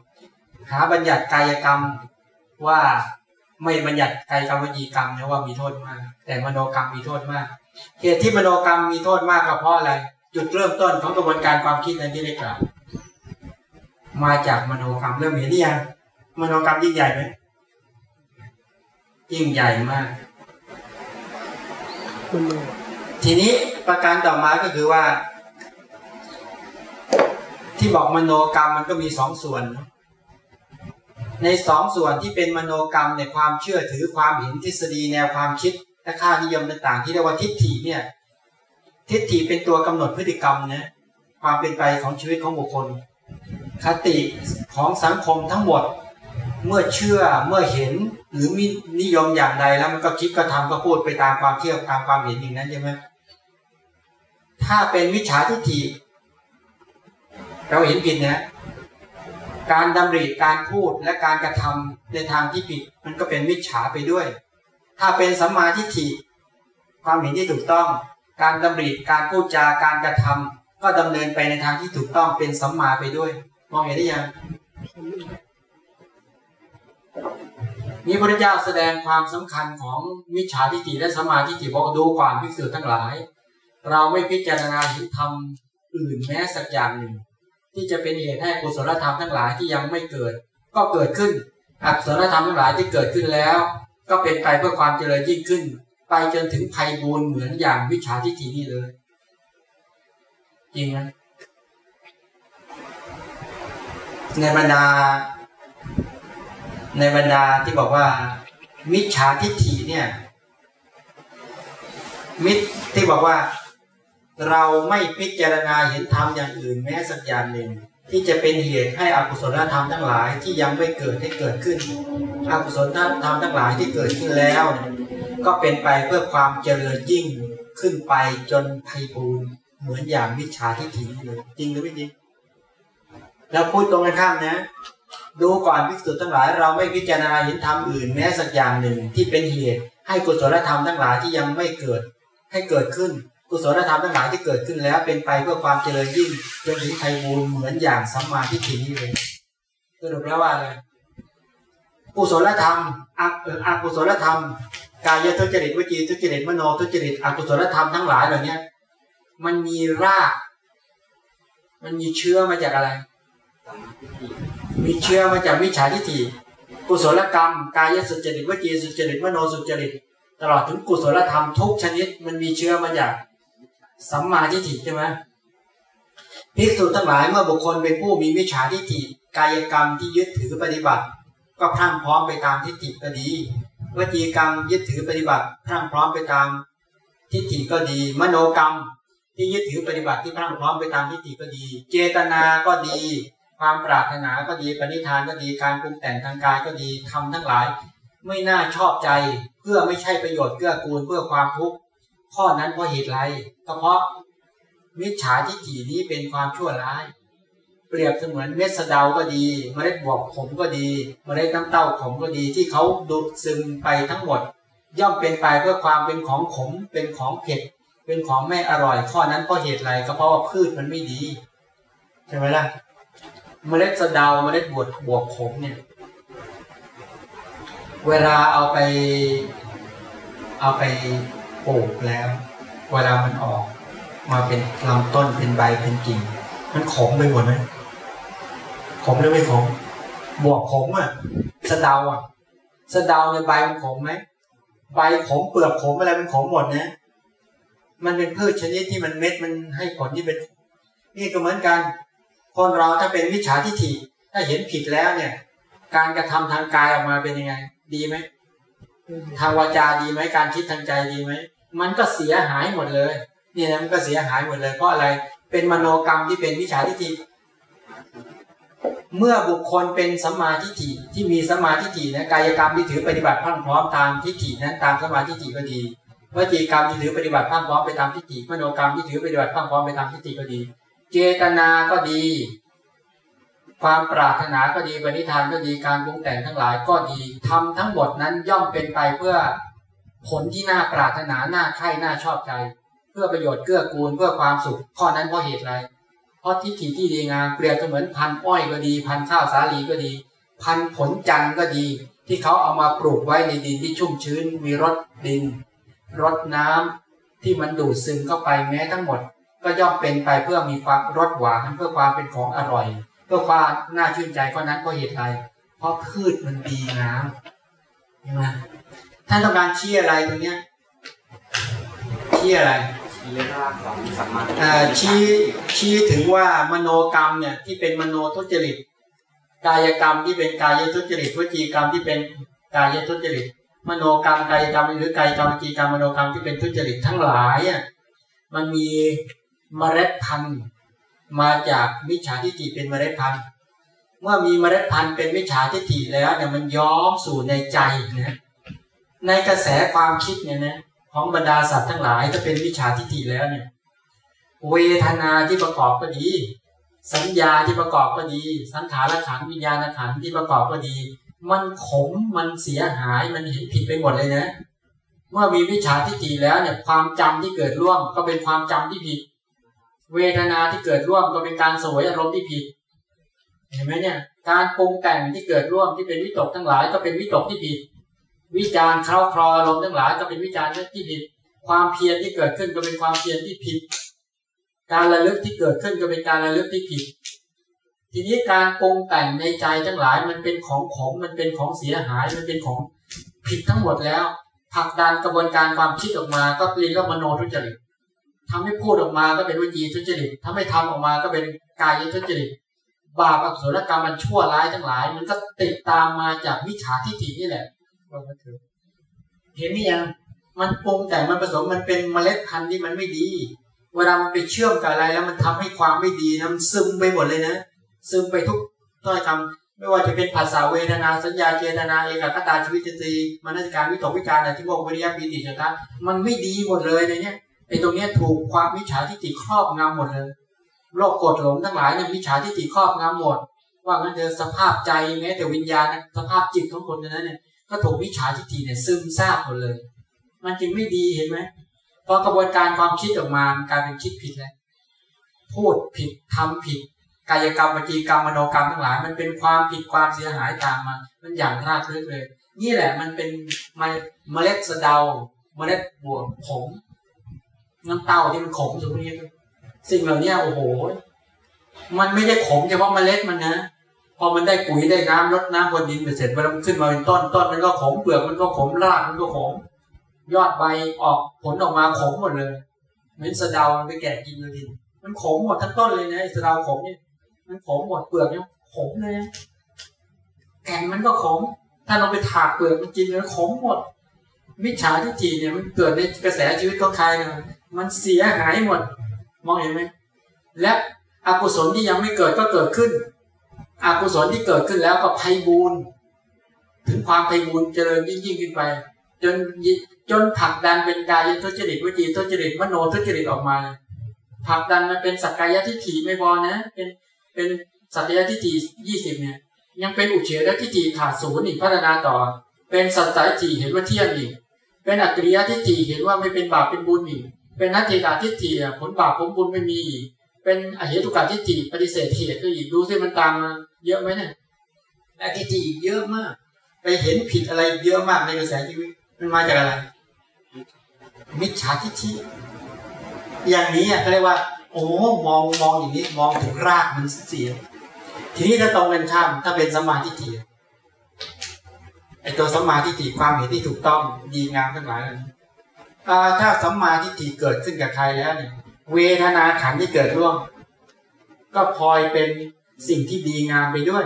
หาบัญญัติกายกรรมว่าไม่บัญญัติกายกรรมวิจีกรรมนะว่ามีโทษมาก แต่มโนกรรมมีโทษมาก เหตุที่มโนกรรมมีโทษมากก็เพราะอะไร จุดเริ่มต้นของกระบวนการความคิดนั้นที่ได้กล่าวมาจากมโนกรรมเริ่มเห็นหรือยังมโนกรรมยิ่งใหญ่ไหมยิ่งใหญ่มากทีนี้ประการต่อมาก็คือว่า ที่บอกมโนกรรมมันก็มีสองส่วนเนอะในสองส่วนที่เป็นมโนกรรมในความเชื่อถือความเห็นทฤษฎีแนวความคิด และค่านิยมต่างๆ ที่เรียกว่าทิฏฐิเนี่ย ทิฏฐิเป็นตัวกำหนดพฤติกรรมนะความเป็นไปของชีวิตของบุคคล คติของสังคมทั้งหมด เมื่อเชื่อเมื่อเห็นหรือมีนิยมอย่างใดแล้วมันก็คิดก็ทำก็พูดไปตามความเชื่อตามความเห็นอย่างนั้นใช่ไหมถ้าเป็นมิจฉาทิฏฐิเราเห็นผิดนะการดำริการพูดและการกระทำในทางที่ผิด มันก็เป็นมิจฉาไปด้วย ถ้าเป็นสัมมาทิฏฐิความเห็นที่ถูกต้อง การดำริการพูดจาการกระทำก็ดำเนินไปในทางที่ถูกต้องเป็นสัมมาไปด้วย มองเห็นได้ยังนี้พระเจ้าแสดงความสำคัญของมิจฉาทิฏฐิและสัมมาทิฏฐิบอกดูก่อนภิกษุทั้งหลาย เราไม่พิจารณาเห็นธรรมอื่นแม้สักอย่างหนึ่ง ที่จะเป็นเหตุให้กุศลธรรมทั้งหลายที่ยังไม่เกิด ก็เกิดขึ้นอกุศลธรรมทั้งหลายที่เกิดขึ้นแล้ว ก็เป็นไปเพื่อความเจริญยิ่งขึ้น ไปจนถึงภัยบูรณ์เหมือนอย่างมิจฉาทิฏฐินี่เลย จริงไหมในบรรดา ในบรรดาที่บอกว่า มิจฉาทิฏฐิเนี่ย มิตรที่บอกว่า เราไม่พิจารณาเห็นธรรมอย่างอื่นแม้สักอย่างหนึ่ง ที่จะเป็นเหตุให้อกุศลธรรมทั้งหลายที่ยังไม่เกิดให้เกิดขึ้น อกุศลธรรมทั้งหลายที่เกิดขึ้นแล้ว ก็เป็นไปเพื่อความเจริญยิ่งขึ้นไปจนไพบูรเหมือนอย่างมิจฉาทิฏฐิเลยจริงหรือไม่จริงแล้วพูดตรงกันข้ามนะ ดูก่อนภิกษุทั้งหลาย เราไม่พิจารณาเห็นธรรมอื่นแม้สักอย่างหนึ่งที่เป็นเหตุให้กุศลธรรมทั้งหลายที่ยังไม่เกิดให้เกิดขึ้น กุศลธรรมทั้งหลายที่เกิดขึ้นแล้วเป็นไปเพื่อความเจริญยิ่งจนถึงไพบูรเหมือนอย่างสัมมาทิฏฐินี้เลยสรุปแล้วว่าอะไรกุศลธรรมอะเอ่ออกุศลธรรม กายทุจริตวจีทุจริตมโนทุจริตอกุศลธรรมทั้งหลายเหล่านี้มันมีราก มันมีเชื้อมาจากอะไร มีเชื้อมาจากมิจฉาทิฏฐิกุศลกรรม กายสุจริตวจีสุจริตมโนสุจริต ตลอดถึงกุศลธรรมทุกชนิด มันมีเชื้อมาจาก สัมมาทิฏฐิใช่ไหมภิกษุทั้งหลายเมื่อบุคคลเป็นผู้มีมิจฉาทิฏฐิกายกรรมที่ยึดถือปฏิบัติ ก็พรั่งพร้อมไปตามทิฏฐิก็ดีวจีกรรมยึดถือปฏิบัติพรั่งพร้อมไปตามทิฏฐิก็ดี มโนกรรมที่ยึดถือปฏิบัติที่พรั่งพร้อมไปตามทิฏฐิก็ดี เจตนาก็ดี ความปรารถนาก็ดีปณิธานก็ดีการปรุงแต่งทางกายก็ดีทำทั้งหลาย ไม่น่าชอบใจเพื่อไม่ใช่ประโยชน์เกื้อกูลเพื่อความทุกข์ ข้อนั้นเพราะเหตุไรก็เพราะมิจฉาทิฏฐินี้เป็นความชั่วร้าย เปรียบเสมือนเม็ดสะเดาก็ดีเมล็ดบวบขมก็ดีเมล็ดน้ำเต้าขมก็ดีที่เขาดูดซึมไปทั้งหมด ย่อมเป็นไปเพื่อความเป็นของขมเป็นของเผ็ดเป็นของไม่อร่อย ข้อนั้นเพราะเหตุไรก็เพราะว่าพืชมันไม่ดีใช่ไหมล่ะเมล็ดสะเดาเมล็ดบวบบวบขมเนี่ยเวลาเอาไป เอาไป ปลูกแล้ว เวลามันออก มาเป็นลำต้นเป็นใบเป็นกิ่ง มันขมไปหมดไหมขมหรือไม่ขมบวบขมอะสะเดาอะสะเดาในใบมันขมไหมใบขมเปลือกขมอะไรมันขมหมดนะมันเป็นพืชชนิดที่มันเม็ดมันให้ผลที่เป็น นี่ก็เหมือนกัน คนเราถ้าเป็นวิชาทิฏฐิถ้าเห็นผิดแล้วเนี่ย การกระทำทางกายออกมาเป็นยังไง ดีไหมทางวาจาดีไหมการคิดทางใจดีไหม มันก็เสียหายหมดเลยเนี่ยนะมันก็เสียหายหมดเลยเพราะอะไรเป็นมโนกรรมที่เป็นวิชาทิฏฐิเมื่อบุคคลเป็นสัมมาทิฏฐิที่มีสัมมาทิฏฐินะกายกรรมที่ถือปฏิบัติพรั่งพร้อมตามทิฏฐินั้นตามสัมมาทิฏฐิก็ดีวจีกรรมที่ถือปฏิบัติพรั่งพร้อมไปตามทิฏฐิมโนกรรมที่ถือปฏิบัติพรั่งพร้อมไปตามทิฏฐิก็ดี เจตนาก็ดี ความปรารถนาก็ดีปณิธานก็ดีการปรุงแต่งทั้งหลายก็ดีทำทั้งหมดนั้นย่อมเป็นไปเพื่อ ผลที่น่าปรารถนาน่าใคร่น่าชอบใจ เพื่อประโยชน์เกื้อกูลเพื่อความสุข ข้อนั้นเพราะเหตุอะไร เพราะทิฏฐิที่ดีงามเปรียบเสมือนพันอ้อยก็ดี พันข้าวสาลีก็ดี พันผลจันทร์ก็ดี ที่เขาเอามาปลูกไว้ในดินที่ชุ่มชื้น มีรสดินรสน้ำที่มันดูดซึมเข้าไปแม้ทั้งหมด ก็ย่อมเป็นไปเพื่อมีความรสหวานเพื่อความเป็นของอร่อย เพื่อความน่าชื่นใจเพราะนั้นเพราะเหตุใดเพราะพืชมันดีงามใช่ไหม ท่านต้องการชี้อะไรตรงเนี้ยชี้อะไรชี้รากของสัมมาเอ่อชี้ชี้ถึงว่ามโนกรรมเนี่ยที่เป็นมโนทุจริต กายกรรมที่เป็นกายทุจริตวจีกรรมที่เป็นกายทุจริต มโนกรรมกายกรรมหรือกายกรรมวจีกรรมมโนกรรมที่เป็นทุจริตทั้งหลายอะมันมีเมล็ดพันธุ์มาจากมิจฉาทิฏฐิเป็นเมล็ดพันธุ์เมื่อมีเมล็ดพันธุ์เป็นมิจฉาทิฏฐิแล้วเนี่ยมันย้อมสู่ในใจนะ ในกระแสความคิดเนี่ยนะของบรรดาสัตว์ทั้งหลายถ้าเป็นมิจฉาทิฏฐิแล้วเนี่ย เวทนาที่ประกอบก็ดี สัญญาที่ประกอบก็ดี สังขารขันวิญญาณขันที่ประกอบก็ดี มันขมมันเสียหายมันเห็นผิดไปหมดเลยนะ เมื่อมีวิชาทิฏฐิแล้วเนี่ยความจำที่เกิดร่วมก็เป็นความจำที่ผิด เวทนาที่เกิดร่วมก็เป็นการสวยอารมณ์ที่ผิดเห็นไหมเนี่ย การปรุงแต่งที่เกิดร่วมที่เป็นวิตกทั้งหลายก็เป็นวิตกที่ผิด วิจารณ์เคราคลออารมณ์ทั้งหลายก็เป็นวิจารณ์ที่ผิด ความเพียรที่เกิดขึ้นก็เป็นความเพียรที่ผิด การระลึกที่เกิดขึ้นก็เป็นการระลึกที่ผิด ทีนี้การปรุงแต่งในใจทั้งหลายมันเป็นของของมันเป็นของเสียหายมันเป็นของผิดทั้งหมดแล้วผลักดันกระบวนการความคิดออกมา ก็เรียกว่ามโนทุจริตทำให้พูดออกมาก็เป็นวิจีทุจริตถ้าไม่ทำออกมาก็เป็นกายทุจริตบาปอกุศลกรรมมันชั่วร้ายทั้งหลาย มันก็ติดตามมาจากมิจฉาทิฏฐินี่แหละ ว่ามาเถอเห็นนี่ยังมันปรุงแต่งมันผสมมันเป็นเมล็ดพันธุ์ที่มันไม่ดี เวลามันไปเชื่อมกับอะไรแล้วมันทำให้ความไม่ดีนะมันซึมไปหมดเลยนะ ซึมไปทุกถ้อยคำไม่ว่าจะเป็นภาษาเวทนาสัญญาเจตนาเอกคตาชีวิตจิตีมนสิการวิตกวิจารณ์ที่โมกวิริยะปีติจตะมันไม่ดีหมดเลยในเนี้ยไอ้ตรงเนี้ยถูกความมิจฉาทิฏฐิครอบงำหมดเลยโรคกดหลงทั้งหลายเนี่ยมิจฉาทิฏฐิครอบงำหมด ว่างั้นเถอะสภาพใจแม้แต่วิญญาณสภาพจิตของคนนั้นเนี่ย ก็ถูกมิจฉาทิฏฐิเนี่ยซึมซาบหมดเลย มันจึงไม่ดีเห็นไหมพอกระบวนการความคิดออกมากลายเป็นคิดผิดแล้วพูดผิดทำผิด กายกรรมวจีกรรมมโนกรรมทั้งหลาย มันเป็นความผิดความเสียหายตามมา มันอย่างรากลึกเลย นี่แหละมันเป็นมเมล็ดสะเดา เมล็ดบวกขมน้ำเต้าที่มันขมสุดนี้สิ่งเหล่านี้โอ้โห มันไม่ได้ขมเฉพาะเมล็ดมันนะ พอมันได้ปุ๋ยได้น้ำลดน้ำบนดินไปเสร็จมันขึ้นมาเป็นต้นต้นมันก็ขมเปลือกมันก็ขมรากมันก็ขมยอดใบออกผลออกมาขมหมดเลยเหมือนสะเดามันไปแกะกินดินมันขมหมดทั้งต้นเลยนะสะเดาขมเนี่ยมันขมหมดเปลือกเนี่ยขมเลยแก่นมันก็ขม ถ้าเราไปถากเปลือกมันกินแล้วขมหมดมิจฉาทิฏฐิเนี่ยมันเกิดในกระแสชีวิตของใครเนี่ยมันเสียหายหมด มองเห็นไหมและอกุศลที่ยังไม่เกิดก็เกิดขึ้น อกุศลที่เกิดขึ้นแล้วก็ไพบูรณ์ถึงความไพบูรณ์เจริญยิ่งยิ่งขึ้นไป จนจนผลักดันเป็นกายทุจริตวิจีทุจริตมโนทุจริตออกมาผลักดันมาเป็นสักกายทิฏฐิไม่พอนะ เป็นเป็นสักกายทิฏฐิยี่สิบเนี่ย ยังเป็นอุเฉททิฏฐิขาดศูนย์อีกพัฒนาต่อ เป็นสัจจะทิฏฐิเห็นว่าเที่ยงอีกเป็นอักริยทิฏฐิเห็นว่าไม่เป็นบาปเป็นบุญอีกเป็นนัตถิกาทิฏฐิผลบาปผลบุญไม่มีอีก เป็นอเหตุกาทิฏฐิปฏิเสธเหตุก็อีกดูซิมันตามมาเยอะไหมเนี่ยและทิฏฐิอีกเยอะมาก ไปเห็นผิดอะไรเยอะมากในกระแสชีวิตมันมาจากอะไร มิจฉาทิฏฐิอย่างนี้เขาเรียกว่า โอ้มองมองอย่างนี้มองถึงรากมันเสียทีนี้ถ้าตรงกันข้ามถ้าเป็นสมมาทิฏฐิไอตัวสมมาทิฏฐิความเห็นที่ถูกต้องดีงามทั้งหลายอ่าถ้าสัมมาทิฏฐิเกิดขึ้นกับใครแล้วเนี่ย เวทนาขันที่เกิดร่วม ก็พลอยเป็นสิ่งที่ดีงามไปด้วย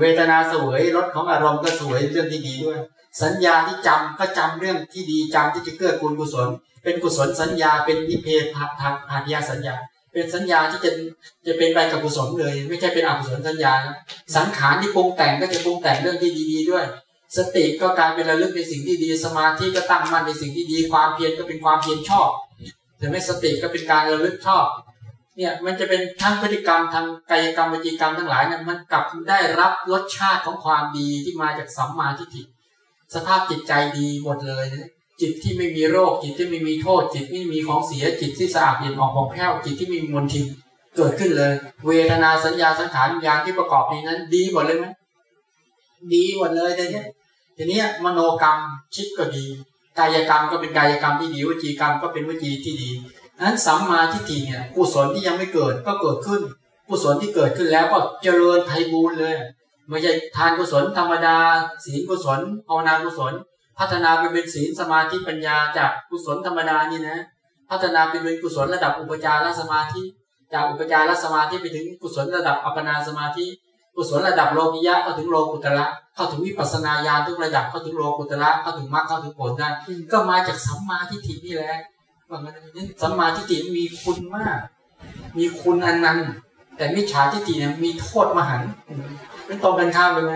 เวทนาสวยรสของอารมณ์ก็สวยเรื่องที่ดีด้วย สัญญาที่จำก็จำเรื่องที่ดีจำที่จะเกื้อกูลกุศล เป็นกุศลสัญญาเป็นนิเพทางทางภาคยาสัญญา เป็นสัญญาที่จะจะเป็นไปกับกุศลเลย ไม่ใช่เป็นอกุศลสัญญา สังขารที่ปรุงแต่งก็จะปรุงแต่งเรื่องที่ดีๆด้วยสติก็กลายเป็นระลึกในสิ่งที่ดี สมาธิก็ตั้งมั่นในสิ่งที่ดี ความเพียรก็เป็นความเพียรชอบ ถึงแม้สติก็เป็นการระลึกชอบ เนี่ยมันจะเป็นทั้งพฤติกรรมทางกายกรรมวิจีกรรมทั้งหลายเนี่ยมันกลับได้รับรสชาติของความดีที่มาจากสัมมาทิฏฐิสภาพจิตใจดีหมดเลยนะจิตที่ไม่มีโรคจิตที่ไม่มีโทษ จิตไม่มีของเสียจิตที่สะอาดเย็นออกของแผ้วจิตที่ม่มีมลทินเกิดขึ้นเลย เวทนาสัญญาสังขารวิญญาณที่ประกอบในนั้น ดีหมดเลยไหมดีหมดเลยแต่เนี้ยทีนี้มโนกรรมคิดก็ดี กายกรรมก็เป็นกายกรรมที่ดีวจีกรรมก็เป็นวจีที่ดีนั้นสัมมาทิฏฐิเนี่ยกุศลที่ยังไม่เกิดก็เกิดขึ้นกุศลที่เกิดขึ้นแล้วก็เจริญไพบูร์เลยไม่ใช่ทานกุศลธรรมดา ศีลกุศลภาวนากุศล พัฒนาไปเป็นศีลสมาธิปัญญาจากกุศลธรรมดานี่นะ พัฒนาไปเป็นกุศลระดับอุปจารสมาธิ จากอุปจารสมาธิไปถึงกุศลระดับอัปปนาสมาธิ กุศลระดับโลกิยะเข้าถึงโลกุตระเข้าถึงวิปัสสนาญาณทุกระดับเข้าถึงโลกุตระเข้าถึงมรรคเข้าถึงผลได้ก็มาจากสัมมาทิฏฐินี่แหละว่างั้นนั้นสัมมาทิฏฐิมีคุณมาก มีคุณอันนั้นต์แต่มิจฉาทิฏฐิเนี่ยมีโทษมหันต์ไม่ตรงกันข้ามเลยไหม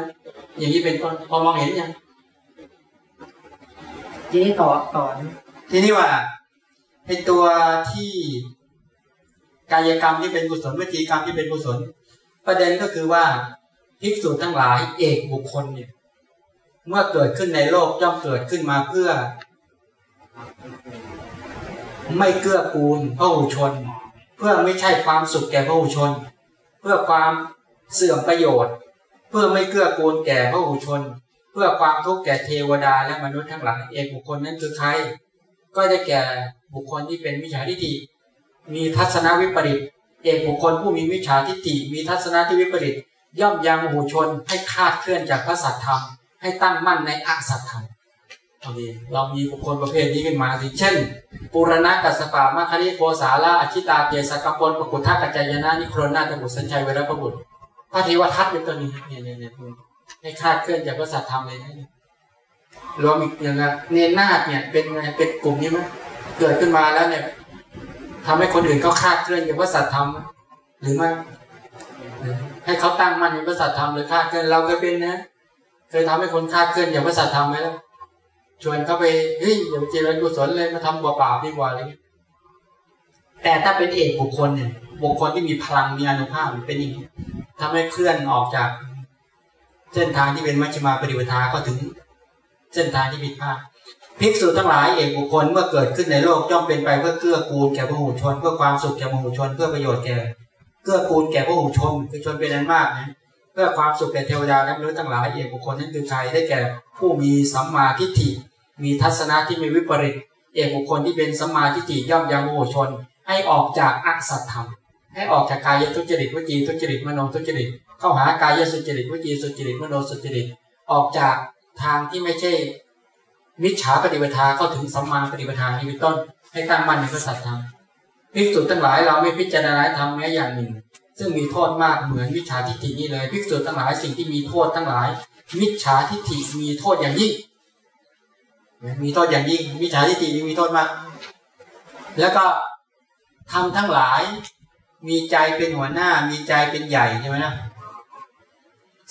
อย่างนี้เป็นต้นพอมองเห็นยังทีนี้ต่อต่อทีนี้ว่าไอตัวที่กายกรรมที่เป็นกุศลวิจีกรรมที่เป็นกุศล ประเด็นก็คือว่าภิกษุทั้งหลายเอกบุคคลเนี่ย เมื่อเกิดขึ้นในโลกย่อมเกิดขึ้นมาเพื่อ ไม่เกื้อกูลพระหูชน เพื่อไม่ใช่ความสุขแก่พระหูชน เพื่อความเสื่อมประโยชน์ เพื่อไม่เกื้อกูลแก่พระหูชน เพื่อความทุกข์แก่เทวดาและมนุษย์ทั้งหลายเอกบุคคลนั้นคือใครก็ได้แก่บุคคลที่เป็นมิจฉาทิฏฐิมีทัศนวิปริต เอกบุคคลผู้มีมิจฉาทิฏฐิมีทัศนที่วิปริตย่อมยังหูชนให้คาดเคลื่อนจากพระสัตธรรม ให้ตั้งมั่นในอสัตธรรมเอาดีเรามีบุคคลประเภทนี้ขึ้นมาสิเช่น ปุรณะกัสสปะมัคคณิโกสาลาอชิตาเตียสกปลปกุทธกัจจายนะนิโครนาตบุตรสัญชัยเวรพบุตรพระเทวทัตเป็นตัวนี้เนี่ยเนี่ยเนี่ยให้คาดเคลื่อนจากพระสัตธรรมเลยนะรวมอีกอย่างนะเนนาถเนี่ยเป็นไงเป็นกลุ่มนี้ไหมเกิดขึ้นมาแล้วเนี่ย ทำให้คนอื่นเขาคาดเคลื่อนจากพระสัตธรรมหรือไม่ให้เขาตั้งมั่นในพระสัตธรรมหรือคาดเคลื่อนเราเคยเป็นนะเคยทำให้คนคาดเคลื่อนจากพระสัตธรรมไหมล่ะชวนเขาไปเฮ้ยอย่าไปเจริญกุศลเลยมาทำบ่เปล่าดีกว่าเลยแต่ถ้าเป็นเอกบุคคลเนี่ยบุคคลที่มีพลังมีอนุภาพเป็นอย่างนี้ทำให้เคลื่อนออกจาก เส้นทางที่เป็นมัชฌิมาปฏิปทาก็ถึง เส้นทางที่ผิดพลาด ภิกษุทั้งหลายเอกบุคคลเมื่อเกิดขึ้นในโลกย่อมเป็นไปเพื่อเกื้อกูลแก่พระหูชน เพื่อความสุขแก่พระหูชน เพื่อประโยชน์แก่เกื้อกูลแก่พระหูชนคือชนเป็นอันมากนะเพื่อความสุขแก่เทวดาและมนุษย์ทั้งหลายเอกบุคคลนั้นคือใครได้แก่ผู้มีสัมมาทิฏฐิมีทัศนะที่มีวิปริตเอกบุคคลที่เป็นสัมมาทิฏฐิย่อมยังโมโหชน ให้ออกจากอสัตธรรม ให้ออกจากกายทุจริตวจีทุจริตมโนทุจริตเข้าหากายสุจริตวจีสุจริตมโนสุจริตออกจากทางที่ไม่ใช่ มิจฉาปฏิปทาเข้าถึงสัมมาปฏิปทานี้เป็นต้น ให้ตั้งมั่นในพระสัตธรรมภิกษุทั้งหลายเราไม่พิจารณาธรรมแม้อย่างหนึ่ง ซึ่งมีโทษมากเหมือนมิจฉาทิฏฐินี่เลยภิกษุทั้งหลายสิ่งที่มีโทษทั้งหลาย มิจฉาทิฏฐิมีโทษอย่างยิ่งมีโทษอย่างยิ่งมิจฉาทิฏฐิมีโทษมาก แล้วก็ทำทั้งหลายมีใจเป็นหัวหน้ามีใจเป็นใหญ่ใช่ไหมนะ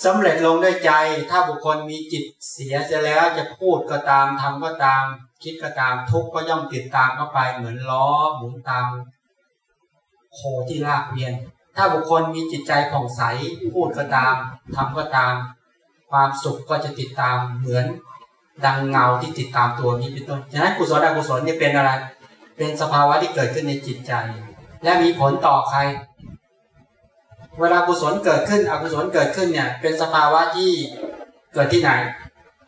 สำเร็จลงด้วยใจ ถ้าบุคคลมีจิตเสียเสียแล้วจะพูดก็ตามทำก็ตาม คิดก็ตามทุกข์ก็ย่อมติดตามเข้าไปเหมือนล้อหมุนตามโคที่ลากเวียน ถ้าบุคคลมีจิตใจผ่องใสพูดก็ตามทำก็ตาม ความสุขก็จะติดตามเหมือนดังเงาที่ติดตามตัวนี้เป็นต้น ฉะนั้นกุศลอกุศลนี่เป็นอะไร เป็นสภาวะที่เกิดขึ้นในจิตใจ และมีผลต่อใคร เวลากุศลเกิดขึ้น อกุศลเกิดขึ้นเนี่ย เป็นสภาวะที่เกิดที่ไหน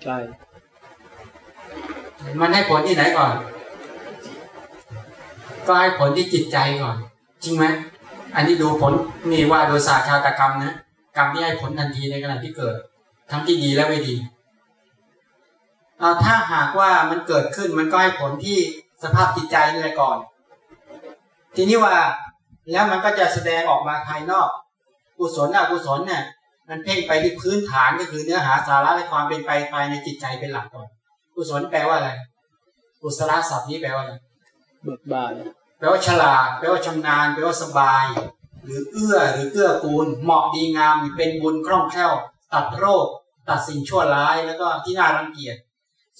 ใช่มันให้ผลที่ไหนก่อน ก็ให้ผลที่จิตใจก่อน จริงไหมอันนี้ดูผลนี่ว่าโดยศาสตร์ชาตกรรมนะกรรมที่ให้ผลทันทีในขณะที่เกิด ทั้งที่ดีและไม่ดีอ่าถ้าหากว่ามันเกิดขึ้นมันก็ให้ผลที่สภาพจิตใจนี่แหละก่อน ทีนี้ว่าแล้วมันก็จะแสดงออกมาภายนอก กุศลอกุศลเนี่ยมันเพ่งไปที่พื้นฐานก็คือเนื้อหาสาระและความเป็นไปภายในจิตใจเป็นหลักก่อนกุศลแปลว่าอะไรกุศลศัพท์นี้แปลว่าอะไรเบิกบานแปลว่าฉลาดแปลว่าชำนาญแปลว่าสบาย หรือเอื้อหรือเกื้อกูล เหมาะดีงามเป็นบุญคล่องแคล่ว ตัดโรค ตัดสิ่งชั่วร้ายแล้วก็ที่น่ารังเกียจ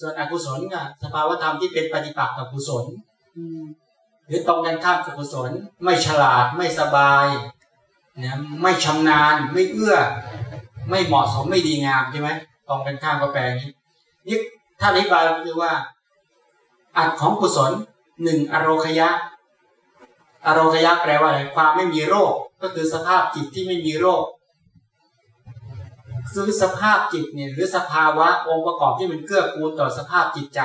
ส่วนอกุศลก็สภาวธรรมที่เป็นปฏิปักษ์กับกุศลหรือตรงกันข้ามกับกุศล ไม่ฉลาดไม่สบาย นะไม่ชำนาญไม่เอื้อ ไม่เหมาะสมไม่ดีงามใช่ไหมตรงกันข้ามก็แปลงนี้นี่ถ้าอธิบายก็คือว่าอัดของกุศลหนึ่งอโรคยะ อโรคยะแปลว่าอะไรความไม่มีโรค ก็คือสภาพจิตที่ไม่มีโรคคือสภาพจิตเนี่ยหรือสภาวะองค์ประกอบที่มันเกื้อกูลต่อสภาพจิตใจ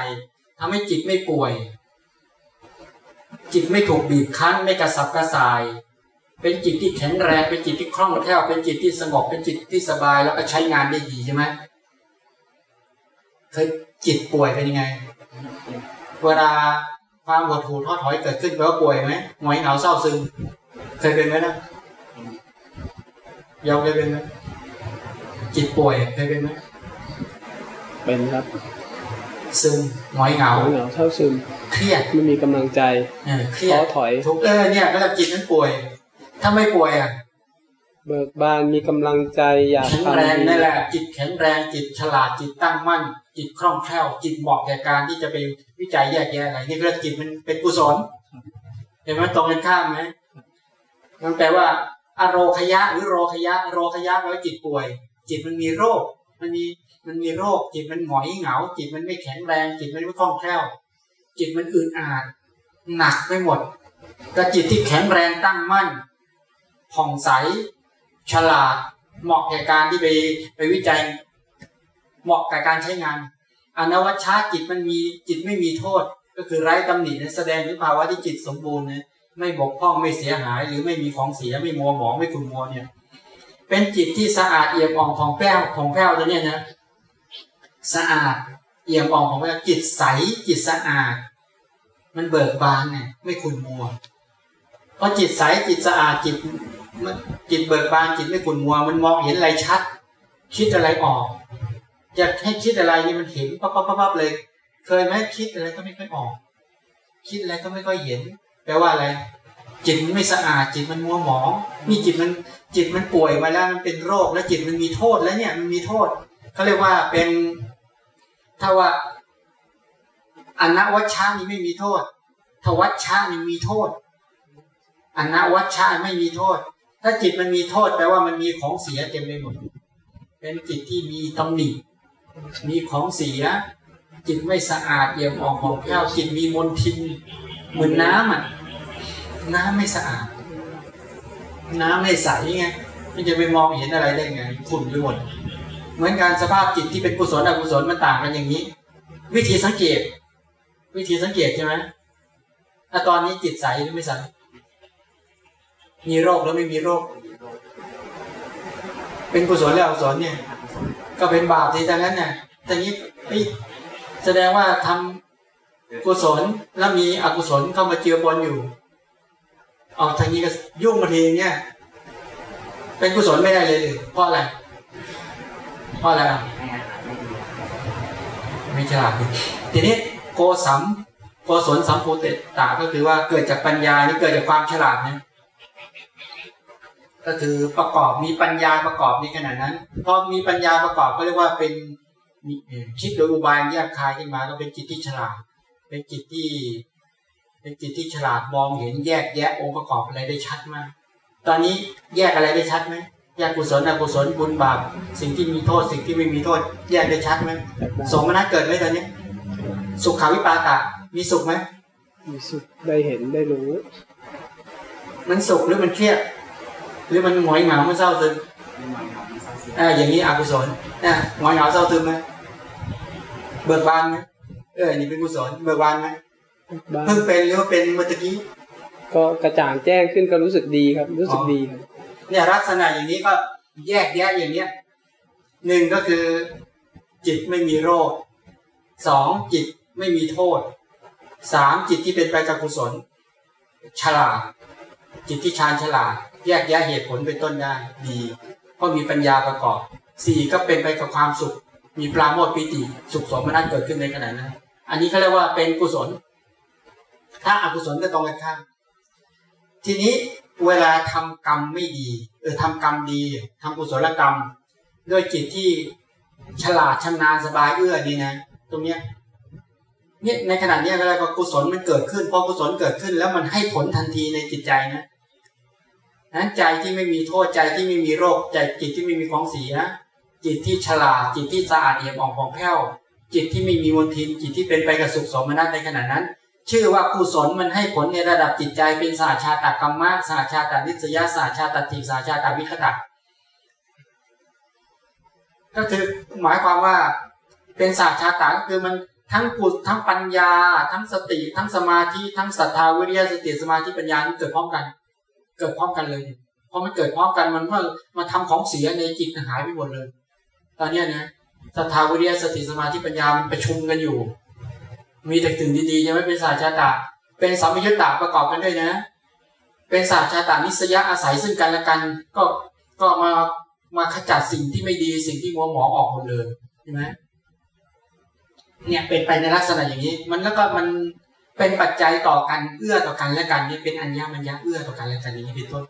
ทำให้จิตไม่ป่วย จิตไม่ถูกบีบคั้นไม่กระสับกระส่าย เป็นจิตที่แข็งแรงเป็นจิตที่คล่องแคล่วเป็นจิตที่สงบเป็นจิตที่สบายแล้วก็ใช้งานได้ดีใช่ไหมเคยจิตป่วยเป็นยังไง เวลาความหดหู่ท้อถอยเกิดขึ้นแปลว่าป่วยไหมหงอยเหงาเศร้าซึมเคยเป็นไหมนะยอมเคยเป็นไหมจิตป่วยเคยเป็นไหมเป็นครับซึมหงอยเหงาเหงาเศร้าซึม เครียดไม่มีกำลังใจเออเครียท้ดอถอยทุกเออเนี่ยก็จะจิตนั้นป่วย ถ้าไม่ป่วยอะ เบิกบานมีกำลังใจอยากแข็งทำแรงดีนั่นแหละ จิตแข็งแรงจิตฉลาดจิตตั้งมั่น จิตคล่องแคล่ว จิตเหมาะแก่การที่จะไปวิจัยแยกแยะอะไรนี่เรียกจิตมันเป็นกุศลเห็นไหมตรงกันข้ามไหมมันแปลว่าอโรคยะหรือโรคยะโรคยะแปลว่าจิตป่วย จิตมันมีโรค มันมีมันมีโรค จิตมันหงอยเหงา จิตมันไม่แข็งแรง จิตมันไม่คล่องแคล่ว จิตมันอื่นอาดหนักไปหมดแต่จิตที่แข็งแรงตั้งมั่น ผ่องใส ฉลาด เหมาะแก่การที่ไปไปวิจัย เหมาะกับการใช้งาน อนวัชชาจิตมันมีจิตไม่มีโทษ ก็คือไร้ตำหนินะแสดงถึงภาวะที่จิตสมบูรณ์นะไม่บกพร่องไม่เสียหาย หรือไม่มีของเสียไม่มัวหมองไม่ขุ่นมัวเนี่ย เป็นจิตที่สะอาดเอี่ยมอ่องผ่องแผ้วผ่องแผ้วตัวเนี้ยนะสะอาดเอี่ยมอ่องผ่องแผ้วจิตใสจิตสะอาด มันเบิกบานเนี่ยไม่ขุ่นมัวเพราะจิตใสจิตสะอาดจิต มันจิตเบิกบานจิตไม่ขุ่นมัว มันมองเห็นอะไรชัด คิดอะไรออกจะให้คิดอะไรนี่มันเห็นปั๊บปั๊บปั๊บเลย เคยไหมคิดอะไรก็ไม่ค่อยออก คิดอะไรก็ไม่ค่อยเห็น แปลว่าอะไร จิตมันไม่สะอาด จิตมันมัวหมองนี่จิตมันจิตมันป่วยมาแล้วมันเป็นโรคแล้วจิตมันมีโทษแล้วเนี่ยมันมีโทษเขาเรียกว่าเป็นถ้าว่าอนนวัชชานี่ไม่มีโทษถ้าวัชชานี่มีโทษอนวัชชาไม่มีโทษ ถ้าจิตมันมีโทษแปลว่ามันมีของเสียเต็มไปหมด เป็นจิตที่มีตำหนิ มีของเสีย จิตไม่สะอาดเอี่ยมอ่องของแก้วจิตมีมลทิน เหมือนน้ำอะ น้ำไม่สะอาด น้ำไม่ใสไง มันจะไปมองเห็นอะไรได้ไงขุ่นไปหมด เหมือนการสภาพจิตที่เป็นกุศลอกุศลมันต่างกันอย่างนี้ วิธีสังเกต วิธีสังเกตใช่ไหมถ้าตอนนี้จิตใสหรือไม่ใส มีโรคหรือไม่มีโรค เป็นกุศลแล้วอกุศลเนี่ย ก็เป็นบาปทีแต่นั้นเนี่ยแต่นี้แสดงว่าทำกุศลแล้วมีอกุศลเข้ามาเจือปนอยู่เอาทางนี้ก็ยุ่งมาทีเนี่ย เป็นกุศลไม่ได้เลยเพราะอะไรเพราะอะไรอะให้อาหารไม่ดีไม่ฉลาดทีนี้โกสัมโกศลสัมโพเตตาก็คือว่าเกิดจากปัญญานี่เกิดจากความฉลาดเนี่ย ก็คือประกอบมีปัญญาประกอบในขณะนั้นพอมีปัญญาประกอบก็เรียกว่าเป็นมีเอ่อคิดโดยอุบายแยกคายขึ้นมาก็เป็นจิตที่ฉลาด เป็นจิตที่ เป็นจิตที่ฉลาดมองเห็นแยกแยะองค์ประกอบอะไรได้ชัดมาก ตอนนี้แยกอะไรได้ชัดไหมแยกกุศลอกุศลบุญบาปสิ่งที่มีโทษสิ่งที่ไม่มีโทษ แยกได้ชัดไหมสมนัตเกิดไหมตอนนี้ สุขาวิปากะมีสุขไหมมีสุขได้เห็นได้รู้ มันสุขหรือมันเครียด หรือมันหงอยเหงามันเศร้าซึมไม่หมายความไม่เศร้าเสียอ่าอย่างนี้อกุศลอ่าหงอยเหงาเศร้าซึมไหมเบิกบานไหมเออนี่เป็นกุศลเบิกบานไหมบ้างเพิ่งเป็นหรือว่าเป็นเมื่อตะกี้ ก็กระจ่างแจ้งขึ้นก็รู้สึกดีครับ รู้สึกดีครับเนี่ยลักษณะอย่างนี้ก็แยกแยะอย่างเนี้ยหนึ่งก็คือ จิตไม่มีโรคสองจิตไม่มีโทษสามจิตที่เป็นไปกับกุศล ฉลาด จิตที่ชาญฉลาด แยกแยะเหตุผลเป็นต้นได้ดีเพราะมีปัญญาประกอบสี่ก็เป็นไปกับความสุข มีปราโมทปิติ สุขสมนัตเกิดขึ้นในขณะนั้นอันนี้เขาเรียกว่าเป็นกุศล ถ้าอกุศลก็ตรงกันข้ามทีนี้เวลาทำกรรมไม่ดี เออทำกรรมดีทำกุศลกรรม ด้วยจิตที่ฉลาดชำนาญสบายเอื้อดีนะตรงเนี้ยเนี่ยในขณะนี้อะไรก็กุศลมันเกิดขึ้นพอกุศลเกิดขึ้น แล้วมันให้ผลทันทีในจิตใจนะ นั้นใจที่ไม่มีโทษใจที่ไม่มีโรคใจจิตที่ไม่มีของเสีย จิตที่ฉลาดจิตที่สะอาดเอี่ยมอ่องผ่องแผ้ว จิตที่ไม่มีมลทินจิตที่เป็นไปกับสุขสมนัตในขณะนั้น ชื่อว่ากุศลมันให้ผลในระดับจิตใจเป็นสาชาตกรรมะสาชาตนิสยาสาชาตติสาชาตวิคตะก็คือหมายความว่าเป็นสาชาตาก็คือมันทั้งกุศทั้งปัญญา ทั้งสติ ทั้งสมาธิ ทั้งศรัทธาวิริยะสติสมาธิปัญญาที่เกิดพร้อมกัน เกิดพร้อมกันเลยเนี่ยพอมันเกิดพร้อมกันมันก็มาทำของเสียในจิตหายไปหมดเลย ตอนเนี้ยนะศรัทธาวิริยะสติสมาธิปัญญามันประชุมกันอยู่ มีแต่สิ่งดีๆยังไม่เป็นศาสตราตะเป็นสัมยุญตะประกอบกันด้วยนะ เป็นศาสตราตานิสยะอาศัยซึ่งกันและกัน ก็ก็มามาขจัดสิ่งที่ไม่ดีสิ่งที่มัวหมองออกหมดเลยใช่ไหมเนี่ยเป็นไปในลักษณะอย่างนี้ มันแล้วก็มัน เป็นปัจจัยต่อกันเอื้อต่อกันและกันนี่เป็นอัญญามัญญะเอื้อต่อกันและกันนี้เป็นต้น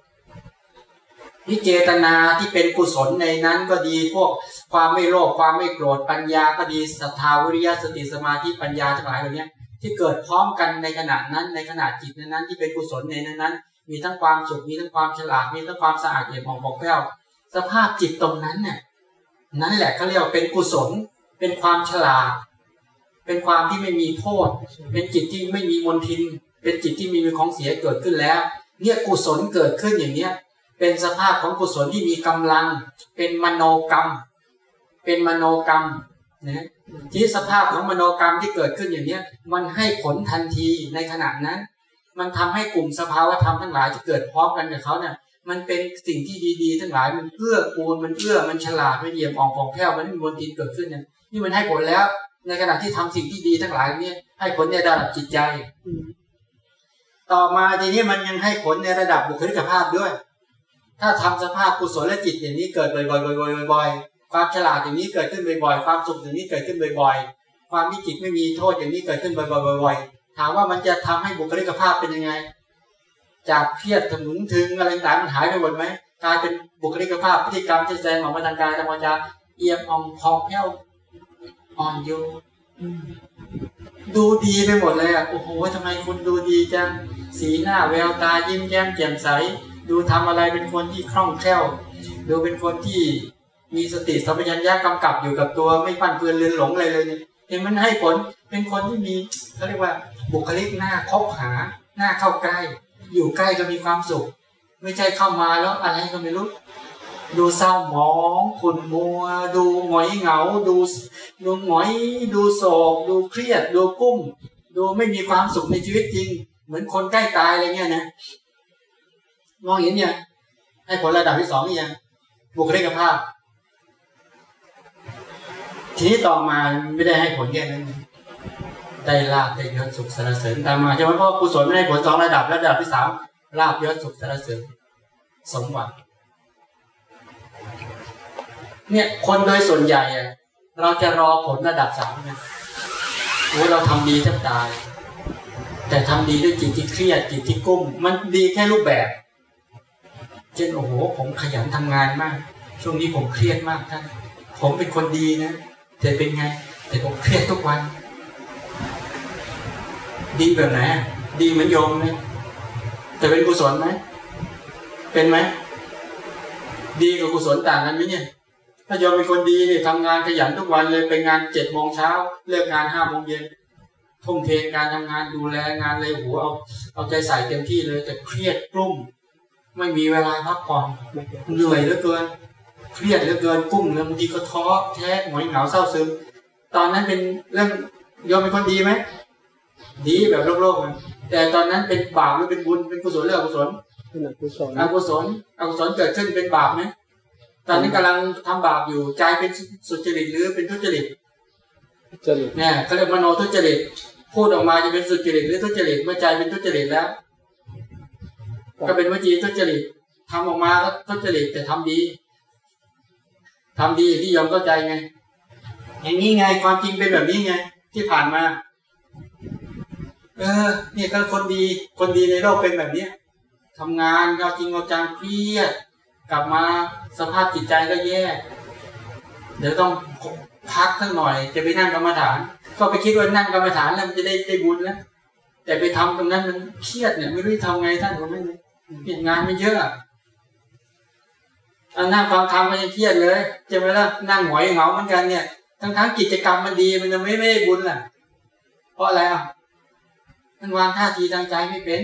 นี่เจตนาที่เป็นกุศลในนั้นก็ดีพวกความไม่โลภความไม่โกรธปัญญาก็ดีศรัทธาวิริยะสติสมาธิปัญญาทั้งหลายเหล่านี้ที่เกิดพร้อมกันในขณะนั้นในขณะจิตนั้นที่เป็นกุศลในนั้นนั้นมีทั้งความสุขมีทั้งความฉลาดมีทั้งความสะอาดเอี่ยมอ่องผ่องแผ้วสภาพจิตตรงนั้นเนี่ยนั่นแหละเขาเรียกว่าเป็นกุศลเป็นความฉลาด เป็นความที่ไม่มีโทษ เป็นจิตที่ไม่มีมลทิน เป็นจิตที่มีของเสียเกิดขึ้นแล้ว เนี่ยกุศลเกิดขึ้นอย่างเนี้ย เป็นสภาพของกุศลที่มีกำลัง เป็นมโนกรรม เป็นมโนกรรมนะที่สภาพของมโนกรรมที่เกิดขึ้นอย่างเนี้ย มันให้ผลทันทีในขณะนั้น มันทำให้กลุ่มสภาวธรรมทั้งหลายที่เกิดพร้อมกันกับเขาเนี่ยมันเป็นสิ่งที่ดีๆ ทั้งหลายมันเอื้อกูลมันเอื้อมันฉลาดมันเยี่ยมอ่องของแผ้วมันไม่มีมลทินเกิดขึ้นเนี่ยนี่มันให้ผลแล้ว ในขณะที่ทำสิ่งที่ดีทั้งหลายเนี่ยให้ผลในระดับจิตใจต่อมาทีนี้มันยังให้ผลในระดับบุคลิกภาพด้วย ถ้าทำสภาพกุศลและจิตอย่างนี้เกิดบ่อยๆบ่อยๆๆๆความฉลาดอย่างนี้เกิดขึ้นบ่อยๆความสุขอย่างนี้เกิดขึ้นบ่อยๆ ความที่จิตไม่มีโทษอย่างนี้เกิดขึ้นบ่อยๆบ่อยๆถามว่ามันจะทำให้บุคลิกภาพเป็นยังไง จากเครียดถึงถึงอะไรต่างๆมันหายไปหมดไหมกลายเป็นบุคลิกภาพพฤติกรรมที่แสดงออกมาทางกายทางวาจาเอี่ยมอ่องพองแผ้ว อ่อนโยนดูดีไปหมดเลยอะโอ้โหทำไมคุณดูดีจังสีหน้าแววตายิ้มแย้มแจ่มใส ดูทำอะไรเป็นคนที่คล่องแคล่ว ดูเป็นคนที่มีสติสัมปชัญญะกำกับอยู่กับตัวไม่ปั่นเปื้อนเลือนหลงอะไรเลยเนี่ยเห็นมันให้ผลเป็นคนที่มีเขาเรียกว่าบุคลิกหน้าคบหาหน้าเข้าใกล้ อยู่ใกล้ก็มีความสุข ไม่ใช่เข้ามาแล้วอะไรก็ไม่รู้ ดูเศร้าหมองขุ่นมัว ดูหงอยเหงา ดูดูหงอย ดูโศก ดูเครียด ดูกุ้ม ดูไม่มีความสุขในชีวิตจริง เหมือนคนใกล้ตายอะไรเงี้ยนะมองเห็นเนี่ยให้ผลระดับที่สองนี่ยังบุคลิกภาพ ทีนี้ต่อมาไม่ได้ให้ผลแค่นั้นได้ลาบได้ยศสุขสารเสริญตามมาใช่ไหมเพราะกุศลไม่ได้ผลสองระดับระดับที่สามลาบยศสุขสารเสริญสมหวัง เนี่ยคนโดยส่วนใหญ่อะเราจะรอผลระดับสามนะโอ้เราทำดีแทบตาย แต่ทำดีด้วยจิตที่เครียดจิตที่กุ้ม มันดีแค่รูปแบบเช่นโอ้โห ผมขยันทำงานมาก ช่วงนี้ผมเครียดมากท่านผมเป็นคนดีนะแต่เป็นไง แต่ผมเครียดทุกวัน ดีแบบไหนดีเหมือนโยมไหมแต่เป็นกุศลไหมเป็นไหมดีกับกุศลต่างกันไหมเนี่ย ถ้าโยมเป็นคนดีเนี่ยทำงานขยันทุกวันเลยไปงานเจ็ดโมงเช้าเลิกงานห้าโมงเย็นทุ่มเทการทำงานดูแลงานเลยหัวเอาเอาใจใส่เต็มที่เลยแต่เครียดกลุ้มไม่มีเวลาพักผ่อนเหนื่อยเหลือเกินเครียดเหลือเกินกุ้มแล้วบางทีก็ท้อแท้หงอยเหงาเศร้าซึมตอนนั้นเป็นเรื่องโยมเป็นคนดีไหมดีแบบโลกๆมันแต่ตอนนั้นเป็นบาปหรือเป็นบุญเป็นกุศลหรืออกุศลเป็นอกุศลอกุศลอกุศลเกิดขึ้นเป็นบาปไหม ตอนนี้กำลังทำบาปอยู่ใจเป็นสุจริตหรือเป็นทุจริตจริตเนี่ยเขาเรียกมโนทุจริตพูดออกมาจะเป็นสุจริตหรือทุจริตเมื่อใจเป็นทุจริตแล้ว ก็เป็นวจีทุจริตทำออกมาก็ทุจริตแต่ทำดีทำดีที่ยอมเข้าใจไง อย่างนี้ไงความจริงเป็นแบบนี้ไง ที่ผ่านมา เออเนี่ยก็คนดี คนดีในโลกเป็นแบบเนี้ยทำงานเอาจริงเอาจังเครียด กลับมาสภาพจิตใจก็แย่ เดี๋ยวต้องพักสักหน่อย จะไปนั่งกรรมฐาน ก็ไปคิดว่านั่งกรรมฐานแล้วมันจะได้ได้บุญนะแต่ไปทำตรงนั้นมันเครียดเนี่ยไม่รู้จะทำไงท่านก็ไม่เปลี่ยนงานไม่เยอะอะอันนั่งฟังธรรมก็ยังเครียดเลยใช่ไหมล่ะนั่งหงอยเหงาเหมือนกันเนี่ย ทั้งทั้งๆกิจกรรมมันดีมันจะไม่ไม่ได้บุญล่ะ เพราะอะไรอะมันวางท่าทีทางใจไม่เป็น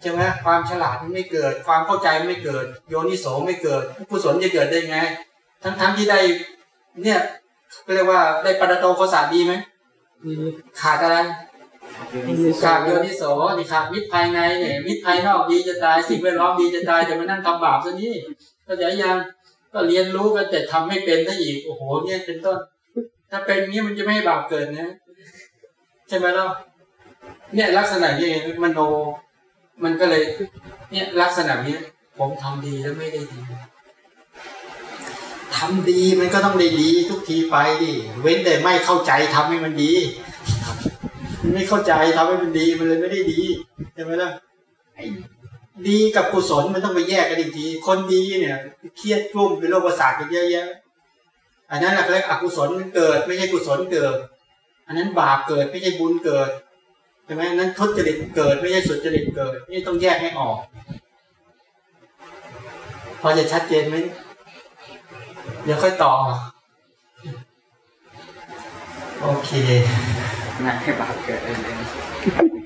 ใช่ไหมความฉลาดมันไม่เกิด ความเข้าใจมันไม่เกิด โยนิโสไม่เกิดกุศลจะเกิดได้ไง ทั้งทั้งๆที่ได้เนี่ยเรียกว่าได้ปรโตโคสาดีไหมดีขาดอะไรอยู่ในขาดโยนิโสนี่ขาดมิตรภายในเนี่ยมิตรภายนอกดีจะตายสิ่งแวดล้อมดีจะตายแต่มานั่งทำบาปซะนี่ก็จะยังก็เรียนรู้กันแต่ทำไม่เป็นซะอีกโอ้โหเนี่ยเป็นต้น ถ้าเป็นอย่างนี้มันจะไม่ให้บาปเกิดนะ ใช่ไหมล่ะเนี่ยลักษณะนี้เองมโน มันก็เลยเนี่ยลักษณะนี้ผมทำดีแล้วไม่ได้ดีทำดีมันก็ต้องได้ดีทุกทีไปดิเว้นแต่ไม่เข้าใจทำให้มันดีมันไม่เข้าใจทำให้มันดีมันเลยไม่ได้ดีใช่ไหมล่ะดีกับกุศลมันต้องไปแยกกันอีกที คนดีเนี่ย เครียดกลุ้มเป็นโรคประสาทกันเยอะแยะอันนั้นแหละเรียกอกุศลมันเกิด ไม่ใช่กุศลเกิด อันนั้นบาปเกิดไม่ใช่บุญเกิด ช่ไหมนั้นทุจริตเกิดไม่ใช่สุจริตเกิด นี่ต้องแยกให้ออก พอจะชัดเจนไหมเดี๋ยวค่อยต่อ โอเคงานให้บาปเกิดเลย